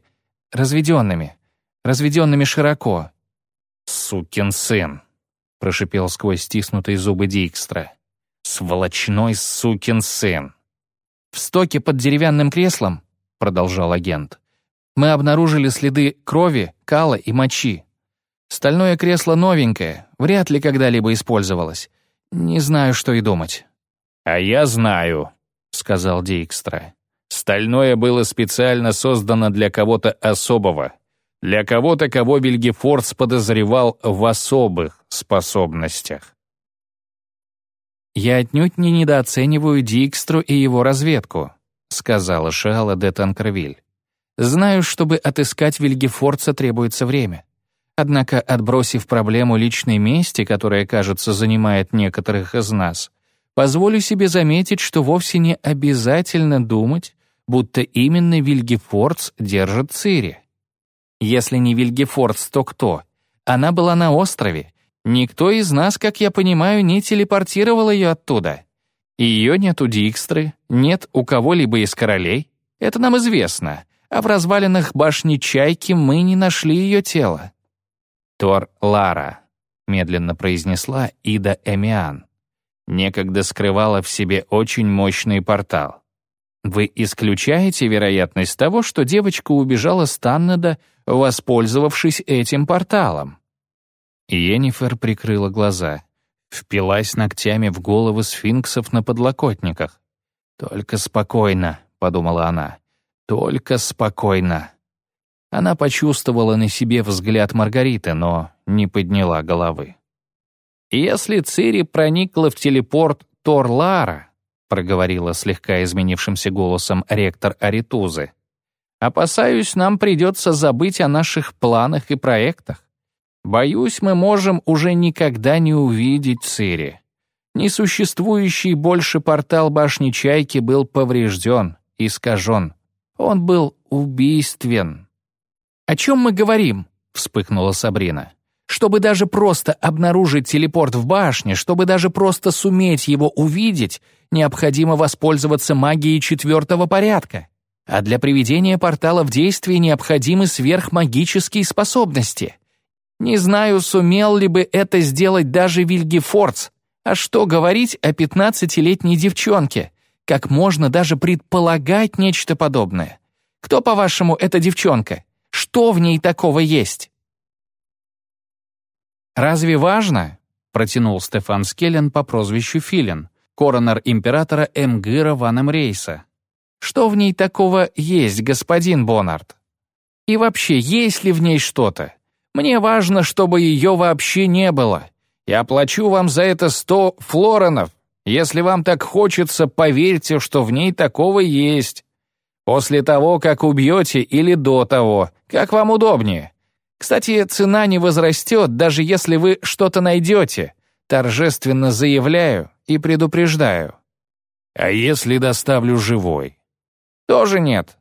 разведенными, разведенными широко». «Сукин сын», — прошипел сквозь стиснутые зубы Дикстра. «Сволочной сукин сын». В стоке под деревянным креслом — продолжал агент. «Мы обнаружили следы крови, кала и мочи. Стальное кресло новенькое, вряд ли когда-либо использовалось. Не знаю, что и думать». «А я знаю», — сказал Дикстра. «Стальное было специально создано для кого-то особого, для кого-то, кого Вильгефордс подозревал в особых способностях». «Я отнюдь не недооцениваю Дикстру и его разведку», — сказала Шиала де Танкервиль. «Знаю, чтобы отыскать Вильгефорца требуется время. Однако, отбросив проблему личной мести, которая, кажется, занимает некоторых из нас, позволю себе заметить, что вовсе не обязательно думать, будто именно Вильгефордс держит Цири. Если не Вильгефордс, то кто? Она была на острове. Никто из нас, как я понимаю, не телепортировал ее оттуда. Ее нет у Дикстры, нет у кого-либо из королей. Это нам известно. А в развалинах башни Чайки мы не нашли ее тело. Тор Лара, медленно произнесла Ида Эмиан. Некогда скрывала в себе очень мощный портал. Вы исключаете вероятность того, что девочка убежала с Таннеда, воспользовавшись этим порталом? Йеннифер прикрыла глаза, впилась ногтями в головы сфинксов на подлокотниках. «Только спокойно», — подумала она, — «только спокойно». Она почувствовала на себе взгляд Маргариты, но не подняла головы. «Если Цири проникла в телепорт Торлара», проговорила слегка изменившимся голосом ректор Аритузы, «опасаюсь, нам придется забыть о наших планах и проектах. Боюсь, мы можем уже никогда не увидеть Цири. Несуществующий больше портал башни Чайки был поврежден, искажен. Он был убийствен. «О чем мы говорим?» — вспыхнула Сабрина. «Чтобы даже просто обнаружить телепорт в башне, чтобы даже просто суметь его увидеть, необходимо воспользоваться магией четвертого порядка. А для приведения портала в действие необходимы сверхмагические способности. Не знаю, сумел ли бы это сделать даже Вильгефордс. А что говорить о пятнадцатилетней девчонке? Как можно даже предполагать нечто подобное? Кто, по-вашему, эта девчонка? Что в ней такого есть? «Разве важно?» — протянул Стефан Скеллен по прозвищу Филин, коронер императора Эмгыра Ван Рейса. «Что в ней такого есть, господин Бонард? И вообще, есть ли в ней что-то? Мне важно, чтобы ее вообще не было. Я плачу вам за это сто флоронов. Если вам так хочется, поверьте, что в ней такого есть. После того, как убьете или до того, как вам удобнее. Кстати, цена не возрастет, даже если вы что-то найдете. Торжественно заявляю и предупреждаю. А если доставлю живой? Тоже нет.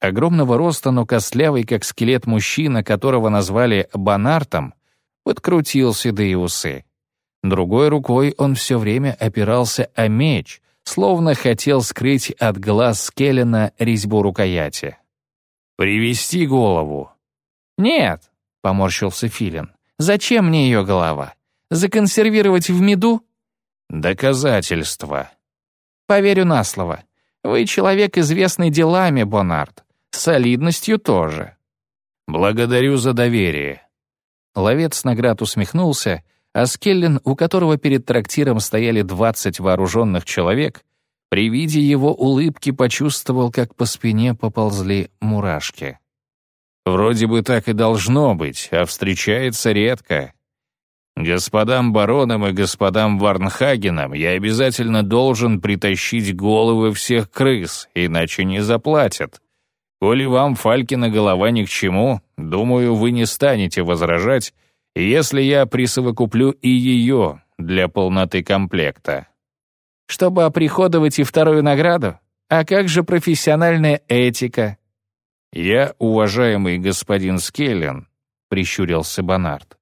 Огромного роста, но костлявый, как скелет мужчина, которого назвали Бонартом, подкрутил седые усы. Другой рукой он все время опирался о меч, словно хотел скрыть от глаз Скеллена резьбу рукояти. «Привести голову?» «Нет», — поморщился Филин. «Зачем мне ее голова? Законсервировать в меду?» «Доказательства». «Поверю на слово. Вы человек, известный делами, Бонард. Солидностью тоже. Благодарю за доверие. Ловец наград усмехнулся, а Скеллен, у которого перед трактиром стояли двадцать вооруженных человек, при виде его улыбки почувствовал, как по спине поползли мурашки. Вроде бы так и должно быть, а встречается редко. Господам баронам и господам Варнхагенам я обязательно должен притащить головы всех крыс, иначе не заплатят. Коли вам Фалькина голова ни к чему, думаю, вы не станете возражать, если я присовокуплю и ее для полноты комплекта. Чтобы оприходовать и вторую награду? А как же профессиональная этика? Я, уважаемый господин Скеллен, прищурился Бонард,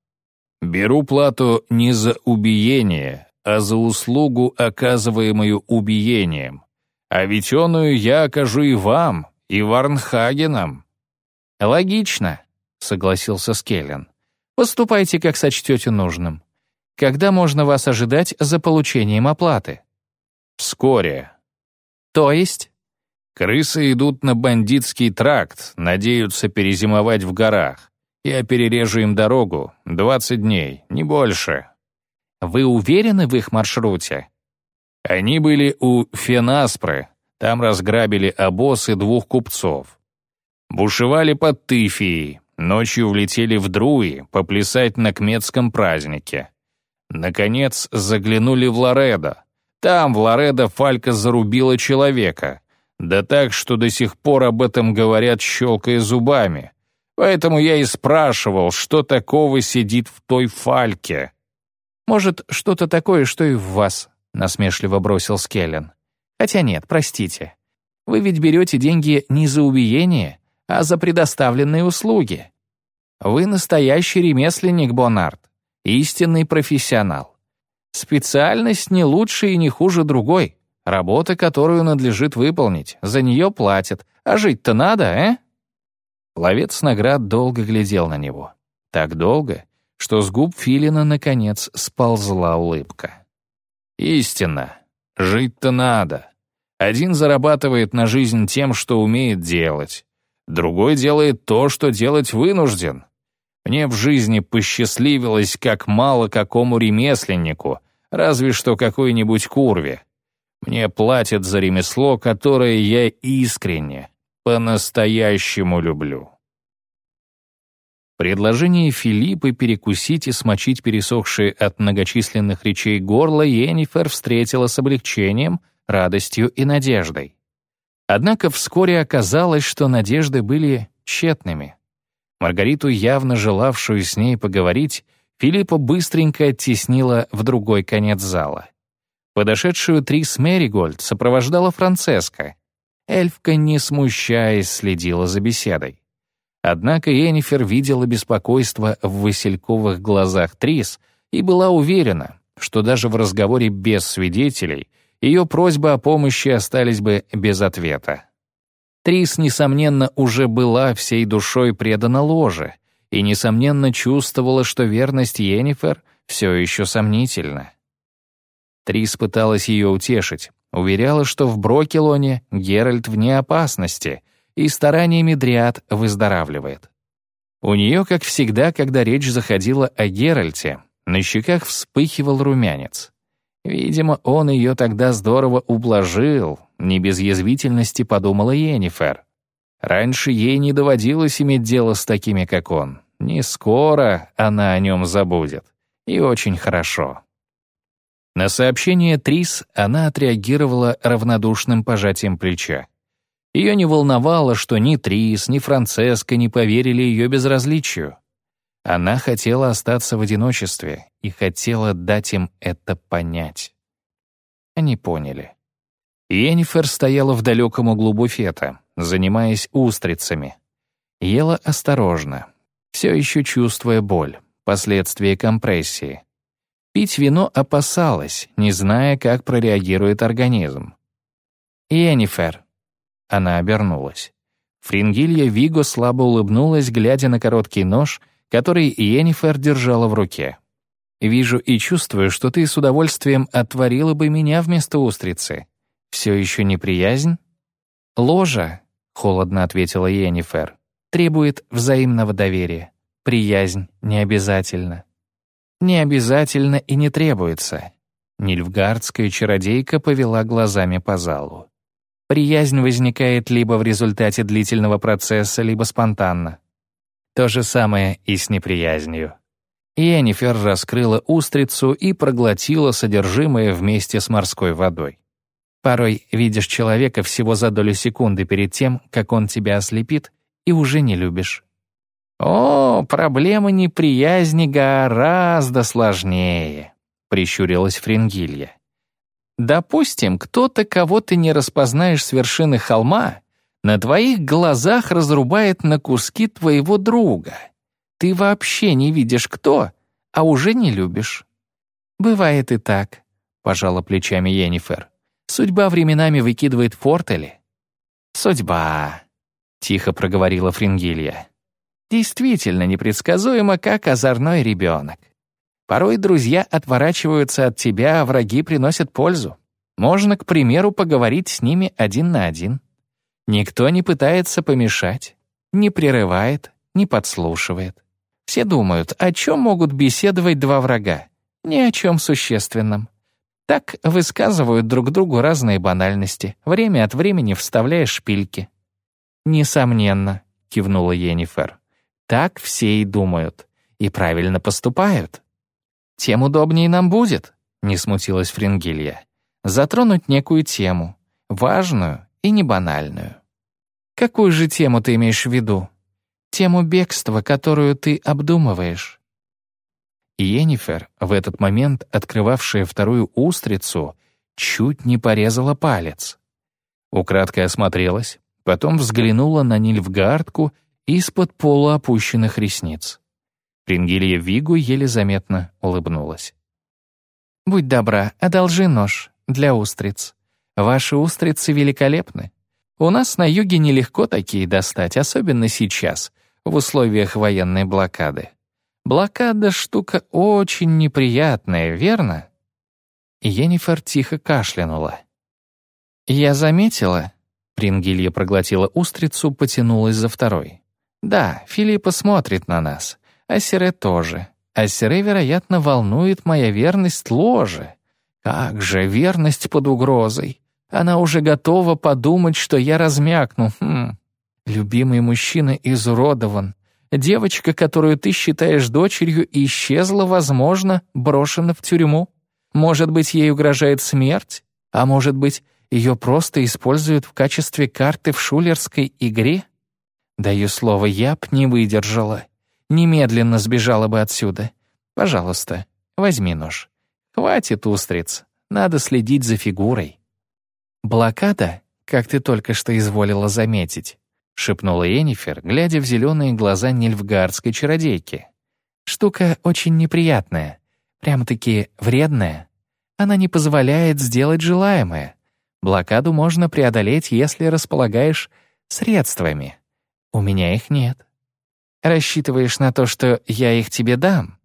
беру плату не за убиение, а за услугу, оказываемую убиением. А ведь оную я окажу и вам, и Варнхагеном». «Логично», — согласился Скеллен. «Поступайте, как сочтете нужным. Когда можно вас ожидать за получением оплаты?» «Вскоре». «То есть?» «Крысы идут на бандитский тракт, надеются перезимовать в горах. Я перережу им дорогу. Двадцать дней, не больше». «Вы уверены в их маршруте?» «Они были у Фенаспры, там разграбили обоз и двух купцов. Бушевали под Тыфией, ночью влетели в Друи поплясать на кметском празднике. Наконец заглянули в Лоредо. Там в Лоредо Фалька зарубила человека. Да так, что до сих пор об этом говорят, щелкая зубами. Поэтому я и спрашивал, что такого сидит в той Фальке. Может, что-то такое, что и в вас, насмешливо бросил Скеллен. «Хотя нет, простите. Вы ведь берете деньги не за убиение, а за предоставленные услуги. Вы настоящий ремесленник, Бонард, истинный профессионал. Специальность не лучше и не хуже другой. Работа, которую надлежит выполнить, за нее платят. А жить-то надо, э?» Ловец наград долго глядел на него. Так долго, что с губ Филина, наконец, сползла улыбка. «Истинно. Жить-то надо. Один зарабатывает на жизнь тем, что умеет делать. Другой делает то, что делать вынужден. Мне в жизни посчастливилось как мало какому ремесленнику, разве что какой-нибудь курве. Мне платят за ремесло, которое я искренне, по-настоящему люблю. Предложение Филиппа перекусить и смочить пересохшие от многочисленных речей горло Йеннифер встретила с облегчением, радостью и надеждой. Однако вскоре оказалось, что надежды были тщетными. Маргариту, явно желавшую с ней поговорить, Филиппа быстренько оттеснила в другой конец зала. Подошедшую Трис Меригольд сопровождала Францеска. Эльфка, не смущаясь, следила за беседой. Однако Енифер видела беспокойство в васильковых глазах Трис и была уверена, что даже в разговоре без свидетелей ее просьбы о помощи остались бы без ответа. Трис, несомненно, уже была всей душой предана ложе и, несомненно, чувствовала, что верность Енифер все еще сомнительна. Трис пыталась ее утешить, уверяла, что в Брокелоне Геральт вне опасности — и стараниями Дриад выздоравливает. У нее, как всегда, когда речь заходила о Геральте, на щеках вспыхивал румянец. Видимо, он ее тогда здорово ублажил, не без язвительности подумала Йеннифер. Раньше ей не доводилось иметь дело с такими, как он. Не скоро она о нем забудет. И очень хорошо. На сообщение Трис она отреагировала равнодушным пожатием плеча. Ее не волновало, что ни Трис, ни Францеска не поверили ее безразличию. Она хотела остаться в одиночестве и хотела дать им это понять. Они поняли. Йеннифер стояла в далеком углу буфета, занимаясь устрицами. Ела осторожно, все еще чувствуя боль, последствия компрессии. Пить вино опасалась, не зная, как прореагирует организм. «Йеннифер», она обернулась. Фрингилья Виго слабо улыбнулась, глядя на короткий нож, который Йеннифер держала в руке. «Вижу и чувствую, что ты с удовольствием отварила бы меня вместо устрицы. Все еще неприязнь?» «Ложа», — холодно ответила Йеннифер, — «требует взаимного доверия. Приязнь не обязательно». «Не обязательно и не требуется». Нильфгардская чародейка повела глазами по залу. Приязнь возникает либо в результате длительного процесса, либо спонтанно. То же самое и с неприязнью. Йеннифер раскрыла устрицу и проглотила содержимое вместе с морской водой. Порой видишь человека всего за долю секунды перед тем, как он тебя ослепит, и уже не любишь. «О, проблема неприязни гораздо сложнее», — прищурилась Фрингилья. Допустим, кто-то, кого ты не распознаешь с вершины холма, на твоих глазах разрубает на куски твоего друга. Ты вообще не видишь кто, а уже не любишь. Бывает и так, пожала плечами Йеннифер. Судьба временами выкидывает фортели. Судьба, тихо проговорила Фрингилья. Действительно непредсказуемо, как озорной ребенок. Порой друзья отворачиваются от тебя, а враги приносят пользу. Можно, к примеру, поговорить с ними один на один. Никто не пытается помешать, не прерывает, не подслушивает. Все думают, о чем могут беседовать два врага? Ни о чем существенном. Так высказывают друг другу разные банальности, время от времени вставляя шпильки. «Несомненно», — кивнула Йеннифер. «Так все и думают. И правильно поступают тем удобнее нам будет», — не смутилась Фрингилья. «Затронуть некую тему, важную и не банальную». «Какую же тему ты имеешь в виду?» «Тему бегства, которую ты обдумываешь». Йеннифер, в этот момент открывавшая вторую устрицу чуть не порезала палец. Украдкой осмотрелась, потом взглянула на Нильфгаардку из-под полуопущенных ресниц. Прингилья Вигу еле заметно улыбнулась. «Будь добра, одолжи нож для устриц. Ваши устрицы великолепны. У нас на юге нелегко такие достать, особенно сейчас, в условиях военной блокады. Блокада — штука очень неприятная, верно?» Енифер тихо кашлянула. «Я заметила...» Прингилья проглотила устрицу, потянулась за второй. «Да, Филиппа смотрит на нас. А Сире тоже. А Сире, вероятно, волнует моя верность ложе. Как же, верность под угрозой. Она уже готова подумать, что я размякну. Хм. Любимый мужчина изуродован. Девочка, которую ты считаешь дочерью, исчезла, возможно, брошена в тюрьму. Может быть, ей угрожает смерть? А может быть, ее просто используют в качестве карты в шулерской игре? Даю слово, я б не выдержала. Немедленно сбежала бы отсюда. Пожалуйста, возьми нож. Хватит устриц, надо следить за фигурой. Блокада, как ты только что изволила заметить, шепнула Енифер, глядя в зеленые глаза нильфгардской чародейки. Штука очень неприятная, прям-таки вредная. Она не позволяет сделать желаемое. Блокаду можно преодолеть, если располагаешь средствами. У меня их нет. Рассчитываешь на то, что я их тебе дам?»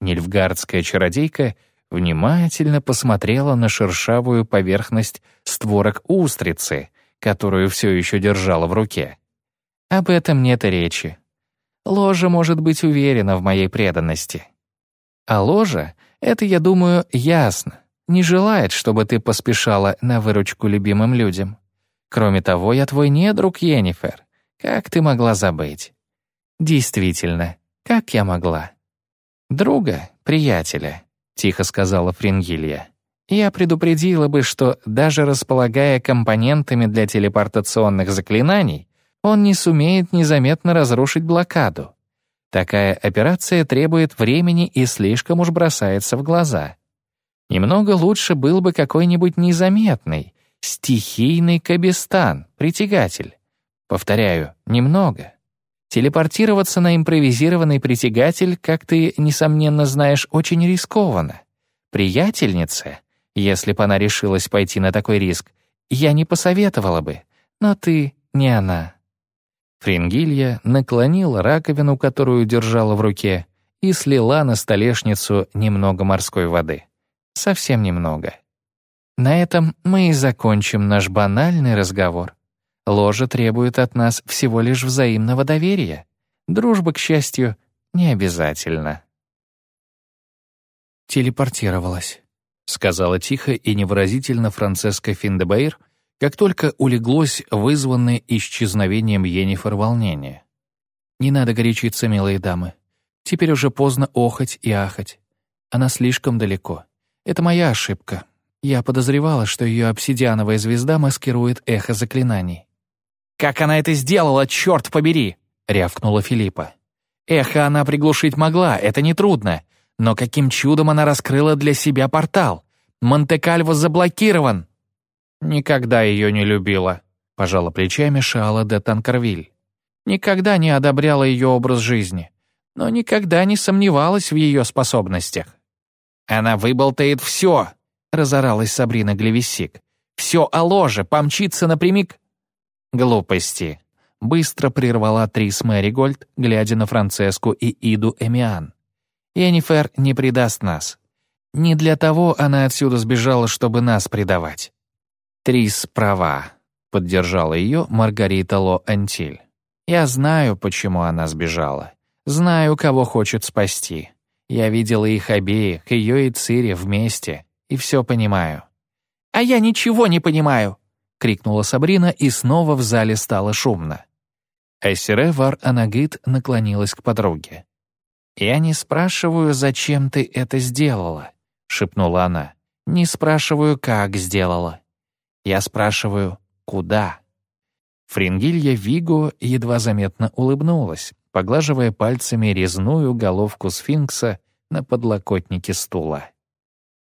Нильфгардская чародейка внимательно посмотрела на шершавую поверхность створок устрицы, которую все еще держала в руке. «Об этом нет речи. Ложа может быть уверена в моей преданности. А ложа — это, я думаю, ясно. Не желает, чтобы ты поспешала на выручку любимым людям. Кроме того, я твой недруг, Енифер. Как ты могла забыть? Действительно, как я могла? Друга, приятеля, тихо сказала Фрингилья. Я предупредила бы, что даже располагая компонентами для телепортационных заклинаний, он не сумеет незаметно разрушить блокаду. Такая операция требует времени и слишком уж бросается в глаза. Немного лучше был бы какой-нибудь незаметный, стихийный кабестан, притягатель. Повторяю, немного. Телепортироваться на импровизированный притягатель, как ты, несомненно, знаешь, очень рискованно. Приятельнице, если бы она решилась пойти на такой риск, я не посоветовала бы, но ты не она». Фрингилья наклонила раковину, которую держала в руке, и слила на столешницу немного морской воды. Совсем немного. На этом мы и закончим наш банальный разговор. Ложа требует от нас всего лишь взаимного доверия. Дружба, к счастью, не обязательно. «Телепортировалась», — сказала тихо и невыразительно Францеска Финдебаир, как только улеглось вызванное исчезновением Йеннифер волнение. «Не надо горячиться, милые дамы. Теперь уже поздно охать и ахать. Она слишком далеко. Это моя ошибка. Я подозревала, что ее обсидиановая звезда маскирует эхо заклинаний. «Как она это сделала, черт побери!» — рявкнула Филиппа. «Эхо она приглушить могла, это нетрудно. Но каким чудом она раскрыла для себя портал? Монте-Кальво заблокирован!» «Никогда ее не любила», — пожала плечами Шаала де Танкервиль. «Никогда не одобряла ее образ жизни, но никогда не сомневалась в ее способностях». «Она выболтает все!» — разоралась Сабрина Глевисик. «Все о ложе, помчится напрямик...» «Глупости», — быстро прервала Трис Мэригольд, глядя на Францеску и Иду Эмиан. «Енифер не предаст нас. Не для того она отсюда сбежала, чтобы нас предавать». «Трис права», — поддержала ее Маргарита Ло Антиль. «Я знаю, почему она сбежала. Знаю, кого хочет спасти. Я видела их обеих, ее и Цири вместе, и все понимаю». «А я ничего не понимаю», — крикнула Сабрина, и снова в зале стало шумно. Эссере Вар Анагит наклонилась к подруге. «Я не спрашиваю, зачем ты это сделала», — шепнула она. «Не спрашиваю, как сделала. Я спрашиваю, куда». Фрингилья Виго едва заметно улыбнулась, поглаживая пальцами резную головку сфинкса на подлокотнике стула.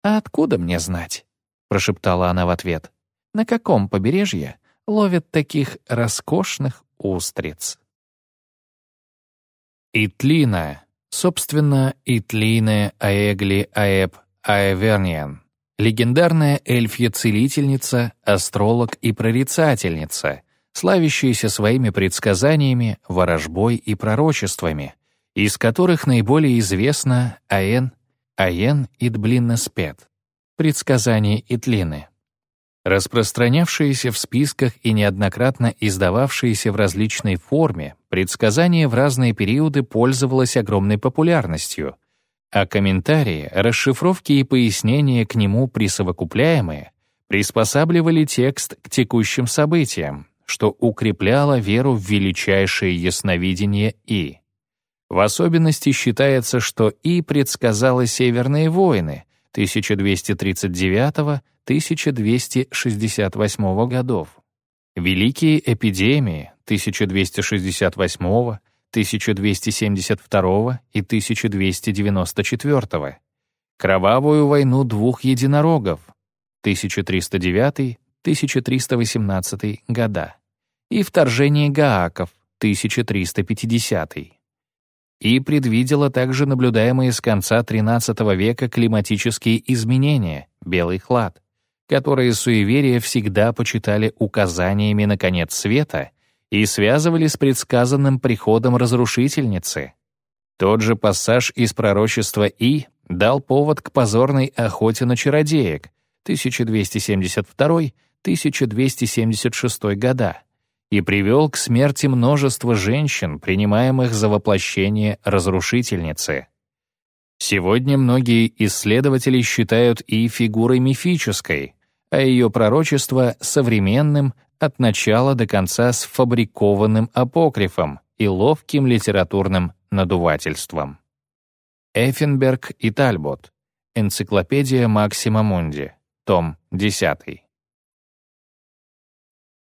«А откуда мне знать?» — прошептала она в ответ. «На каком побережье ловят таких роскошных устриц?» Итлина, собственно, Итлина Аэгли Аэб Аэверниан, легендарная эльфья-целительница, астролог и прорицательница, славящаяся своими предсказаниями, ворожбой и пророчествами, из которых наиболее известно Аэн, Аен Идблиннеспет, предсказание Итлины, распространявшиеся в списках и неоднократно издававшиеся в различной форме, предсказание в разные периоды пользовалось огромной популярностью, а комментарии, расшифровки и пояснения к нему присовокупляемые приспосабливали текст к текущим событиям, что укрепляло веру в величайшее ясновидение И. В особенности считается, что И предсказала Северные войны 1269-1268 годов, Великие эпидемии 1268 1272 и 1294, Кровавую войну двух единорогов 1309-1318 года. И вторжение гааков 1350 и предвидела также наблюдаемые с конца XIII века климатические изменения, белый хлад, которые суеверия всегда почитали указаниями на конец света и связывали с предсказанным приходом разрушительницы. Тот же пассаж из пророчества И дал повод к позорной охоте на чародеек 1272-1276 года и привел к смерти множества женщин, принимаемых за воплощение разрушительницы. Сегодня многие исследователи считают И фигурой мифической, а ее пророчество — современным, от начала до конца сфабрикованным апокрифом и ловким литературным надувательством. Эффенберг и Тальбот. Энциклопедия Максима Мунди. Том 10.